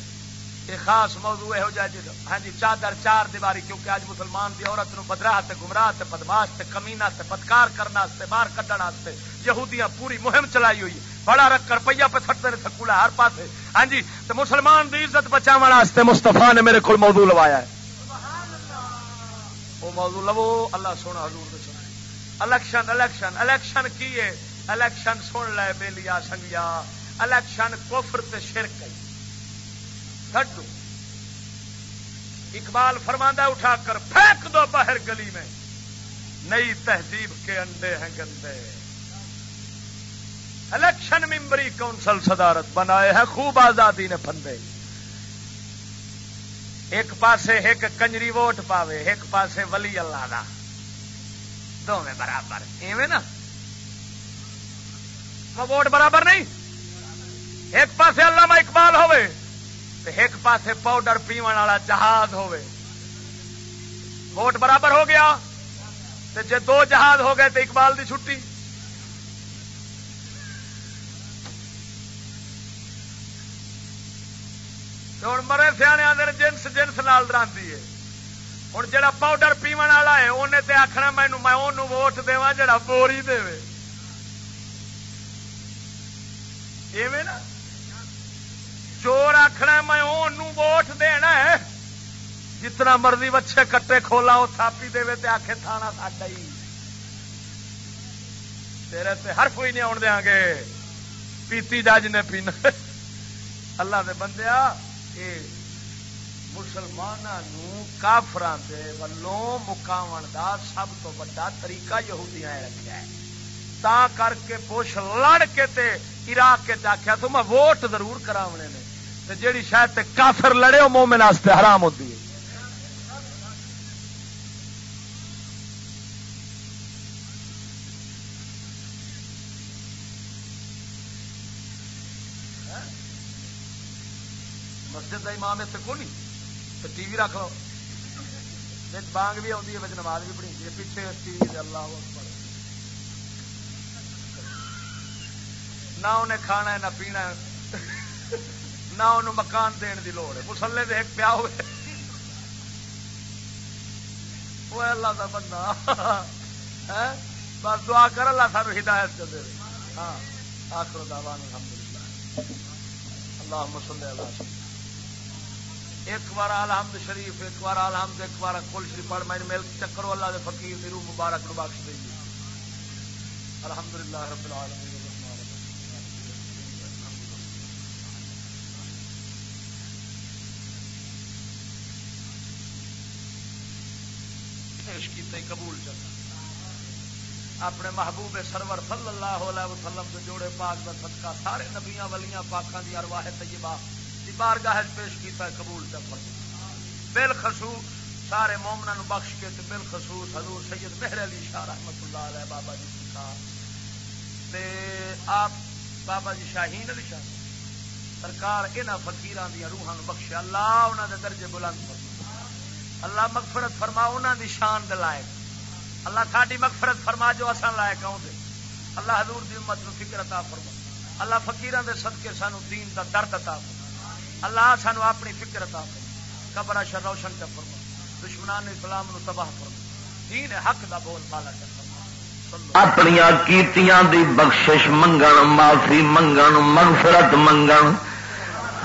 یہ خاص موضوع ہو جائے جی ہاں جی چادر چار دیواری، کیونکہ آج مسلمان دی عورت نو بدراہ تے گمراہ تے بدماش تے کمینا تے بدکار کرنا باہر کھڑنے یہودیاں پوری مہم چلائی ہوئی بڑا رکھ کر پہ سٹتے سکولا ہر پاس ہاں جی تو مسلمان دی عزت بچاؤ مستفا نے میرے کو موضوع لوایا ہے۔ وہ موضوع لو، اللہ سونا حضور الیکشن الیکشن الیکشن کی ہے؟ الیکشن سن لے بے لیا سنگیا الیکشن کوفر تے شرک ہے۔ اقبال فرماندہ اٹھا کر پھینک دو باہر گلی میں۔ نئی تہذیب کے انڈے ہیں گندے۔ الیکشن ممبری کونسل صدارت بنائے ہیں، خوب آزادی نے پندے ایک پاسے ایک کنجری ووٹ پاوے، ایک پاسے ولی اللہ دا۔ دونوں برابر، ایویں نا۔ ووٹ برابر نہیں۔ ایک پاسے علامہ اقبال ہوئے ایک پاسے پاؤڈر پیو والا جہاز ہوئے ووٹ برابر ہو گیا جے دو جہاز ہو گئے تو اقبال دی چھٹی۔ ہوں مرے سیانے آدھے جنس جنس نال ڈراندی ہے ہوں جا پاؤڈر پیو والا ہے انہیں تے آخنا مینو میں انہوں ووٹ دا جا بوری دے نا؟ چور آخنا میں انہوں ووٹ دینا ہے جتنا مرضی بچے کٹے کھولا وہ تھاپی دے تے آخے تھانا ساڈا ہی۔ تیرے تے ہر کوئی نہیں آن دیا گے۔ پیتی جا جن پینا۔ اللہ دے بندیا مسلمانوں کافران دے ولوں مکاون دا سب تو بڑا طریقہ یہودیاں رکھا ہے۔ تا کر کے پوش لڑ کے تے عراق کے آخیا تو میں ووٹ ضرور کراونے نے۔ تے جیڑی شاید تے کافر لڑے وہ مومن واسطے حرام ہوتی ہے۔ مسجد امام اتنے کو نہیں تو ٹی وی رکھ لو بانگ بھی آتی ہے بچ نماز بھی پڑھی ہے پیچھے ٹی وی اللہ نہ انہیں کھانا ہے نہ پینا ہے نہ انہوں مکان دین دی لوڑ ہے مسلے دے ایک پیا ہوئے وہ اللہ کا بندہ بس دعا کر اللہ سانو ہدایت کر دے ہاں آخر دعوان الحمدللہ اللہ صلی اللہ علیہ وسلم ایک بار الحمد شریف، ایک بار الحمد، ایک بار کل شریف پڑھ میں مل چکرو اللہ دے فقیر دی روح مبارک نو بخش دے الحمدللہ رب العالمین پیش کیتے قبول چلتا اپنے محبوب سرور صلی اللہ علیہ وسلم کے جوڑے پاک کا صدقہ، سارے نبیاں ولیاں پاکاں دی ارواح طیبہ۔ دی بارگاہ پیش کیتا ہے قبول چپل بل خصوص سارے مومنا نو بخش کے بل خصوص حضور سید مہر علی شاہ رحمت اللہ علیہ بابا جی تے آپ بابا جی شاہین علی شاہ سرکار یہاں فکیران دیا روحان بخش اللہ انہوں دے درجے بلند فرما اللہ مغفرت فرما انہوں دی شان دے لائق۔ اللہ ساری مغفرت فرما جو اصل لائق آؤں دے۔ اللہ حضور دی امت نو فکر عطا فرما۔ اللہ فقیران دے صدقے سانو دین دا درد عطا فرما۔ اللہ سانو اپنی فکر عطا کر قبر شر روشن کر فرما دشمنان اسلام نو تباہ فرما دین حق دا بول بالا کر اپنی کیتیاں دی بخشش منگن، معافی منگن، مغفرت منگن۔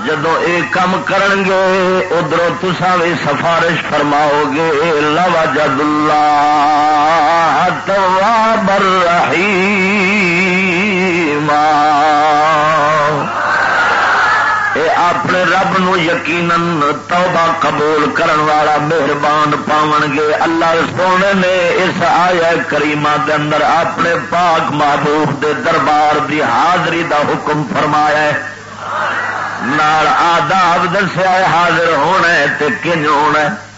جدو اے کم کرن گے ادھر تسا بھی سفارش فرماؤ گے۔ لو جد اللہ تواب الرحیم اے اپنے رب نو یقیناً توبہ قبول کرن والا مہربان پاون گے۔ اللہ سونے نے اس آیا کریمہ دے اندر اپنے پاک محبوب دے دربار دی حاضری دا حکم فرمایا ہے۔ نال آداب دسیا حاضر ہونا ہے تے کنج ہونا ہے۔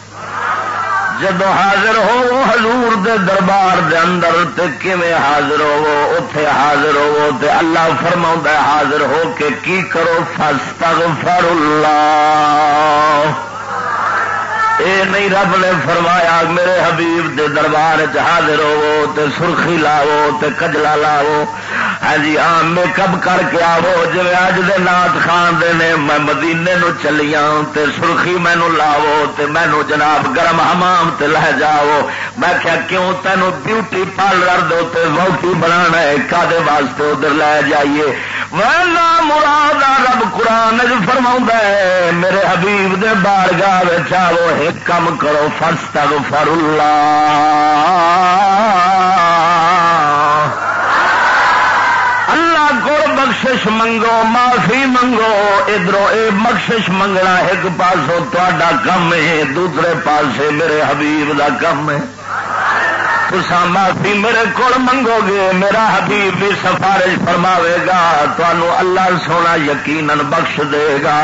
جب حاضر ہو حضور دے دربار دے اندر تے کیویں حاضر ہوو اتے حاضر ہوو تے اللہ فرما حاضر ہو کے کی کرو، فاستغفر اللہ۔ اے نہیں رب نے فرمایا، میرے حبیب دے دربار حاضر ہو تے سرخی لاو تے کجلا لاو ہاں جی ہاں، آ میک اپ کر کے آو۔ جی اج دے نات خان دے نے میں مدینے نو چلیاں تے سرخی مینو لاو تے مینو جناب گرم حمام تے لہ جاؤ میں کیا کیوں تینو بیوٹی پارلر دو تے موکی بنا ہے؟ کدے واسطے ادھر لے جائیے۔ مراد رب قرآن فرما میرے حبیب دے بارگاہ آو ایک کم کرو فرس تک فر اللہ کو بخشش منگو، معافی منگو۔ ادھر اے بخشش منگنا ایک پاسوں تا کم ہے، دوسرے پاسے میرے حبیب دا کم ہے۔ تسا معافی میرے کو منگو گے، میرا حبیب بھی سفارش فرماوے گا تنوع اللہ سونا یقین بخش دے گا۔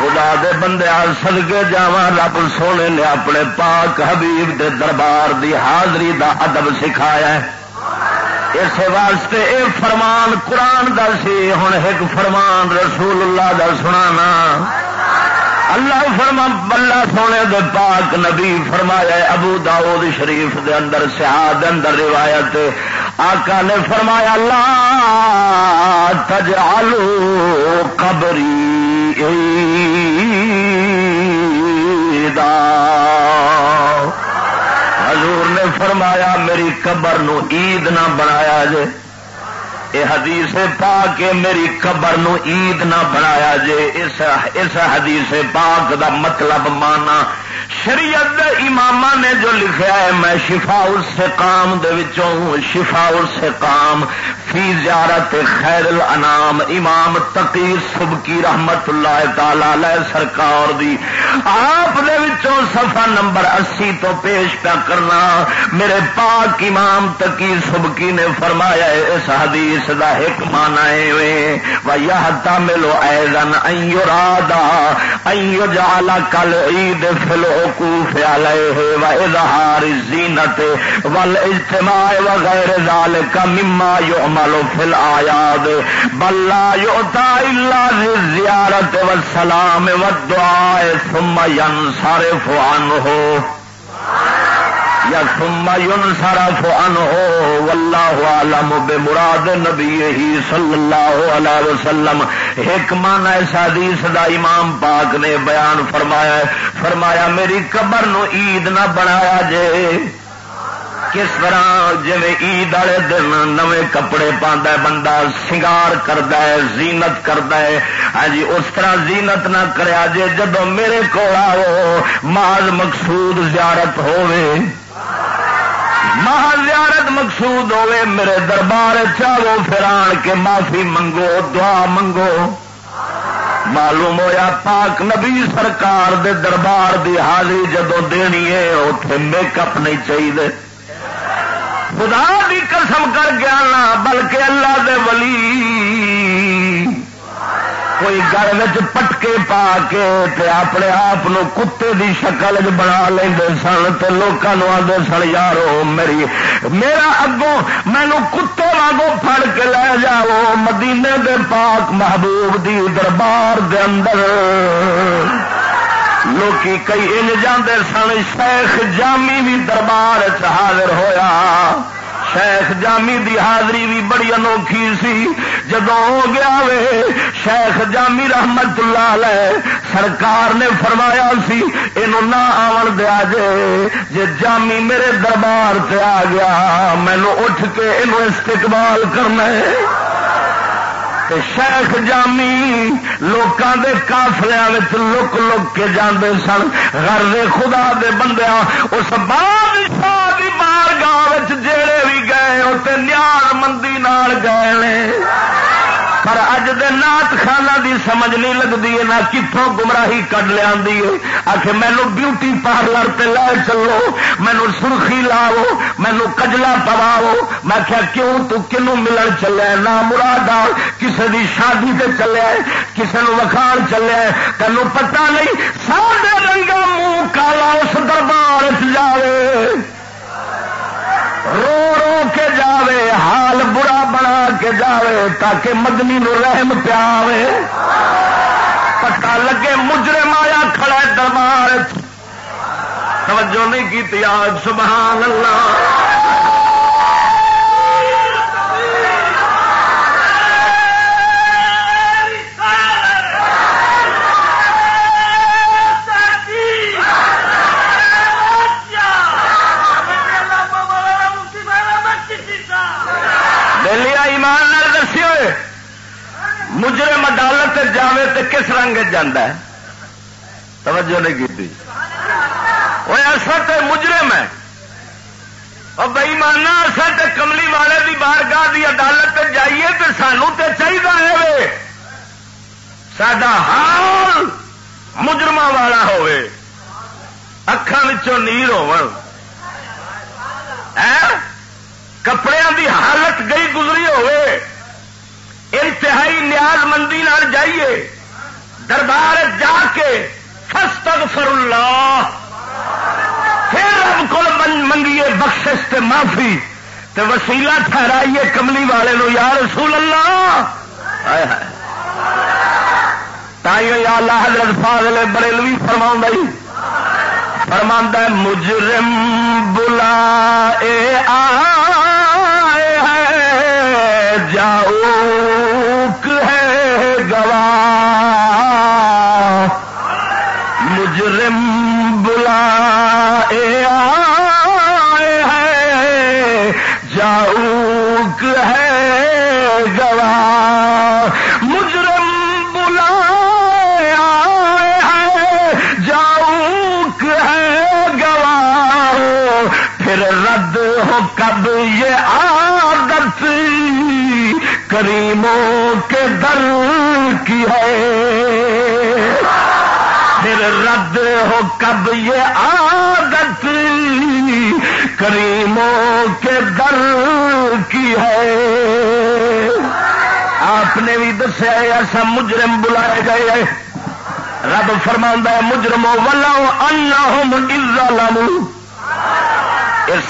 خدا دے بندے سدگے جا رب سونے نے اپنے پاک حبیب دے دربار دی حاضری دا ادب سکھایا اس واسطے اے فرمان قرآن دا سی ہوں ایک فرمان رسول اللہ دا سنانا۔ اللہ فرما بلہ سونے دے پاک نبی فرمایا ابو داؤد شریف دے اندر سیاد اندر روایت آقا نے فرمایا اللہ تجعلو قبری۔ حضور نے فرمایا، میری قبر نو عید نہ بنایا جے۔ اے حدیث پاک میری قبر نو عید نہ بنایا جے۔ اس اس حدیث پاک دا مطلب مانا شریعت امام نے جو لکھا ہے، میں شفا اس کام شفا اس کام فی زیارت خیر الانام امام تقی سبکی رحمت اللہ تعالی سرکار دی۔ آپ سفا نمبر اسی تو پیش پیا کرنا، میرے پاک امام تقی سبکی نے فرمایا اس حدیث دا ایک مانا یا ملو ایزن ایو رادا ایو جالا کل عید فلو الوقوف علیہ و اظہار الزینت والاجتماع وغیر ذالک مما یعمل فی الآیاد بل لا یعطا الا ذی زیارت والسلام والدعاء ثم ینصرف عنہ یا سما یون سارا فن ہو واللہ عالم بے مراد نبی صلی اللہ علیہ وسلم۔ ایک مان ایسا حدیث دا امام پاک نے بیان فرمایا فرمایا، میری قبر نو عید نہ بنایا جے۔ کس طرح جی عید والے دن نوے کپڑے پاندہ بندہ سنگار کرد زینت کرد ہاں جی اس طرح زینت نہ کریا جے جدو میرے کو آؤ ماض مقصود زیارت ہوئے مہا زیارت مقصود ہوے میرے دربار چاہو، پھر آن کے معافی منگو، دعا منگو۔ معلوم ہوا پاک نبی سرکار دے دربار دی حاضری جدو دینی ہے اتے میک اپ نہیں چاہیے خدا بھی قسم کر گیا نا، بلکہ اللہ دے ولی کوئی گھر پٹکے پا کے تے اپنے آپ کتے دی شکل بنا لیں سن تو لوگوں آدھے سن، یارو میری، میرا اگوں مینو کتے واگو پھڑ کے لے جاؤ مدینے دے پاک محبوب دی دربار دے اندر۔ لوکی کئی ان جاندے سن، شیخ جامی بھی دربار حاضر ہویا۔ شیخ جامی دی حاضری بھی بڑی انوکھی سی۔ جدو ہو گیا وے، شیخ جامی رحمت اللہ علیہ سرکار نے فرمایا سی یہ نہ آن دیا جے جے جامی میرے دربار سے آ گیا مینو اٹھ کے یہ استقبال کرنا ہے۔ شیخ جامی لوکاں دے کافلیا لک لک کے جاندے سن۔ غرض خدا دے بندیاں، اس بادشاہ دی بارگاہ وچ جڑے بھی گئے، اوتے نیاز مندی نال گئے نے۔ پر اج دے نات خانہ دی سمجھ نہیں لگتی ہے، نہ کتوں گمراہی کڈ لیا آخ مینو بیوٹی پارلر تے لے چلو مینو سرخی لاو مینو کجلا پواو میں کیا کیوں تو کنو ملن چلے؟ نہ مراد کسی دی شادی تے چلے کسی نو وکھان چلے۔ تینوں پتہ نہیں، سارے رنگا منہ کالا اس دربار جائے رو رو کے جاوے، حال برا بنا کے جاوے تاکہ مدنی نو رحم پیا پتا لگے مجرے آیا کھڑا دربار۔ توجہ نہیں کی سبحان اللہ۔ عدالت جاوے تو کس رنگ جانا ہے؟ توجہ نہیں کی وہ اصل مجرم ہے۔ اور بئی مانا اصل تو کملی والے کی بارگاہ کی عدالت جائیے تو سانو تو چاہیے سڈا حال مجرم والا ہوے اکھان نیل ہو کپڑے کی حالت گئی گزری ہوئے انتہائی نیاز مندی جائیے۔ دربار جا کے فستغفر اللہ پھر رب کو منگیے بخشش تے معافی تے وسیلہ ٹھہرائیے کملی والے نو، یا رسول اللہ۔ تائیوں یا اللہ حضرت فاضل بریلوی فرماؤں گئی فرما مجرم بلا اے آئے ہے جاؤ۔ آئے ہے جاؤک ہے گواہ۔ مجرم بلا آئے ہے جاؤک ہے گواہ۔ پھر رد ہو کب یہ عادت؟ کریموں کے در کی ہے۔ رد ہو کب یہ عادت کریموں کے در کی ہے؟ آپ نے بھی دسیا ایسا مجرم بلائے گئے ہیں۔ رب فرما ہے، مجرموں ولو اللہ عزا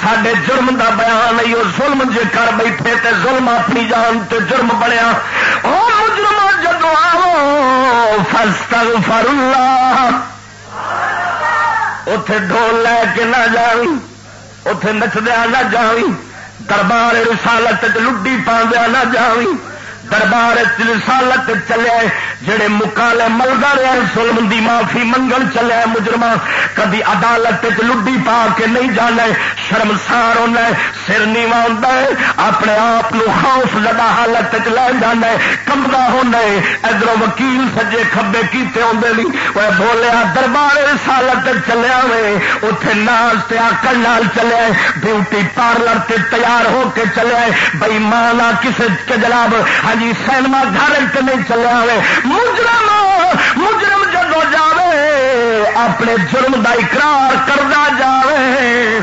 سڈے جرم دا بیان نہیں وہ ظلم جے کر بیٹھے تے ظلم اپنی جان تے جرم بنیا۔ وہ مجرم جدو آو فستل اللہ۔ اتے ڈول لے کے نہ جاوی اتے نچدیا نہ جاوی دربار رسالت لڈی پاندیا نہ جاوی دربار رسالت چلے، جڑے مکالے ملگا رہے سلم دی معافی منگل چلے مجرم کدی عدالت لڈی پا کے نہیں جانا شرمسار ہونا سر نیوا ہوتا ہے، اپنے آپ خوف زدہ حالت لے جانا کمبا ہونا ادھر وکیل سجے کبے کیتے آدھے نہیں وہ بولیا، دربار رسالت چلیا وے اتے ناچ آکڑ نال چلے بیوٹی پارلر تے تیار ہو کے چلے بئی ماں کسی کے جناب ہاں جی سینما گھر نہیں چلیا ہوئے مجرم مجرم جدو جاوے، اپنے جرم کا اقرار کرتا جاوے۔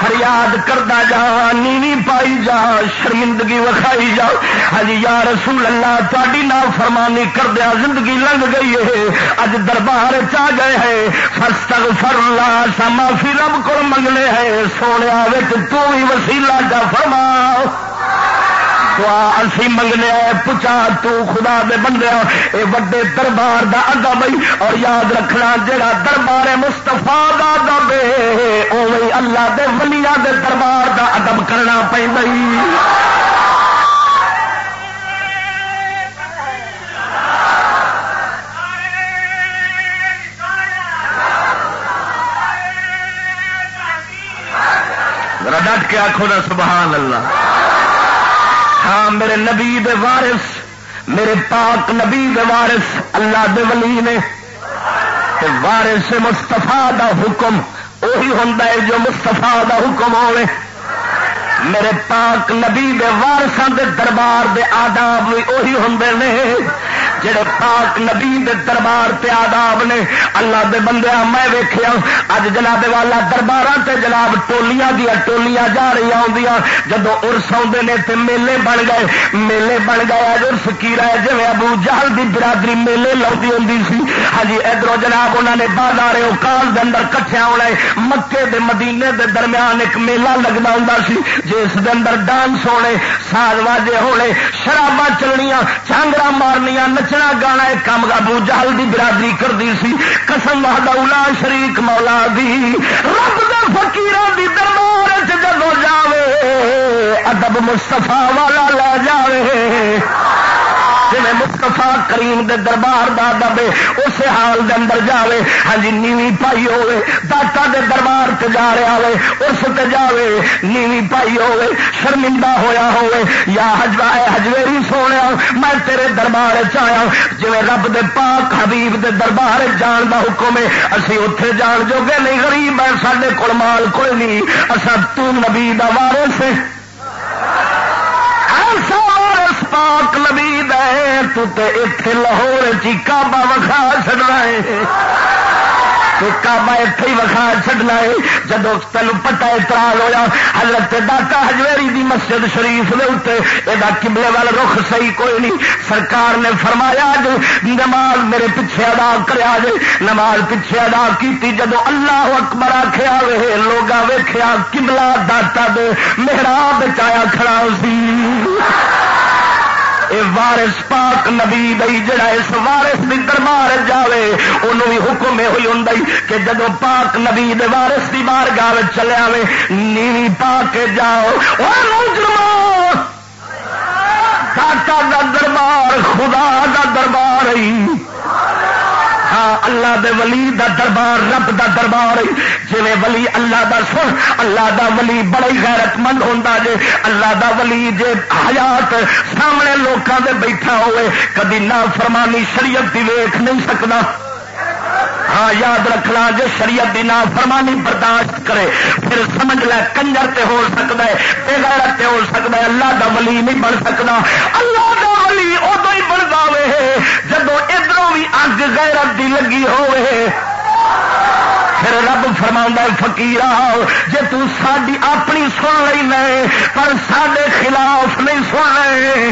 فریاد کرتا جا، نیوی پائی جا، شرمندگی وکھائی جا۔ ہجی یا رسول اللہ تاری نا فرمانی کردیا، زندگی لنگ گئی ہے، اج دربار چ گئے ہیں فستگ فر اللہ سا معافی رب کو منگنے ہیں۔ سونے تو بھی وسیلہ جا، فرماؤ۔ دعا اسی منگنے پچا تو خدا دے بندے اے وڈے دربار دا ادب اور یاد رکھنا، جڑا دربار مستفا دا ادب اوے اللہ دے ولیا دے دربار دا ادب کرنا پہ ڈٹ کے آخو نا، سبحان اللہ. ہاں میرے نبی دے وارث، میرے پاک نبی دے وارث، اللہ دے ولی نے۔ وارث مستفا دا حکم وہی ہوں جو مستفا دا حکم ہوئے میرے پاک نبی دے وارسان دے دربار دے آداب بھی وہی ہوں نے جڑے پاک نبی دے دربار تے آداب نے اللہ دے بندے میں ویخیا اج جناب والا دربار تے جناب ٹولیاں دیا ٹولیاں جا رہی آدیاں جدو ارس آتے ہیں تے میلے بن گئے، میلے بن گئے، اج ارس کی رہے؟ جی ابو جہل دی برادری میلے لاؤتی ہوں سی۔ ہاں جی، ادھر جناب انہوں نے بازار کال دے اندر کٹیا ہونا ہے، مکے دے مدینے دے درمیان ایک میلہ لگتا ہوں سی، جس دے اندر ڈانس ہونے، ساز واجے ہونے، شراباں چلنیاں چانگرا مارنیاں نچنا گانا ایک کام ابو جہل دی برادری کرتی سی۔ قسم اولا شریک مولا دی۔ رب دے فقیران دی دربار جدو جاوے، ادب مستفا والا لے جاوے۔ جی مستفا کریم دے دربار دا دبے اس حال دے اندر جاوے۔ ہاں جی نیوی پائی ہوے داتا دے دربار تے جا رہا ہوے اس تے جاوے۔ نیوی پائی ہوے شرمندہ ہویا ہوے یا حجوا حجویری سونے میں تیرے دربار چایا جی رب دے پاک حبیب دے دربار جان دا حکم ہے، اسی اتے جان جو گے نہیں غریب ہے سڈے کول مال کوئی نہیں۔ اصا تو نبی دا وارث ہے پاک نبی دے تو تے لاہور چی کعبہ وکھا چڑنا ہے۔ تو کعبہ اتے ہی وکھا چڈنا ہے۔ جب تین پتا اعتراض ہوا حضرت داتا ہجویری دی مسجد شریف دے اتنے یہ کبلے وال رخ صحیح کوئی نہیں۔ سرکار نے فرمایا جو نماز میرے پیچھے ادا کرا جے جی۔ نماز پیچھے ادا کی جدو اللہ اکبر آخیا وے لوگ ویخیا کملا داتا دے میرا بچایا کھڑا سی۔ اے وارس پاک نبی دئی جڑا اس وارس کی دربار جاوے انہوں بھی حکم یہ ہوئی ہوں کہ جدو پاک نبی دے وارس کی بار گاہ چلے آئے نیوی پا کے جاؤ۔ داتا دا دربار، خدا دا دربار ہی۔ اللہ دے ولی دا دربار، رب دا دربار۔ جی ولی اللہ دا سن اللہ دا ولی بڑا غیرت مند ہوتا جے۔ اللہ دا ولی جے حیات سامنے لوگوں دے بیٹھا ہوئے، کدی نہ فرمانی شریعت دی ویخ نہیں سکتا ہاں یاد رکھنا جو شریعت دی نا فرمانی برداشت کرے، پھر سمجھ لے، کنجر تے ہو سکتا ہے بےغیرت تے ہو سکتا ہے، اللہ دا ولی نہیں بن سکتا۔ اللہ دا ولی ادو ہی بنتا ہوئے جب ادھر بھی اگ غیرت دی لگی ہوئے پھر رب فرما فکیر جی تاری اپنی سن لئی پر سڈے خلاف نہیں سن لے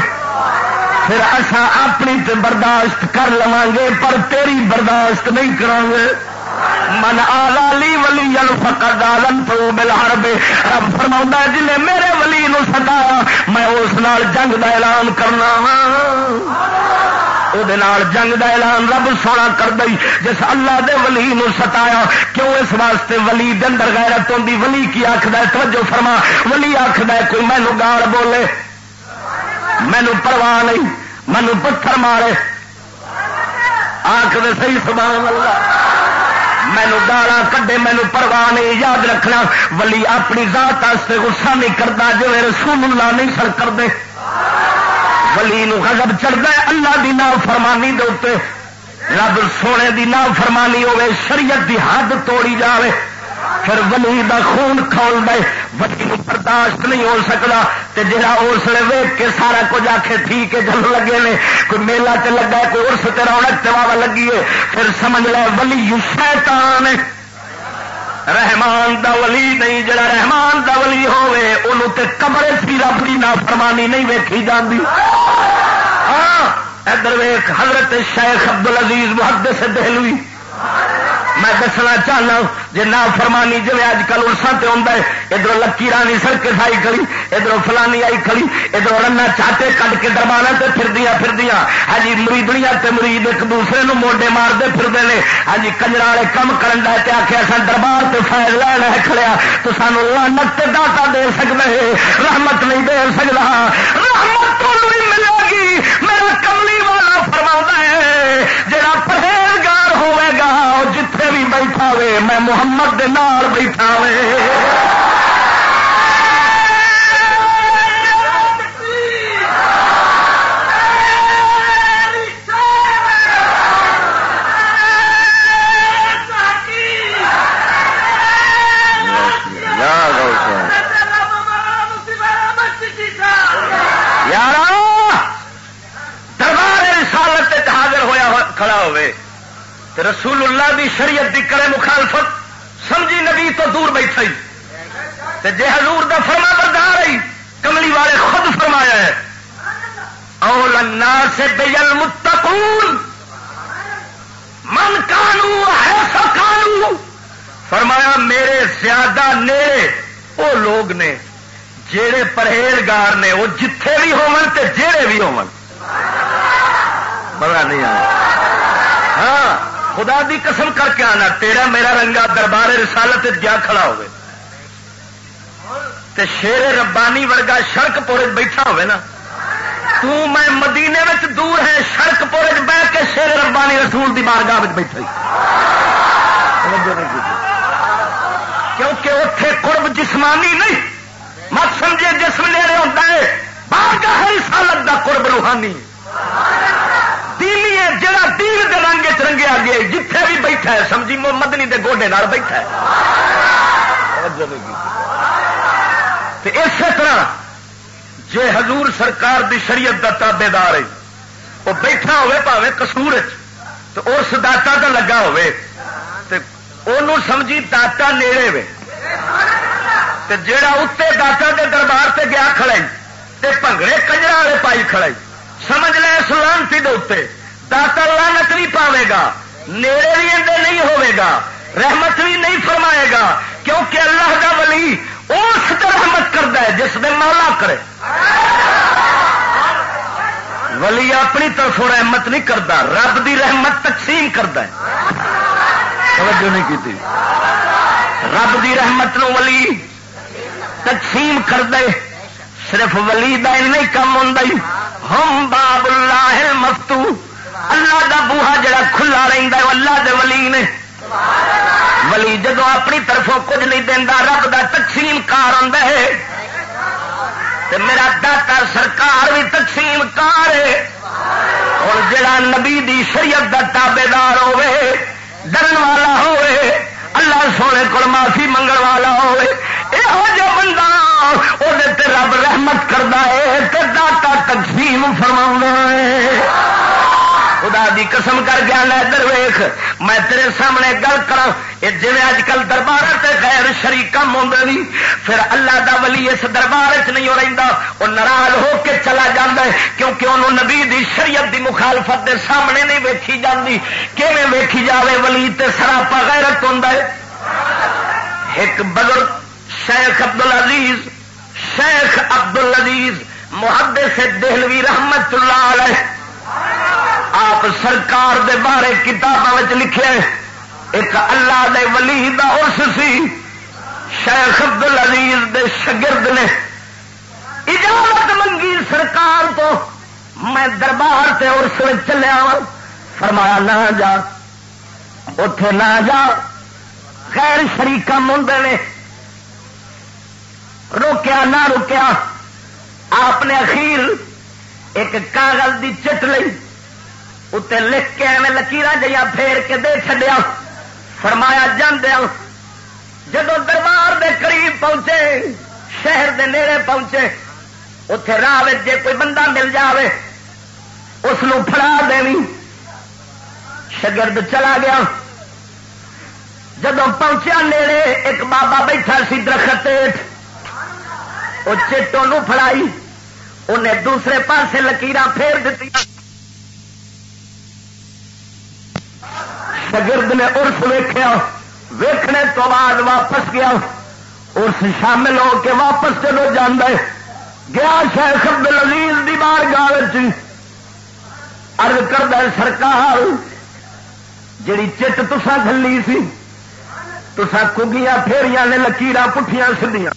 پھر اصا اپنی تے برداشت کر لوا گے پر تیری برداشت نہیں کریں گے من آلی ولی فکر دالن تو مل ہر بے رب فرما جن میرے ولی نو ستایا، میں اس نال جنگ دا اعلان کرنا ہاں۔ وہ جنگ دا اعلان رب سونا کر دئی، جس اللہ دے ولی نو ستایا۔ کیوں اس واسطے ولی دندر غیرت ہوندی؟ ولی کی آخد توجہ فرما۔ ولی آخد کوئی مینو گال بولے۔ مینو پرواہ نہیں، مینو پتھر مارے۔ آخ سی سبحان اللہ۔ مینو گالا کڈے، مینو پرواہ نہیں، یاد رکھنا۔ ولی اپنی ذات غصہ نہیں کرتا جی رسول اللہ نہیں سر کرتے ولی غضب چڑھتا ہے، اللہ دی نا فرمانی دے رب سونے دی نا فرمانی ہوے شریعت دی حد توڑی جائے پھر ولی دا خون کھول دے، ولی برداشت نہیں ہو سکتا تے جہاں اس لیے ویگ کے سارا کچھ آخے ٹھیک ہے، جل لگے نے۔ کوئی میلہ تے لگا ہے کوئی ارس تے رونق تے واہ لگی ہے۔ پھر سمجھ لے، ولی شیطان رحمان دا ولی نہیں، جڑا رحمان دا ولی ہوے انہوں تے کمرے سی رب کی نافرمانی نہیں ویکھی جاندی۔ ہاں ادھر ویخ حضرت شیخ عبد العزیز محدث دہلوی۔ میں دسنا چاہنا جی نہ فرمانی جی اج کل ارسان سے آتا ہے، ادھر لکی رانی سرکس آئی کھڑی، ادھر فلانی آئی کھڑی، ادھر رنا چاٹے کٹ کے دربار سے پھردیا پھردیا ہاں جی مریدنیا تے مرید ایک دوسرے نو موڈے مارتے پھرتے ہیں ہاں جی کنجر والے کم کرن دا تے آخیا سا دربار سے فائد لینا ہے کھڑیا، تو سانو لانت تے داتا دے سکتے رحمت نہیں دے سکتا رحمت تو ملے گی۔ میرا کملی فرما ہے، جڑا پرہیزگار ہوئے گا جتھے بھی بیٹھا وے، میں محمد دے نال بیٹھا وے۔ کھڑا ہوئے۔ تو رسول اللہ دی شریعت دی کرے مخالفت سمجھی نبی تو دور بیٹھا جی حضور دا فرما بردار رہی کملی والے خود فرمایا ہے، اول الناس بیل متقون من کانو ہے سکانو فرمایا، میرے زیادہ نیڑے وہ لوگ نے جڑے پرہیزگار نے، وہ جتھے بھی ہون تے جڑے بھی ہون۔ بڑا نہیں آیا ہاں خدا دی قسم کر کے آنا، تیرا میرا رنگا دربار رسالت گیا کھڑا ہوئے۔ تے شیر ربانی ورگا شرک پورج بیٹھا ہوئے نا۔ تو میں مدینے میں دور ہے شرک پورج بہ کے شیر ربانی رسول دی بارگاہ بیٹھا کیونکہ اتے قرب جسمانی نہیں۔ مت سمجھے جسم لے رہے ہوتا ہے۔ بارگاہ رسالت دا قرب روحانی جڑا دین دے رنگ چ رنگیا گیا جتھے بھی بیٹھا ہے، سمجھی مدنی دے گوڈے نال بیٹھا ہے۔ اسی طرح جے حضور سرکار دی شریعت دا تابے دار ہے، وہ بیٹھا ہوئے پاوے کسور تو اس داتا کا لگا ہوئے۔ تے سمجھی داتا نیڑے وے۔ جڑا اتنے داتا کے دربار سے گیا کھڑے تے پنگڑے کجرا والے پائی کھڑے سمجھ لے اس لانتی دے داتا لانت نہیں پاوے گا، نیڑے بھی اندر نہیں ہوئے گا، رحمت بھی نہیں فرمائے گا، کیونکہ اللہ کا ولی اس رحمت کرتا ہے جس دن مولا کرے۔ ولی اپنی طرف رحمت نہیں کرتا رب دی رحمت تقسیم کرتا ہے۔ توجہ نہیں کی رب دی رحمت نو ولی تقسیم کر دے صرف ولی دا نہیں کم ہوں ہم باب اللہ مفتو اللہ دا بوہا جڑا کھلا رہتا ہے اللہ دے ولی نے۔ ولی جدو اپنی طرفوں کچھ نہیں دینا رب دا تقسیم کار ہے۔ میرا داتا سرکار بھی تقسیم کار ہے۔ اور جڑا نبی دی شریعت دا تابے دار ہوے ڈرن والا ہوے اللہ سونے کو معافی منگل والا ہوے یہ بندہ وہ رب رحمت کرتا ہے داتا تقسیم فرما ہے۔ دی قسم کر گیا ادھر ویخ میں تیرے سامنے گل کرا جی اج کل دربار سے غیر شریک کم ہوں پھر اللہ دا ولی اس دربار چ نہیں رہتا وہ ناراض ہو کے چلا جا کیونکہ انہوں نبی دی شریعت دی مخالفت دے سامنے نہیں ویکھی جاتی کیون ویکھی جاوے ولی تے سراپا غیرت ہوں ایک بزرگ، شیخ ابد العزیز شیخ ابد العزیز محدث دہلوی رحمت اللہ علیہ آپ سرکار دے بارے کتابوں لکھے، ایک اللہ دے ولی دا اس سی، شیخ ابد العزیز دے شگرد نے۔ اجازت منگی سرکار تو میں دربار سے ارس چلیا فرمایا، نہ جا۔ اتے نہ جا۔ خیر شریقہ منڈے نے۔ روکیا نہ روکیا۔ آپ نے اخیر ایک کاغذ دی چٹ لی اتنے لکھ کے ایویں لکیر جہاں پھیر کے دے چڈیا فرمایا جاندیا جب دربار دے قریب پہنچے، شہر دے نیڑے پہنچے، اتے راہ جے کوئی بندہ مل جاوے، اس فڑا دینی۔ شگرد چلا گیا۔ جب پہنچیا نیڑے، ایک بابا بیٹھا سی درخت وہ چیٹوں فڑائی انہیں دوسرے پاسے لکیر پھیر دیتی۔ شگرد نے ارس ویخیا ویخنے تو بعد واپس گیا۔ ارس شامل ہو کے واپس چلو جانا گیا شیخ عبد العزیز دی بار گال ارد کر سرکار، جڑی چٹ تسا گلی سی تسا کگیاں پھیریاں نے لکیر پٹھیاں سدیاں